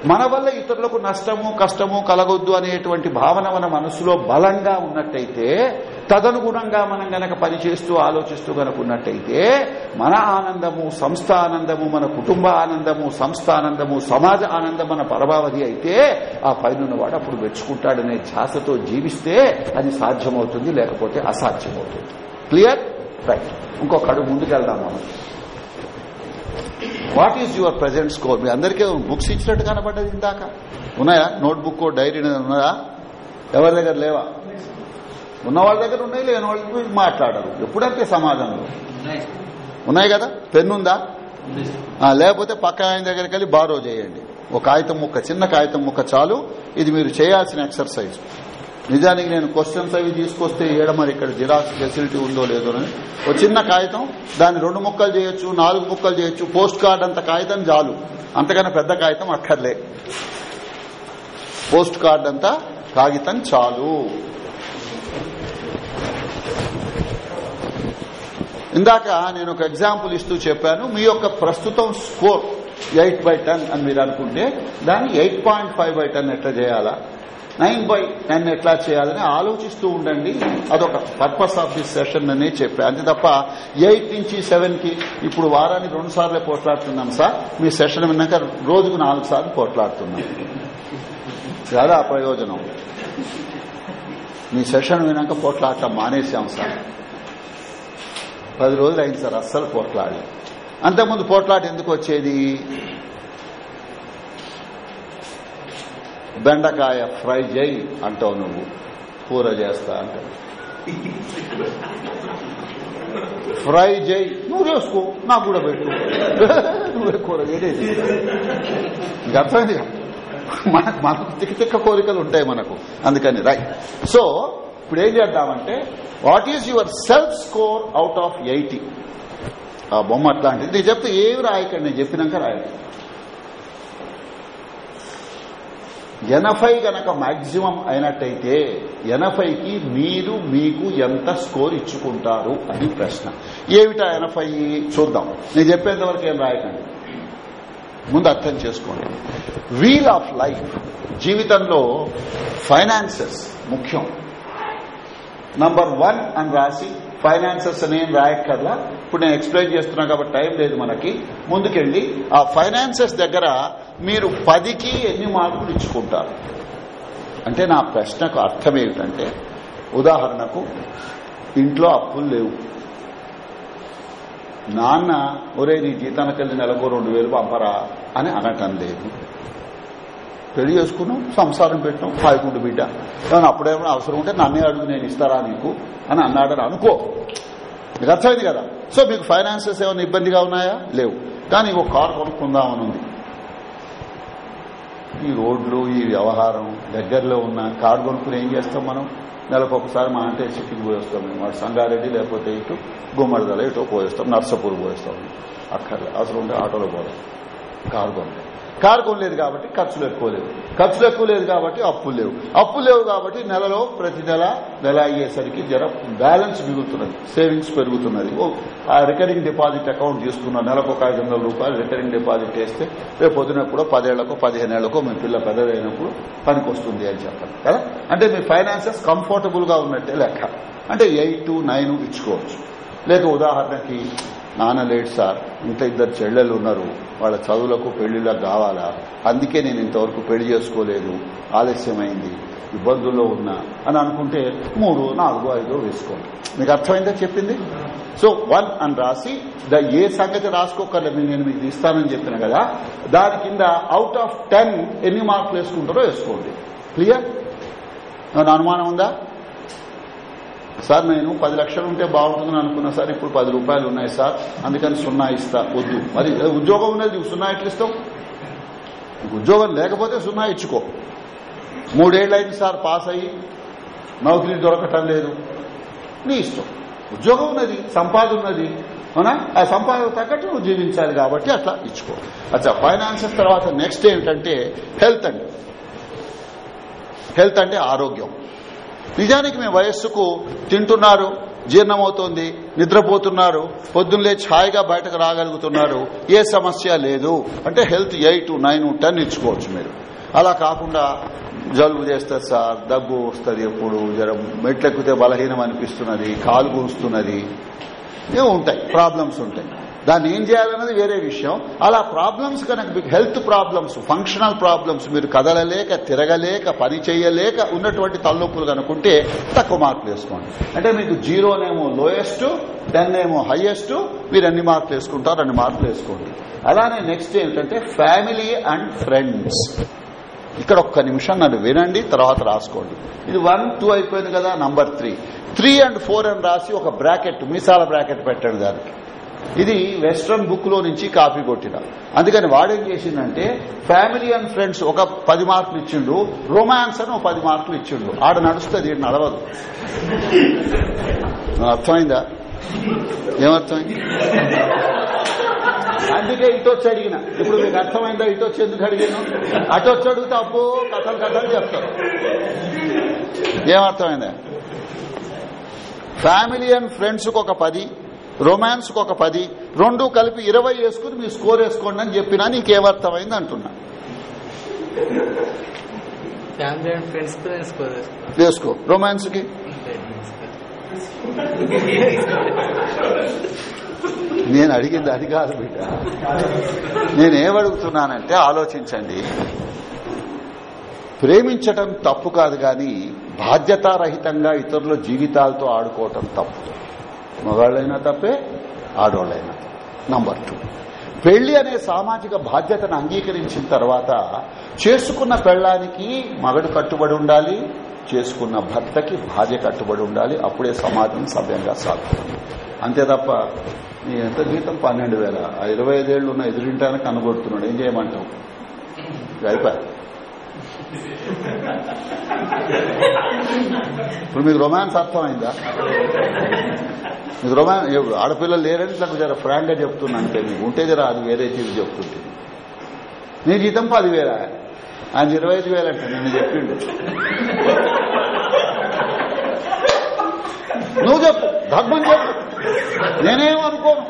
మన వల్ల ఇతరులకు నష్టము కష్టము కలగొద్దు అనేటువంటి భావన మన మనసులో బలంగా ఉన్నట్టయితే తదనుగుణంగా మనం గనక పనిచేస్తూ ఆలోచిస్తూ గనక ఉన్నట్టయితే మన ఆనందము సంస్థ ఆనందము మన కుటుంబ ఆనందము సంస్థ ఆనందము సమాజ ఆనందం మన పరమావధి అయితే ఆ పైనున్నవాడు అప్పుడు మెచ్చుకుంటాడనే ధ్యాసతో జీవిస్తే అది సాధ్యమవుతుంది లేకపోతే అసాధ్యమవుతుంది. క్లియర్? రైట్. ఇంకొక అడుగు ముందుకెళ్దాం మనం. What is your present score మీ అందరికీ బుక్స్ ఇచ్చినట్టు కనబడ్డది ఇందాక. ఉన్నాయా? నోట్బుక్ డైరీ ఉన్నాయా? ఎవరి దగ్గర లేవా? ఉన్న వాళ్ళ దగ్గర ఉన్నాయి లేని వాళ్ళు మాట్లాడరు. ఎప్పుడంతే సమాజంలో. ఉన్నాయి కదా? పెన్ను ఉందా? లేకపోతే పక్క ఆయన దగ్గరికి వెళ్ళి బారో చేయండి. ఒక కాగితం ముక్క చిన్న కాగితం ముక్క చాలు. ఇది మీరు చేయాల్సిన ఎక్సర్సైజ్ నిజానికి నేను క్వశ్చన్స్ అవి తీసుకొస్తే ఏడ మరి ఇక్కడ జిరాక్స్ ఫెసిలిటీ ఉందో లేదో అని. ఒక చిన్న కాగితం దాన్ని రెండు ముక్కలు చేయొచ్చు నాలుగు ముక్కలు చేయొచ్చు పోస్ట్ కార్డ్ అంత కాగితం చాలు. అంతకన్నా పెద్ద కాగితం అక్కర్లే. పోస్ట్ కార్డ్ అంతా కాగితం చాలు. ఇందాక నేను ఒక ఎగ్జాంపుల్ ఇస్తూ చెప్పాను. మీ యొక్క ప్రస్తుతం స్కోర్ ఎయిట్ బై టెన్ అని మీరు అనుకుంటే దాన్ని eight point five by ten ఎట్లా చేయాలా? నైన్ బై టెన్ ఎట్లా చేయాలని ఆలోచిస్తూ ఉండండి. అదొక పర్పస్ ఆఫ్ దిస్ సెషన్ అనే చెప్పాను అంతే తప్ప ఎయిట్ నుంచి సెవెన్కి ఇప్పుడు వారానికి రెండు సార్లే పోట్లాడుతున్నాం సార్. మీ సెషన్ విన్నాక రోజుకు నాలుగు సార్లు పోట్లాడుతున్నాం. చాలా ప్రయోజనం. మీ సెషన్ వినాక పోట్లాడటం మానేశాం సార్. పది రోజులు అయింది సార్ అస్సలు పోట్లాడి అంతకుముందు పోట్లాట ఎందుకు వచ్చేది? బెండకాయ ఫ్రై చేయి అంటావు నువ్వు. కూర చేస్తా అంటావు ఫ్రై చేయి. నువ్వు చేసుకో. నాకు కూడా పెట్టు. నువ్వే కూర చేయలేదు నీకు అర్థమైంది మనకు మనకు తిక్క తిక్క కోరికలు ఉంటాయి మనకు. అందుకని రైట్ సో ఇప్పుడు ఏం చేద్దామంటే what is your self score out of eighty ఆ బొమ్మ అట్లాంటిది. నేను చెప్తే ఏమి రాయకండి. నేను చెప్పినాక రాయండి. ఎనభై గనక మాక్సిమం అయినట్టయితే ఎనభైకి మీరు మీకు ఎంత స్కోర్ ఇచ్చుకుంటారు అని ప్రశ్న. ఏమిటా ఎనభై? చూద్దాం. నేను చెప్పేంతవరకు ఏం రాయకండి. ముందు అర్థం చేసుకోండి. వీల్ ఆఫ్ లైఫ్ జీవితంలో ఫైనాన్సెస్ ముఖ్యం. నంబర్ వన్ అని రాసి ఫైనాన్సెస్ అనేం రాయక్కర్లా. ఇప్పుడు నేను ఎక్స్ప్లెయిన్ చేస్తున్నా కాబట్టి టైం లేదు మనకి. ముందుకెళ్ళి ఆ ఫైనాన్సెస్ దగ్గర మీరు పదికి ఎన్ని మార్కులు ఇచ్చుకుంటారు? అంటే నా ప్రశ్నకు అర్థం ఏమిటంటే ఉదాహరణకు ఇంట్లో అప్పులు లేవు. నాన్న ఒరే నీ జీతానికెళ్ళి నెలకు రెండు వేలు పంపరా అని అనటం లేదు. పెళ్ళి చేసుకున్నాం సంసారం పెట్టాం హాయికుంటు బిడ్డ. ఏమైనా అప్పుడేమైనా అవసరం ఉంటే నన్నే అడుగు నేను ఇస్తారా నీకు? అని అన్నాడని అనుకో. మీకు అర్థమైంది కదా? సో మీకు ఫైనాన్సెస్ ఏమైనా ఇబ్బందిగా ఉన్నాయా? లేవు. కానీ ఒక కారు కొనుక్కుందామని ఉంది ఈ రోడ్లు ఈ వ్యవహారం దగ్గరలో ఉన్న కారు కొనుక్కుని ఏం చేస్తాం మనం? నెలకు ఒకసారి మా అంటే సిటీకి పోయేస్తాం మేము. సంగారెడ్డి లేకపోతే ఇటు గుమ్మడిదల ఇటు పోయేస్తాం నర్సపూర్ పోయేస్తాం అక్కర్లే. అసలు ఉంటే ఆటోలో పోదాం. కారు కొనలేదు కారు కొనలేదు కాబట్టి ఖర్చులు ఎక్కువ లేవు. ఖర్చులు ఎక్కువ లేదు కాబట్టి అప్పులు లేవు. అప్పులు లేవు కాబట్టి నెలలో ప్రతి నెల నెల అయ్యేసరికి జర బ్యాలెన్స్ మిగులుతున్నది. సేవింగ్స్ పెరుగుతున్నది. ఓ ఆ రికరింగ్ డిపాజిట్ అకౌంట్ తీసుకున్న నెలకు ఒక ఐదు వందల రూపాయలు రికరింగ్ డిపాజిట్ వేస్తే రేపు పొద్దునప్పుడు పదేళ్ళకో పదిహేనేళ్ళకో మీ పిల్ల పెద్దదైనప్పుడు పనికి వస్తుంది అని చెప్పండి కదా? అంటే మీ ఫైనాన్సెస్ కంఫర్టబుల్గా ఉన్నట్టే లెక్క. అంటే ఎయిట్ నైన్ ఇచ్చుకోవచ్చు. లేక ఉదాహరణకి నాన్న లేడు సార్ ఇంట్లో ఇద్దరు చెల్లెలు ఉన్నారు వాళ్ళ చదువులకు పెళ్ళిళ్ళకు కావాలా? అందుకే నేను ఇంతవరకు పెళ్ళి చేసుకోలేదు ఆలస్యమైంది ఇబ్బందుల్లో ఉన్నా అని అనుకుంటే మూడు నాలుగు ఐదు వేసుకోండి. మీకు అర్థమైందా చెప్పింది? సో వన్ అని రాసి ద ఏ సంగతి రాసుకోకర్లేదు నేను మీకు ఇస్తానని చెప్పిన కదా దాని కింద అవుట్ ఆఫ్ టెన్ ఎన్ని మార్కులు వేసుకుంటారో వేసుకోండి. క్లియర్ అనుమానం ఉందా? సార్ నేను పది లక్షలు ఉంటే బాగుంటుందని అనుకున్నా సార్ ఇప్పుడు పది రూపాయలు ఉన్నాయి సార్ అందుకని సున్నా ఇస్తా వద్దు. మరి ఉద్యోగం ఉన్నది సున్నా ఎట్లా ఇస్తావు? ఉద్యోగం లేకపోతే సున్నా ఇచ్చుకో. మూడేళ్ళు అయింది సార్ పాస్ అయ్యి నౌకరీ దొరకటం లేదు. నీ ఇష్టం. ఉద్యోగం ఉన్నది సంపాదన ఉన్నది అవునా? ఆ సంపాదన తగ్గట్టు నువ్వు జీవించాలి కాబట్టి అట్లా ఇచ్చుకో. అచ్చా ఫైనాన్షియల్ తర్వాత నెక్స్ట్ ఏంటంటే హెల్త్ అండి. హెల్త్ అంటే ఆరోగ్యం. నిజానికి మీ వయస్సుకు తింటున్నారు జీర్ణమవుతోంది నిద్రపోతున్నారు పొద్దున్నే ఛాయిగా బయటకు రాగలుగుతున్నారు ఏ సమస్య లేదు. అంటే హెల్త్ ఎయిట్ నైన్ టెన్ ఇచ్చుకోవచ్చు మీరు. అలా కాకుండా జలుబు చేస్తుంది సార్ దగ్గు వస్తుంది ఎప్పుడు జ్వరం మెట్లెక్కితే బలహీనం అనిపిస్తున్నది కాలు గుంస్తున్నది ఏమో ఉంటాయి ప్రాబ్లమ్స్ ఉంటాయి. దాన్ని ఏం చేయాలన్నది వేరే విషయం. అలా ప్రాబ్లమ్స్ కనుక మీకు హెల్త్ ప్రాబ్లమ్స్ ఫంక్షనల్ ప్రాబ్లమ్స్ మీరు కదలలేక తిరగలేక పని చేయలేక ఉన్నటువంటి తలనొప్పులు కనుకుంటే తక్కువ మార్కులు వేసుకోండి. అంటే మీకు జీరోనేమో లోయెస్ట్ టెన్ ఏమో హైయెస్ట్ మీరు ఎన్ని మార్కులు వేసుకుంటారు అన్ని మార్కులు వేసుకోండి. అలానే నెక్స్ట్ ఏంటంటే ఫ్యామిలీ అండ్ ఫ్రెండ్స్ ఇక్కడ ఒక్క నిమిషం నన్ను వినండి తర్వాత రాసుకోండి. ఇది వన్ టూ అయిపోయింది కదా number three three and four అని రాసి ఒక బ్రాకెట్ మీసాల బ్రాకెట్ పెట్టండి దానికి. ఇది వెస్ట్రన్ బుక్లో నుంచి కాపీ కొట్టిన. అందుకని వాడేం చేసిందంటే ఫ్యామిలీ అండ్ ఫ్రెండ్స్ ఒక పది మార్కులు ఇచ్చిండు రొమాన్స్ అని ఒక పది మార్కులు ఇచ్చిండు. ఆడ నడుస్తుంది ఈడ నడవదు. అర్థమైందా? ఏమర్థమైంది? అందుకే ఇటు వచ్చి అడిగిన. ఇప్పుడు మీకు అర్థమైందా ఇటు వచ్చి ఎందుకు అడిగాను? అటు వచ్చి అడిగితే అబ్బో కథలు కథలు చెప్తారు. ఏమర్థమైందా? ఫ్యామిలీ అండ్ ఫ్రెండ్స్కు ఒక పది రొమాన్స్ ఒక పది రెండు కలిపి ఇరవై వేసుకుని మీ స్కోర్ వేసుకోండి అని చెప్పినా నీకేమర్థమైంది అంటున్నా. వేసుకో రొమాన్స్కి నేను అడిగింది అది కాదు బిడ్డ. నేనేమడుగుతున్నానంటే ఆలోచించండి. ప్రేమించటం తప్పు కాదు కానీ బాధ్యతారహితంగా ఇతరుల జీవితాలతో ఆడుకోవటం తప్పు. మగాళ్ళైనా తప్పే ఆడవాళ్ళైనా నంబర్ టూ పెళ్ళి అనే సామాజిక బాధ్యతను అంగీకరించిన తర్వాత చేసుకున్న పెళ్ళానికి మగడు కట్టుబడి ఉండాలి చేసుకున్న భర్తకి భార్య కట్టుబడి ఉండాలి అప్పుడే సమాజం సభ్యంగా సాగుతుంది. అంతే తప్ప నీ ఎంత జీతం? పన్నెండు వేల. ఇరవై ఐదేళ్ళు ఉన్న ఎదురింటానికి కనబడుతున్నాడు ఏం చేయమంటావు? ఇక ఇప్పుడు మీకు రొమాన్స్ అర్థమైందా? మీకు రొమాన్ ఆడపిల్లలు లేరని నాకు జర ఫ్రాంక్గా చెప్తున్నా అంటే మీకు ఉంటే జర అది వేరే తీరు చెప్తుంటే. నీ జీతం పదివేల? ఆయన ఇరవై ఐదు వేలంట నిన్ను చెప్పిండు. నువ్వు చెప్పు ధర్మం చెప్పు. నేనేమనుకోను?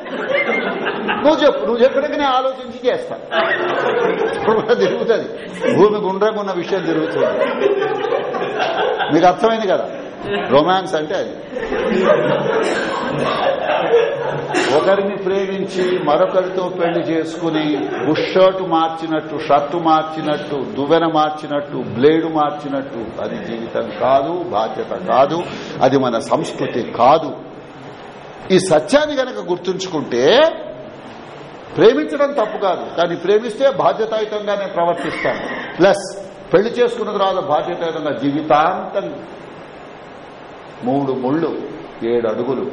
నువ్వు చెప్పు నువ్వు చెప్పడానికి నేను ఆలోచించి చేస్తా. ఇప్పుడు కూడా తిరుగుతుంది భూమి గుండ్రంగా ఉన్న విషయం తిరుగుతుంది మీకు అర్థమైంది కదా? రొమాన్స్ అంటే అది. ఒకరిని ప్రేమించి మరొకరితో పెళ్ళి చేసుకుని బుష్ మార్చినట్టు షర్టు మార్చినట్టు దువ్వెన మార్చినట్టు బ్లేడు మార్చినట్టు అది జీవితం కాదు బాధ్యత కాదు అది మన సంస్కృతి కాదు. ఈ సత్యాన్ని గనక గుర్తుంచుకుంటే ప్రేమించడం తప్పు కాదు. కానీ ప్రేమిస్తే బాధ్యతాయుతంగానే ప్రవర్తిస్తాను ప్లస్ పెళ్ళి చేసుకున్న తర్వాత బాధ్యతాయుతంగా జీవితాంతం మూడు ముళ్ళు ఏడు అడుగులు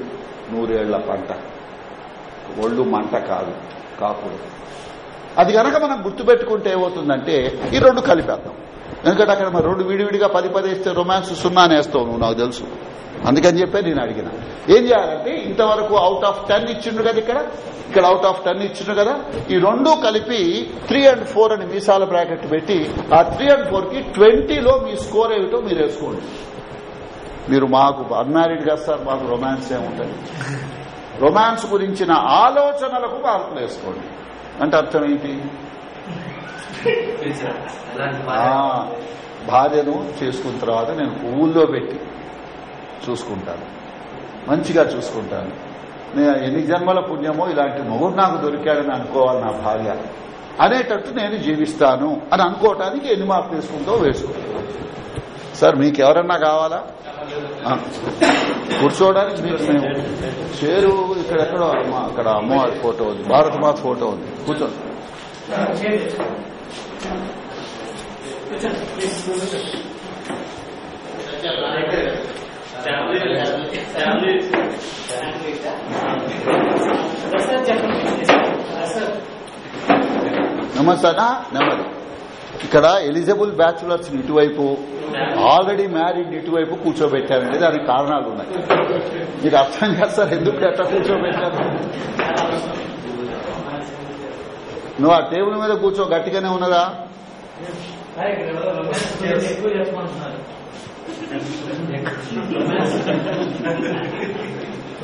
నూరేళ్ళ పంట. ఒళ్ళు మంట కాదు కాకూడదు అది గనక మనం గుర్తుపెట్టుకుంటే ఏమవుతుందంటే ఈ రెండు కలిపేద్దాం. ఎందుకంటే అక్కడ మరి రెండు విడివిడిగా పది పది వేస్తే రొమాన్స్ సున్నా నేస్తావు నువ్వు నాకు తెలుసు. అందుకని చెప్పే నేను అడిగిన. ఏం చేయాలంటే ఇంతవరకు అవుట్ ఆఫ్ టెన్ ఇచ్చిండు కదా ఇక్కడ? ఇక్కడ అవుట్ ఆఫ్ టెన్ ఇచ్చిండు కదా? ఈ రెండు కలిపి త్రీ అండ్ ఫోర్ అని మీసాల బ్రాకెట్ పెట్టి ఆ త్రీ అండ్ ఫోర్కి ట్వంటీలో మీ స్కోర్ ఏమిటో మీరు వేసుకోండి. మీరు మాకు అన్మ్యారీడ్ కదా సార్ మాకు రొమాన్స్ ఏముంటుంది రొమాన్స్ గురించిన ఆలోచనలకు మార్కులు వేసుకోండి. అంటే అర్థం ఏంటి? భార్యను చేసుకున్న తర్వాత నేను పువ్వుల్లో పెట్టి చూసుకుంటాను. మంచిగా చూసుకుంటాను. నేను ఎన్ని జన్మల పుణ్యమో ఇలాంటి మొగుడు నాకు దొరికాడని అనుకోవాలి నా భార్య. అనేటట్టు నేను జీవిస్తాను అని అనుకోవటానికి ఎన్ని మార్కులు వేసుకుంటో వేసుకుంటాను. సార్ మీకు ఎవరన్నా కావాలా కూర్చోవడానికి మీకు మేము చేరు ఇక్కడ అమ్మ- అక్కడ అమ్మవారి ఫోటో ఉంది. భారతమాత ఫోటో ఉంది. కూర్చోండి. నమస్తేనా? నెమ్మది. ఇక్కడ ఎలిజిబుల్ బ్యాచులర్స్ ఇటువైపు ఆల్రెడీ మ్యారీడ్ ఇటువైపు కూర్చోబెట్టారండి. దానికి కారణాలు ఉన్నాయి. మీరు అర్థం చేస్తారు ఎందుకు ఎట్లా కూర్చోబెట్టారు? నువ్వు ఆ టేబుల్ మీద కూర్చో గట్టిగానే ఉన్నదా?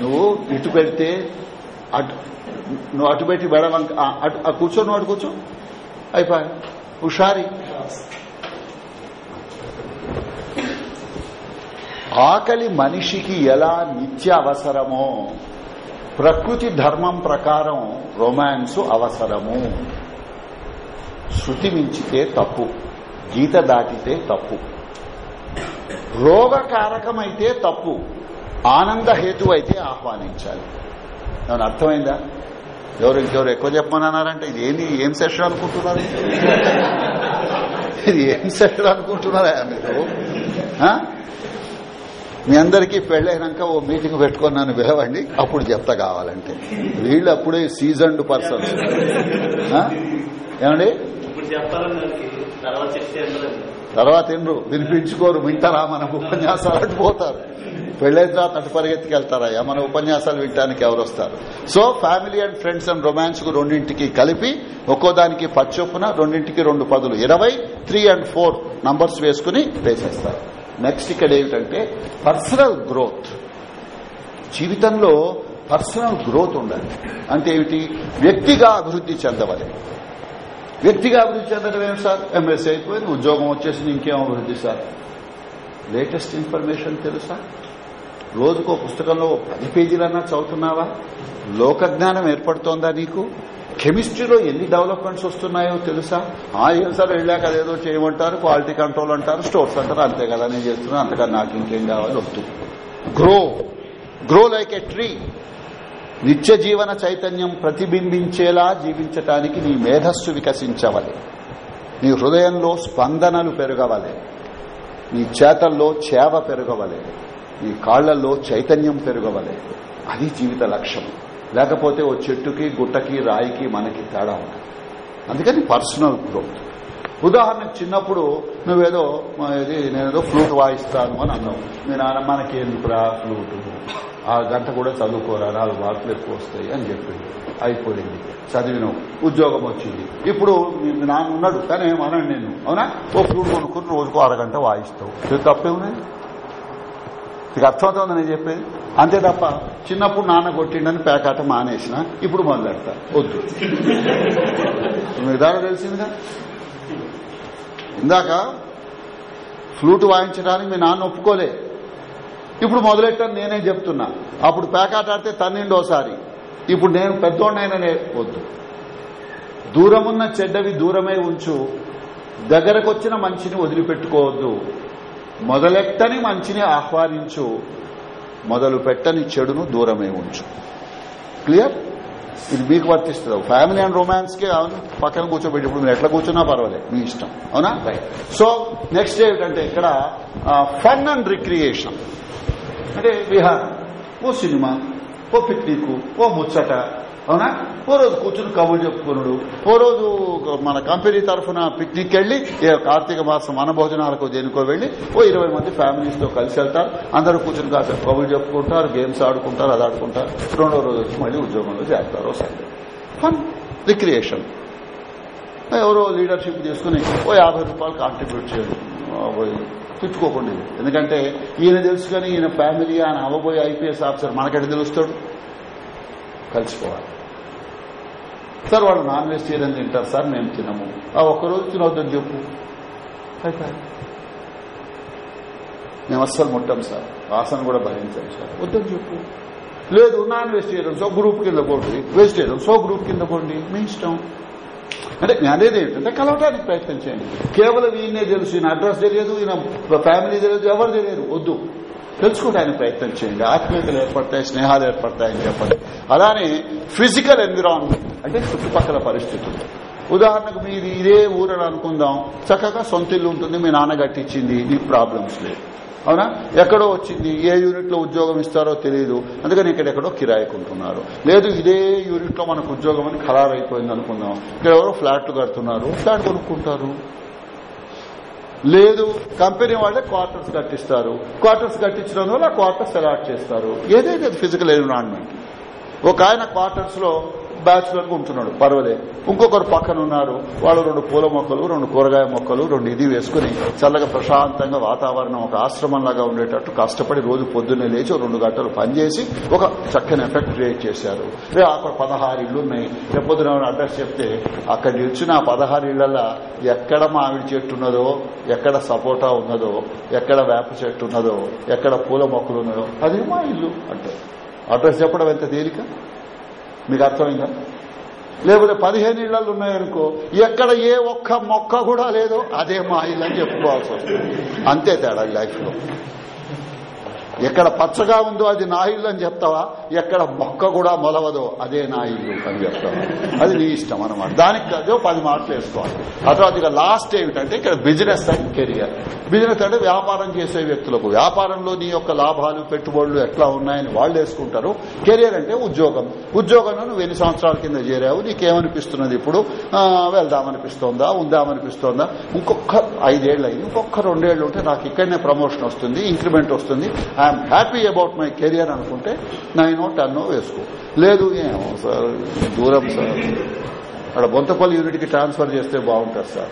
నువ్వు ఇటు పెడితే అటు నువ్వు అటు పెట్టి బెడవంక ఆ, అటు కూర్చో నువ్వు అటు కూర్చో. అయిపోయి హుషారి. ఆకలి మనిషికి ఎలా నిత్య అవసరమో ప్రకృతి ధర్మం ప్రకారం రొమాన్స్ అవసరము. శృతి మించితే తప్పు. గీత దాటితే తప్పు. రోగకారకమైతే తప్పు. ఆనంద హేతు అయితే ఆహ్వానించాలి. దాని అర్థమైందా? ఎవరు ఇంకెవరు ఎక్కువ చెప్పమన్నారంటే ఇది ఏంది? ఏం సెషన్ అనుకుంటున్నారు? ఇది ఏం సెషన్ అనుకుంటున్నారా? మీరు? మీ అందరికీ పెళ్ళైనాక ఓ మీటింగ్ పెట్టుకొని నన్ను పిలవండి. అప్పుడు చెప్తా కావాలంటే. వీళ్ళు అప్పుడే సీజన్డ్ పర్సన్స్ ఏమండి? తర్వాత చెప్తే వినిపించుకోరు వింటారా? మన ఉపన్యాసాలు అటు పోతారు. పెళ్ళైన తర్వాత అటు పరిగెత్తుకెళ్తారా? మన ఉపన్యాసాలు వినడానికి ఎవరు వస్తారు? So family and friends and రొమాన్స్కు రెండింటికి కలిపి ఒక్కో దానికి పచ్చొప్పున రెండింటికి రెండు పదులు. ఇరవై త్రీ అండ్ ఫోర్ నంబర్స్ వేసుకుని వేసేస్తారు. నెక్స్ట్ ఇక్కడ ఏమిటంటే పర్సనల్ గ్రోత్ జీవితంలో పర్సనల్ గ్రోత్ ఉండాలి. అంటే ఏమిటి? వ్యక్తిగా అభివృద్ధి చెందవాలి. వ్యక్తిగా అభివృద్ధి చెందడం ఏమి సార్? ఎంఎస్ అయిపోయింది ఉద్యోగం వచ్చేసింది ఇంకేం అభివృద్ధి సార్? లేటెస్ట్ ఇన్ఫర్మేషన్ తెలుసా? రోజుకో పుస్తకంలో పది పేజీలన్నా చదువుతున్నావా? లోకజ్ఞానం ఏర్పడుతోందా నీకు? కెమిస్ట్రీలో ఎన్ని డెవలప్మెంట్స్ వస్తున్నాయో తెలుసా? ఆ ఏం సార్ వెళ్ళాక అదేదో చేయమంటారు క్వాలిటీ కంట్రోల్ అంటారు స్టోర్స్ అంటారు అంతే కదా నేను చేస్తున్నా అంతగా నాకు ఇంకేం కావాలి వద్దు. Grow grow like a tree నిత్య జీవన చైతన్యం ప్రతిబింబించేలా జీవించటానికి నీ మేధస్సు వికసించవలే. నీ హృదయంలో స్పందనలు పెరగవలే. నీ చేతల్లో చేవ పెరగవలే. నీ కాళ్ళలో చైతన్యం పెరగవలే. అది జీవిత లక్ష్యం. లేకపోతే ఓ చెట్టుకి గుట్టకి రాయికి మనకి తేడా ఉంటుంది అందుకని పర్సనల్ గ్రోత్. ఉదాహరణకు చిన్నప్పుడు నువ్వేదో ఇది నేనేదో ఫ్లూట్ వాయిస్తాను అని అన్నావు. మీ నాన్న మనకి ఎందుకురా ఫ్లూట్? ఆ గంట కూడా చదువుకోరా నాలుగు మార్కులు ఎక్కువ వస్తాయి అని చెప్పింది. అయిపోయింది. చదివిన ఉద్యోగం వచ్చింది. ఇప్పుడు మీ నాన్న ఉన్నాడు. కానీ ఏమన్నాడు నేను అవునా? ఓ ఫ్లూట్ కొనుక్కుని రోజుకు అరగంట వాయిస్తావు. ఇది తప్పేమున్నాయి నీకు అర్థమవుతుంది నేను చెప్పేది? అంతే తప్ప చిన్నప్పుడు నాన్న కొట్టిండని పేకాట మానేసిన ఇప్పుడు మొదలెడతా. వద్దు. విధానం తెలిసిందిగా? ఇందాక ఫ్లూట్ వాయించడానికి మీ నాన్న ఒప్పుకోలే. ఇప్పుడు మొదలెట్టని నేనే చెప్తున్నా. అప్పుడు పేకాట ఆడితే తన్నిండోసారి ఇప్పుడు నేను పెద్దోడినైనా వద్దు. దూరమున్న చెడ్డవి దూరమే ఉంచు. దగ్గరకొచ్చిన మంచిని వదిలిపెట్టుకోవద్దు. మొదలెట్టని మంచిని ఆహ్వానించు. మొదలు పెట్టని చెడును దూరమే ఉంచు. క్లియర్? ఇది మీకు వర్తిస్తుంది. ఫ్యామిలీ అండ్ రొమాన్స్కి అవును. పక్కన కూర్చోబెట్టి ఇప్పుడు మీరు ఎట్లా కూర్చున్నా పర్వాలేదు. మీ ఇష్టం. అవునా? సో నెక్స్ట్ ఏమిటంటే ఇక్కడ ఫన్ అండ్ రిక్రియేషన్. అంటే విహారం ఓ సినిమా ఓ పిక్నిక్ ఓ ముచ్చట అవునా? ఓ రోజు కూర్చుని కబుర్లు చెప్పుకున్నాడు ఓ రోజు మన కంపెనీ తరఫున పిక్నిక్ వెళ్ళి కార్తీక మాసం మన భోజనాలకు దేనికో వెళ్ళి ఓ ఇరవై మంది ఫ్యామిలీస్తో కలిసి వెళ్తారు. అందరూ కూర్చుని కాసేపు కబుర్లు చెప్పుకుంటారు గేమ్స్ ఆడుకుంటారు అది ఆడుకుంటారు. రెండో రోజు వచ్చి మళ్ళీ ఉద్యోగంలో చేస్తారు సండే ఫన్ రిక్రియేషన్. ఎవరో లీడర్షిప్ తీసుకుని ఓ యాభై రూపాయలు కాంట్రిబ్యూట్ చేయండి. తిట్టుకోకండి. ఎందుకంటే ఈయన తెలుసు కానీ ఈయన ఫ్యామిలీ ఆయన అవ్వబోయే ఐపీఎస్ ఆఫీసర్ మనకెట తెలుస్తాడు? కలిసిపోవాలి. సార్ వాళ్ళు నాన్ వెజిటేరియన్ తింటారు సార్ మేము తినము. ఆ ఒక్కరోజు తినవద్దని చెప్పు. అయిపోయి మేము అస్సలు ముట్టాం సార్. వాసన కూడా భరించాం సార్. వద్దని చెప్పు. లేదు నాన్ వెజిటేరియన్స్ ఓ గ్రూప్ కింద పోండి. వెజిటేరియన్స్ ఓ గ్రూప్ కింద పోండి. మీ ఇష్టం. అంటే నేను అనేది ఏంటంటే కలవటానికి ప్రయత్నం చేయండి. కేవలం ఈయనే తెలుసు ఈయన అడ్రస్ తెలియదు ఈయన ఫ్యామిలీ తెలియదు ఎవరు తెలియదు వద్దు. తెలుసుకోవడానికి ప్రయత్నం చేయండి. ఆత్మీయతలు ఏర్పడతాయి స్నేహాలు ఏర్పడతాయని చెప్పండి. అలానే ఫిజికల్ ఎన్విరాన్మెంట్ అంటే చుట్టుపక్కల పరిస్థితులు. ఉదాహరణకు మీరు ఇదే ఊరని అనుకుందాం. చక్కగా సొంత ఇల్లు ఉంటుంది మీ నాన్న కట్టించింది నీకు ప్రాబ్లమ్స్ లేదు అవునా? ఎక్కడో వచ్చింది ఏ యూనిట్లో ఉద్యోగం ఇస్తారో తెలియదు అందుకని ఇక్కడెక్కడో కిరాయికుంటున్నారు లేదు ఇదే యూనిట్లో మనకు ఉద్యోగం అని ఖరారైపోయింది అయిపోయింది అనుకుందాం. ఇక్కడ ఎవరో ఫ్లాట్లు కడుతున్నారు. ఫ్లాట్ కొనుక్కుంటారు. లేదు కంపెనీ వాళ్ళే క్వార్టర్స్ కట్టిస్తారు. క్వార్టర్స్ కట్టించడం వల్ల క్వార్టర్స్ అలాట్ చేస్తారు. ఏదైతే ఫిజికల్ ఎన్విరాన్మెంట్ ఒక ఆయన క్వార్టర్స్లో బ్యాచులర్గా ఉంటున్నాడు. పర్వాలేదు ఇంకొకరు పక్కన ఉన్నారు వాళ్ళు రెండు పూల మొక్కలు రెండు కూరగాయ మొక్కలు రెండు ఇది వేసుకుని చల్లగా ప్రశాంతంగా వాతావరణం ఒక ఆశ్రమంలాగా ఉండేటట్టు కష్టపడి రోజు పొద్దున్నే లేచి రెండు గంటలు పనిచేసి ఒక చక్కని ఎఫెక్ట్ క్రియేట్ చేశారు. రే అక్కడ పదహారు ఇళ్ళు ఉన్నాయి. రేపొద్దున అడ్రస్ చెప్తే అక్కడ నిల్చిన ఆ పదహారు ఇళ్ళలో ఎక్కడ మామిడి చెట్టు ఉన్నదో ఎక్కడ సపోటా ఉన్నదో ఎక్కడ వేప చెట్టు ఉన్నదో ఎక్కడ పూల మొక్కలు ఉన్నదో అది మా ఇల్లు అంటే. అడ్రస్ చెప్పడం ఎంత తేలిక? మీకు అర్థమైందా? లేకపోతే పదిహేను ఇళ్ళలు ఉన్నాయనుకో ఎక్కడ ఏ ఒక్క మొక్క కూడా లేదో అదే మా ఇల్లు అని చెప్పుకోవాల్సి వస్తుంది. అంతే తేడా లైఫ్లో ఎక్కడ పచ్చగా ఉందో అది నా ఇల్లు అని చెప్తావా? ఎక్కడ మొక్క కూడా మొలవదో అదే నా ఇల్లు అని చెప్తావా? అది నీ ఇష్టం అనమాట దానికి అదో పది మాటలు వేసుకోవాలి. ఆ తర్వాత ఇక లాస్ట్ ఏమిటంటే ఇక్కడ బిజినెస్ అండ్ కెరియర్. బిజినెస్ అంటే వ్యాపారం చేసే వ్యక్తులకు వ్యాపారంలో నీ యొక్క లాభాలు పెట్టుబడులు ఎట్లా ఉన్నాయని వాళ్ళు వేసుకుంటారు. కెరియర్ అంటే ఉద్యోగం. ఉద్యోగంలో నువ్వు ఎన్ని సంవత్సరాల కింద చేరావు? నీకేమనిపిస్తున్నది ఇప్పుడు? వెళ్దామనిపిస్తోందా? ఉందామనిపిస్తోందా? ఇంకొక ఐదేళ్ళు అయింది. ఇంకొక రెండేళ్ళు ఉంటే నాకు ఇక్కడనే ప్రమోషన్ వస్తుంది ఇంక్రిమెంట్ వస్తుంది. I'm happy about my career అనుకుంటే నైనో టెన్నో వేసుకో లేదు ఏమో సార్ దూరం సార్ అక్కడ బొంతపల్లి యూనిట్కి ట్రాన్స్ఫర్ చేస్తే బాగుంటుంది సార్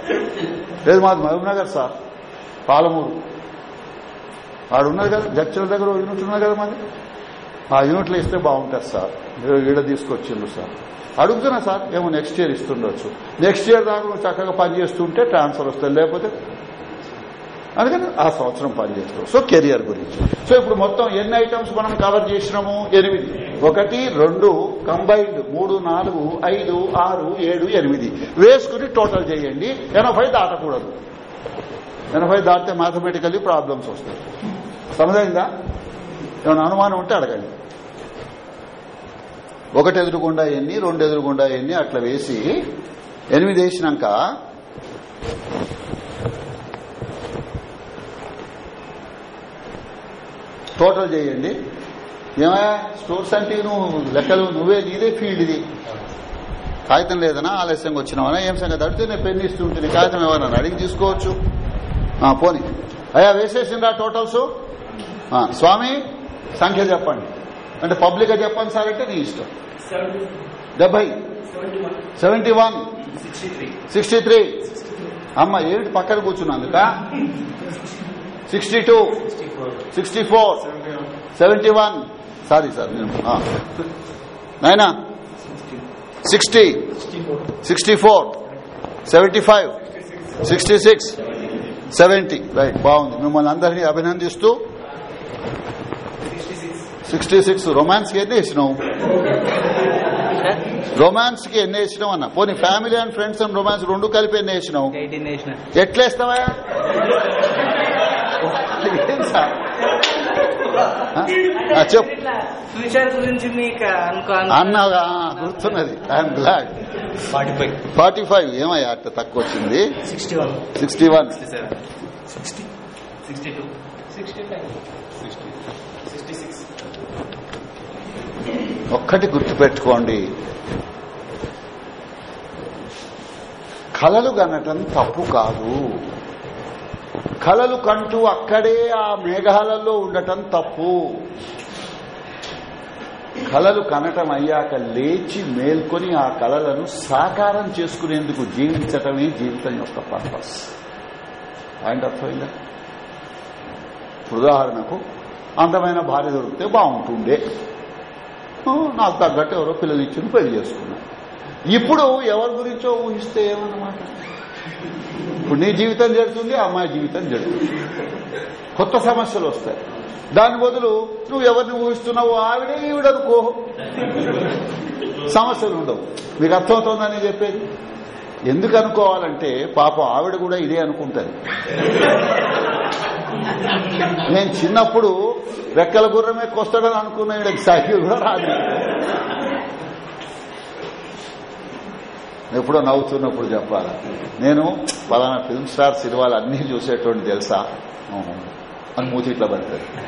లేదు మాది మహబూబ్నగర్ సార్ పాలమూరు. వాడు ఉన్నారు కదా జడ్చల దగ్గర యూనిట్ ఉన్నారు కదా మాది. ఆ యూనిట్లు ఇస్తే బాగుంటుంది సార్ ఈడ తీసుకొచ్చిండ్రు సార్ అడుగుతున్నా సార్ ఏమో నెక్స్ట్ ఇయర్ ఇస్తుండొచ్చు. నెక్స్ట్ ఇయర్ దాకా నువ్వు చక్కగా పని చేస్తుంటే ట్రాన్స్ఫర్ వస్తుంది. లేకపోతే అందుకని ఆ సంవత్సరం పనిచేస్తాం. సో కెరియర్ గురించి. సో ఇప్పుడు మొత్తం ఎన్ని ఐటమ్స్ మనం కవర్ చేసినాము? ఎనిమిది. ఒకటి రెండు కంబైన్డ్ మూడు నాలుగు ఐదు ఆరు ఏడు ఎనిమిది. వేసుకుని టోటల్ చేయండి. ఎనభై దాటకూడదు. ఎనభై దాటితే మ్యాథమెటికల్లీ ప్రాబ్లమ్స్ వస్తాయి. సమజైందా? ఏమైనా అనుమానం ఉంటే అడగండి. ఒకటి ఎదురుగుండా ఎన్ని రెండు ఎదురుగుండా ఎన్ని అట్లా వేసి ఎనిమిది వేసినాక టోటల్ చేయండి. ఏమయ్యా? స్టోర్స్ అంటే నువ్వు లెక్కలు నువ్వే నీదే ఫీల్డ్ ఇది. కాగితం లేదనా? ఆలస్యంగా వచ్చినావనా? ఏం సంగతి? అడిగితే నేను పెన్ ఇస్తూ ఉంటుంది కాగితం ఎవరన్నా అడిగి తీసుకోవచ్చు. పోనీ. అయ్యా వేసేసిండ్రా టోటల్స్? స్వామి సంఖ్య చెప్పండి. అంటే పబ్లిక్గా చెప్పండి సార్ అంటే నీ ఇష్టం. డెబ్బై సెవెంటీ వన్. Sixty three. అమ్మ ఏమిటి పక్కన కూర్చున్నందుక sixty two. Sixty four seventy one sorry sir నైనా sixty sixty four seventy five sixty six seventy right బాగుంది. మిమ్మల్ని అందరినీ అభినందిస్తూ సిక్స్టీ సిక్స్ రొమాన్స్కి ఎన్ని వేసినావు? రొమాన్స్కి ఎన్ని వేసినావు అన్న? పోనీ family and friends and romance రెండు కలిపి ఎన్ని వేసినావు? ఎట్లేస్తావా చెప్పు. ఫ్యూచర్ గురించి మీకు అనుకో అన్నాగా గుర్తున్నది I'm glad forty five forty five ఏమయ్యా అట్ట తక్కువ వచ్చింది sixty one sixty one sixty two ఒక్కటి గుర్తుపెట్టుకోండి. కలలు కనటం తప్పు కాదు. కలలు కంటూ అక్కడే ఆ మేఘాలలో ఉండటం తప్పు. కలలు కనటం అయ్యాక లేచి మేల్కొని ఆ కలలను సాకారం చేసుకునేందుకు జీవించటమే జీవితం యొక్క పర్పస్. పాయింట్ అర్థమైందా ఉదాహరణకు అందమైన భార్య దొరికితే బాగుంటుండే. నాకు తగ్గట్టు ఎవరో పిల్లలు ఇచ్చింది పెళ్ళి చేసుకున్నాను ఇప్పుడు ఎవరి గురించో ఊహిస్తే ఏమన్నమాట? ఇప్పుడు నీ జీవితం జరుగుతుంది అమ్మాయి జీవితం జరుగుతుంది. కొత్త సమస్యలు వస్తాయి. దాని బదులు నువ్వు ఎవరిని ఊహిస్తున్నావు ఆవిడే ఈవిడనుకో సమస్యలు ఉండవు. మీకు అర్థమవుతుందని చెప్పేది? ఎందుకు అనుకోవాలంటే పాపం ఆవిడ కూడా ఇదే అనుకుంటుంది. నేను చిన్నప్పుడు రెక్కల గుర్రం ఎక్కొస్తాడని అనుకున్న ఈడకి సైకిల్ కూడా రాదు. ఎప్పుడో నవ్వుతున్నప్పుడు చెప్పాలా. నేను పలానా ఫిల్మ్ స్టార్ సినిమాలు అన్ని చూసేటువంటి తెలుసా? అని మూతి ఇట్లా పడతాడు.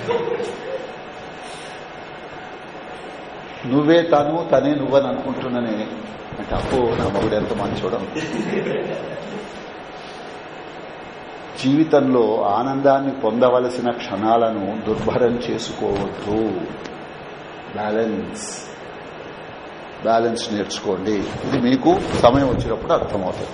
నువ్వే తను తనే నువ్వని అనుకుంటున్నానే. అంటే అప్పు నా మగుడు ఎంత మంచోడం. జీవితంలో ఆనందాన్ని పొందవలసిన క్షణాలను దుర్భరం చేసుకోవద్దు. బ్యాలెన్స్ బ్యాలెన్స్ నేర్చుకోండి. ఇది మీకు సమయం వచ్చినప్పుడు అర్థమవుతుంది.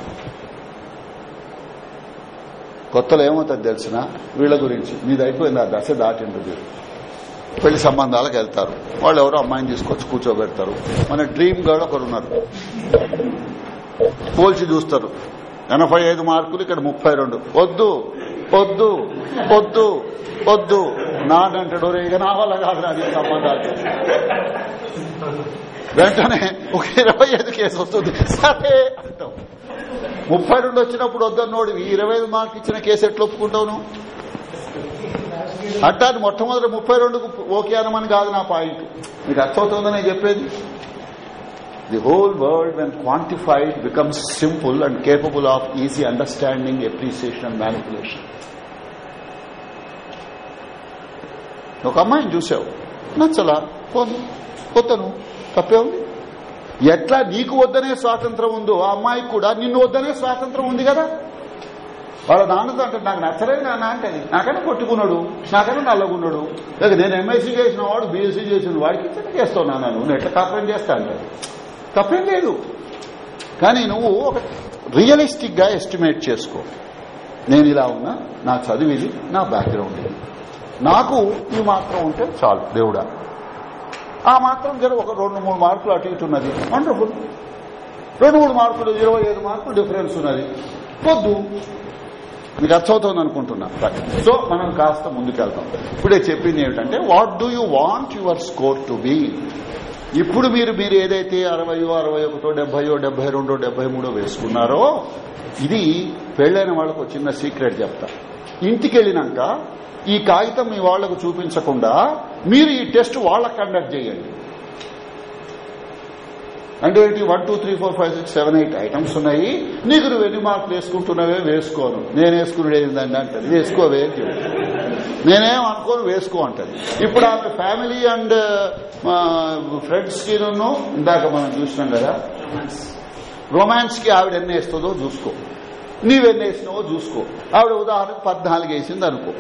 కొత్తలో ఏమవుతుంది తెలిసిన? వీళ్ళ గురించి. మీది అయిపోయింది ఆ దశ దాటిండు మీరు. పెళ్ళి సంబంధాలకు వెళ్తారు. వాళ్ళు ఎవరో అమ్మాయిని తీసుకొచ్చి కూర్చోబెడతారు. మన డ్రీమ్ గర్ల్ ఒకరు ఉన్నారు. పోల్చి చూస్తారు. ఎనభై ఐదు మార్కులు ఇక్కడ ముప్పై రెండు. వద్దు. వద్దు వద్దు వద్దు నాడంటాడు రే ఇక నా వల్ల కాదు నాకు సంబంధాలు. వెంటనే ఒక ఇరవై ఐదు కేసు వస్తుంది? సరే అంటాం ముప్పై రెండు వచ్చినప్పుడు వద్దన్నోడు ఈ ఇరవై ఐదు మార్కు ఇచ్చిన కేసు ఎట్లా ఒప్పుకుంటావు నువ్వు? అట్టాది మొట్టమొదటి ముప్పై రెండుకు ఓకే అనమని కాదు నా పాయింట్. మీకు అర్థమవుతుందని నేను చెప్పేది? The whole world when quantified becomes simple and capable of easy understanding appreciation and manipulation ఒక అమ్మాయిని చూసావు. నచ్చలా? పోను. పోతాను తప్పే ఉంది. ఎట్లా నీకు వద్దనే స్వాతంత్రం ఉందో ఆ అమ్మాయికి కూడా నిన్ను వద్దనే స్వాతంత్రం ఉంది కదా. వాళ్ళ నాన్నతో అంటే నాకు నచ్చలేదు నాన్న అంటే నాకన్నా కొట్టుకున్నాడు. నాకన్నా నల్లగున్నాడు లేక నేను ఎంఎస్సీ చేసిన వాడు బీఎస్సీ చేసిన వాడికి ఇట్లా చేస్తావు నాన్న. నువ్వు ఎట్లా కాపురం చేస్తా అంటే. తప్పేం లేదు. కానీ నువ్వు ఒక రియలిస్టిక్గా ఎస్టిమేట్ చేసుకో. నేను ఇలా ఉన్నా నా చదువు ఇది నా బ్యాక్గ్రౌండ్ ఇది. నాకు ఈ మాత్రం ఉంటే చాలు దేవుడా. ఆ మాత్రం జర ఒక రెండు మూడు మార్కులు అటు ఇటు ఉన్నది. వండర్ఫుల్. రెండు మూడు మార్కులు ఇరవై ఐదు మార్కులు డిఫరెన్స్ ఉన్నది. పొద్దు. మీకు అర్థమవుతుంది అనుకుంటున్నా. సో మనం కాస్త ముందుకెళ్తాం. ఇప్పుడే చెప్పింది ఏమిటంటే what do you want your score to be ఇప్పుడు మీరు మీరు ఏదైతే అరవయో అరవై ఒకటో డెబ్బయో డెబ్బై రెండో డెబ్బై మూడో వేసుకున్నారో ఇది పెళ్ళైన వాళ్ళకు ఒక చిన్న సీక్రెట్ చెప్తా. ఇంటికి వెళ్ళినాక ఈ కాగితం మీ వాళ్ళకు చూపించకుండా మీరు ఈ టెస్ట్ వాళ్ళకు కండక్ట్ చేయండి. అంటే ఏంటి? One two three four five six seven eight items ఉన్నాయి. నీకు నువ్వు ఎన్ని మార్కులు వేసుకుంటున్నావే? వేసుకోను. నేను వేసుకునేది ఏంటంటే అంటది. వేసుకోవే నేనేం అనుకోను వేసుకో అంటది. ఇప్పుడు ఆమె ఫ్యామిలీ అండ్ ఫ్రెండ్స్కి ఇందాక మనం చూసినాం కదా. రొమాన్స్కి ఆవిడ ఎన్ని వేస్తుందో చూసుకో. నీవెన్ని వేసినావో చూసుకో. ఆవిడ ఉదాహరణకు పద్నాలుగు వేసింది అనుకో.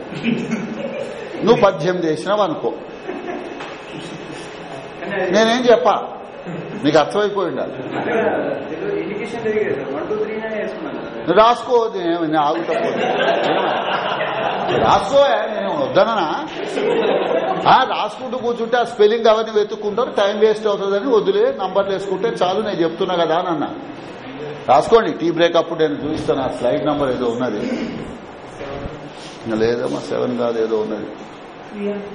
నువ్వు పద్దెనిమిది వేసినావు అనుకో. నేనేం చెప్పా? నీకు అర్థమైపోయి ఉండాలి రాసుకో నేను ఆగుతా. రాసుకో నేను వద్దననా? రాసుకుంటూ కూర్చుంటే ఆ స్పెల్లింగ్ అవన్నీ వెతుక్కుంటారు. టైం వేస్ట్ అవుతుందని వదిలే నంబర్లు వేసుకుంటే చాలు నేను చెప్తున్నా కదా అని అన్నా. రాసుకోండి టీ బ్రేక్ అప్పుడు నేను చూపిస్తాను. ఆ స్లైడ్ నంబర్ ఏదో ఉన్నది. లేదమ్మా సెవెన్ కాదు ఏదో ఉన్నది.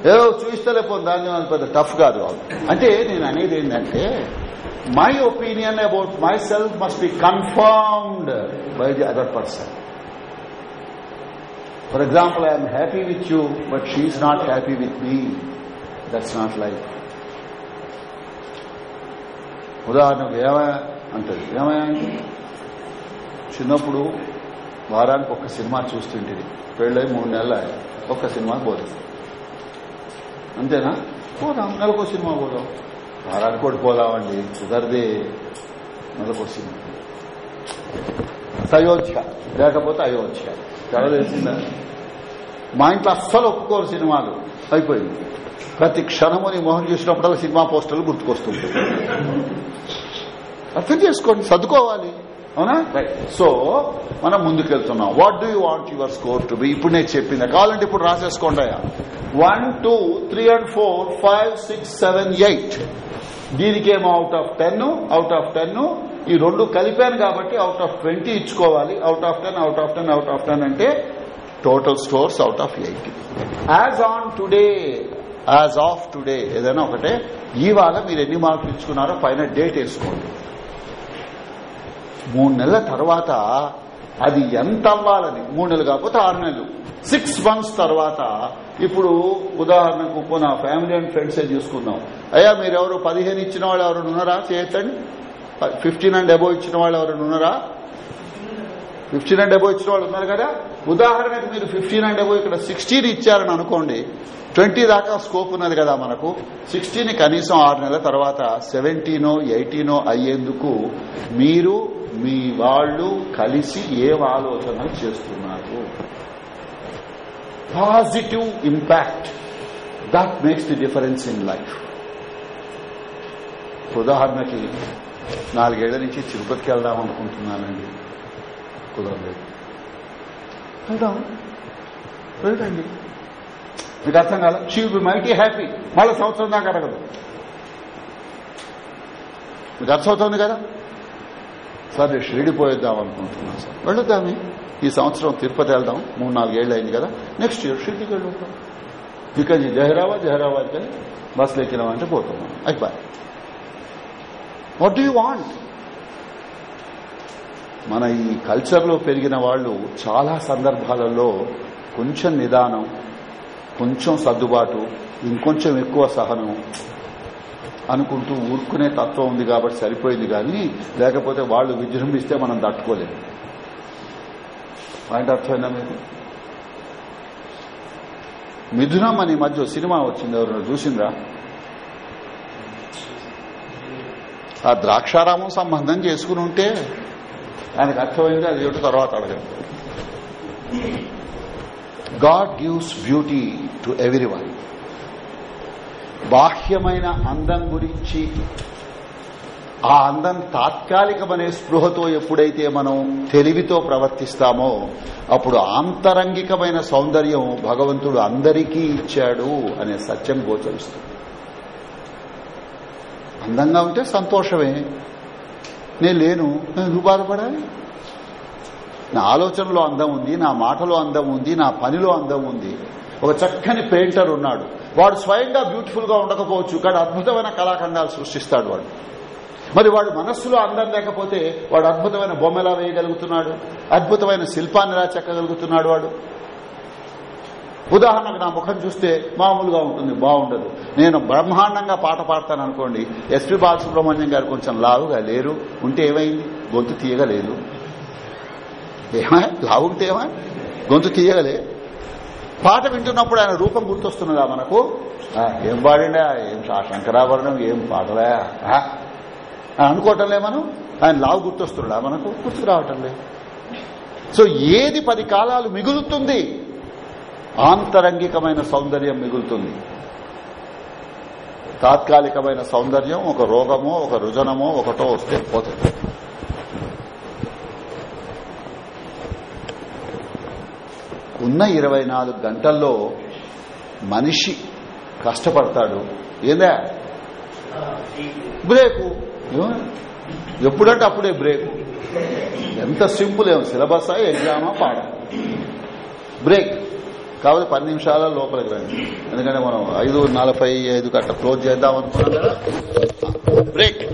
ఏదో చూపిస్తలే పోను దాన్ని పెద్ద టఫ్ కాదు అంటే నేను అనేది ఏంటంటే my opinion about my self must be confirmed by the other person for example I'm happy with you but she's not happy with me that's not life ఉదాహరణకు ఏమయ్యా అంటది. ఏమయ్యా చిన్నప్పుడు వారానికి ఒక సినిమా చూస్తుంటేది పెళ్ళై మూడు నెలలు ఒక్క సినిమా పోతుంది అంతేనా? పోదాం నెలకో సినిమా పోదాం. వారానికి కూడా పోదామండి. కుదరదే నెలకో సినిమా. అయోధ్య లేకపోతే అయోధ్య. చాలా తెలిసిందా? మా ఇంట్లో అస్సలు ఒప్పుకోరు సినిమాలు. అయిపోయింది. ప్రతి క్షణము నీ మోహన్ చూసినప్పుడల్లా సినిమా పోస్టర్లు గుర్తుకొస్తుంటాయి. అర్థం చేసుకోండి సర్దుకోవాలి. అవునా? రైట్ సో మనం ముందుకెళ్తున్నాం. What do you want your score to be ఇప్పుడు నేను చెప్పింది? కావాలంటే ఇప్పుడు రాసేసుకోండి one two three and four five six seven eight దీనికేమో out of ten out of ten ఈ రెండు కలిపాను కాబట్టి అవుట్ ఆఫ్ ట్వంటీ ఇచ్చుకోవాలి. Out of ten out of ten out of ten అంటే total scores out of eighty as on today as of today ఏదైనా ఒకటే ఇవాళ మీరు ఎన్ని మార్కులు ఇచ్చుకున్నారో పైన డేట్ వేసుకోండి. మూడు నెలల తర్వాత అది ఎంత అవ్వాలని మూడు నెలలు కాకపోతే ఆరు నెలలు. సిక్స్ మంత్స్ తర్వాత ఇప్పుడు ఉదాహరణకు నా ఫ్యామిలీ అండ్ ఫ్రెండ్సే చూసుకుందాం. అయ్యా మీరెవరు? పదిహేను ఇచ్చిన వాళ్ళు ఎవరైనా ఉన్నారా? చేయొచ్చండి ఫిఫ్టీన్ అండ్ అబోవ్ ఇచ్చిన వాళ్ళు ఎవరైనా ఉన్నారా? ఫిఫ్టీన్ అండ్ అబోవ్ ఇచ్చిన వాళ్ళు ఉన్నారు కదా? ఉదాహరణకు మీరు ఫిఫ్టీన్ అండ్ అబోవ్ ఇక్కడ సిక్స్టీన్ ఇచ్చారని అనుకోండి ట్వంటీ దాకా స్కోప్ ఉన్నది కదా మనకు. సిక్స్టీన్ కనీసం ఆరు నెలల తర్వాత సెవెంటీనో ఎయిటీనో అయ్యేందుకు మీరు మీ వాళ్ళు కలిసి ఏం ఆలోచన చేస్తున్నారు? Positive impact that makes the difference in life ఉదాహరణకి నాలుగేళ్ళ నుంచి తిరుపతికి వెళ్దాం అనుకుంటున్నానండి. కుదరలేదు. వెళ్దాం. వెళ్ళండి మీకు అర్థం కాల? షీ బి మైటీ హ్యాపీ మళ్ళీ సంవత్సరం దాకా అడగదు. మీకు అర్థమవుతుంది కదా? సరే షిరిడి పోయేద్దాం అనుకుంటున్నాను సార్. వెళ్ళొద్దామే ఈ సంవత్సరం తిరుపతి వెళ్దాం. మూడు నాలుగేళ్ళు అయింది కదా. నెక్స్ట్ ఇయర్ షిరిడికి వెళ్ళొద్దాం ఇక్కడ జహరాబాద్ జహరాబాద్ కానీ బస్సులు ఎక్కినామంటే పోతున్నాం అయిపోయి. వాట్ డూ యూ వాంట్ మన ఈ కల్చర్లో పెరిగిన వాళ్ళు చాలా సందర్భాలలో కొంచెం నిదానం కొంచెం సర్దుబాటు ఇంకొంచెం ఎక్కువ సహనం అనుకుంటూ ఊరుకునే తత్వం ఉంది కాబట్టి సరిపోయింది కానీ లేకపోతే వాళ్ళు విజృంభిస్తే మనం తట్టుకోలేము పాయింట్ అర్థమైనా మీరు? మిథునం అని మధ్య సినిమా వచ్చింది ఎవరు చూసిందా ఆ ద్రాక్షారామం సంబంధం చేసుకుని ఉంటే ఆయనకు అర్థమైంది అది ఏమిటో తర్వాత అడగండి. God gives beauty to everyone బాహ్యమైన అందం గురించి ఆ అందం తాత్కాలికమనే స్పృహతో ఎప్పుడైతే మనం తెలివితో ప్రవర్తిస్తామో అప్పుడు ఆంతరంగికమైన సౌందర్యం భగవంతుడు అందరికీ ఇచ్చాడు అనే సత్యం గోచరిస్తుంది. అందంగా ఉంటే సంతోషమే. నేను లేను. ఎందుకు బాధపడాలి? నా ఆలోచనలో అందం ఉంది నా మాటలో అందం ఉంది నా పనిలో అందం ఉంది. ఒక చక్కని పెయింటర్ ఉన్నాడు. వాడు స్వయంగా బ్యూటిఫుల్గా ఉండకపోవచ్చు కానీ అద్భుతమైన కళాఖండాలు సృష్టిస్తాడు వాడు. మరి వాడు మనస్సులో అందం లేకపోతే వాడు అద్భుతమైన బొమ్మలా వేయగలుగుతున్నాడు అద్భుతమైన శిల్పాన్ని ఎలా చెక్కగలుగుతున్నాడు వాడు? ఉదాహరణకు నా ముఖం చూస్తే మామూలుగా ఉంటుంది బాగుండదు. నేను బ్రహ్మాండంగా పాట పాడతాను అనుకోండి ఎస్పి బాలసుబ్రహ్మణ్యం గారు కొంచెం లావుగా లేరు ఉంటే ఏమైంది? గొంతు తీయగలేదు ఏమా? లావు ఉంటే ఏమా? గొంతు తీయగలేదు పాట వింటున్నప్పుడు ఆయన రూపం గుర్తొస్తున్నదా మనకు. ఏం పాడిండా? ఏం శంకరాభరణం ఏం పాటలే? అనుకోవటంలే మనం. ఆయన లావు గుర్తొస్తున్నాడా మనకు? గుర్తుకు రావటం లేదు. సో ఏది పది కాలాలు మిగులుతుంది ఆంతరంగికమైన సౌందర్యం మిగులుతుంది. తాత్కాలికమైన సౌందర్యం ఒక రోగమో ఒక రుజనమో ఒకటో వస్తే పోతుంది. ఉన్న ఇరవై నాలుగు గంటల్లో మనిషి కష్టపడతాడు. ఏందా? బ్రేకు. ఎప్పుడంటే అప్పుడే బ్రేక్. ఎంత సింపుల్ ఏమో సిలబస్ ఎగ్జామా పాడ బ్రేక్. కాబట్టి పది నిమిషాల లోపలికి రండి. ఎందుకంటే మనం ఐదు నలభై ఐదు గంట క్లోజ్ చేద్దాం అనుకున్నాం కదా. బ్రేక్.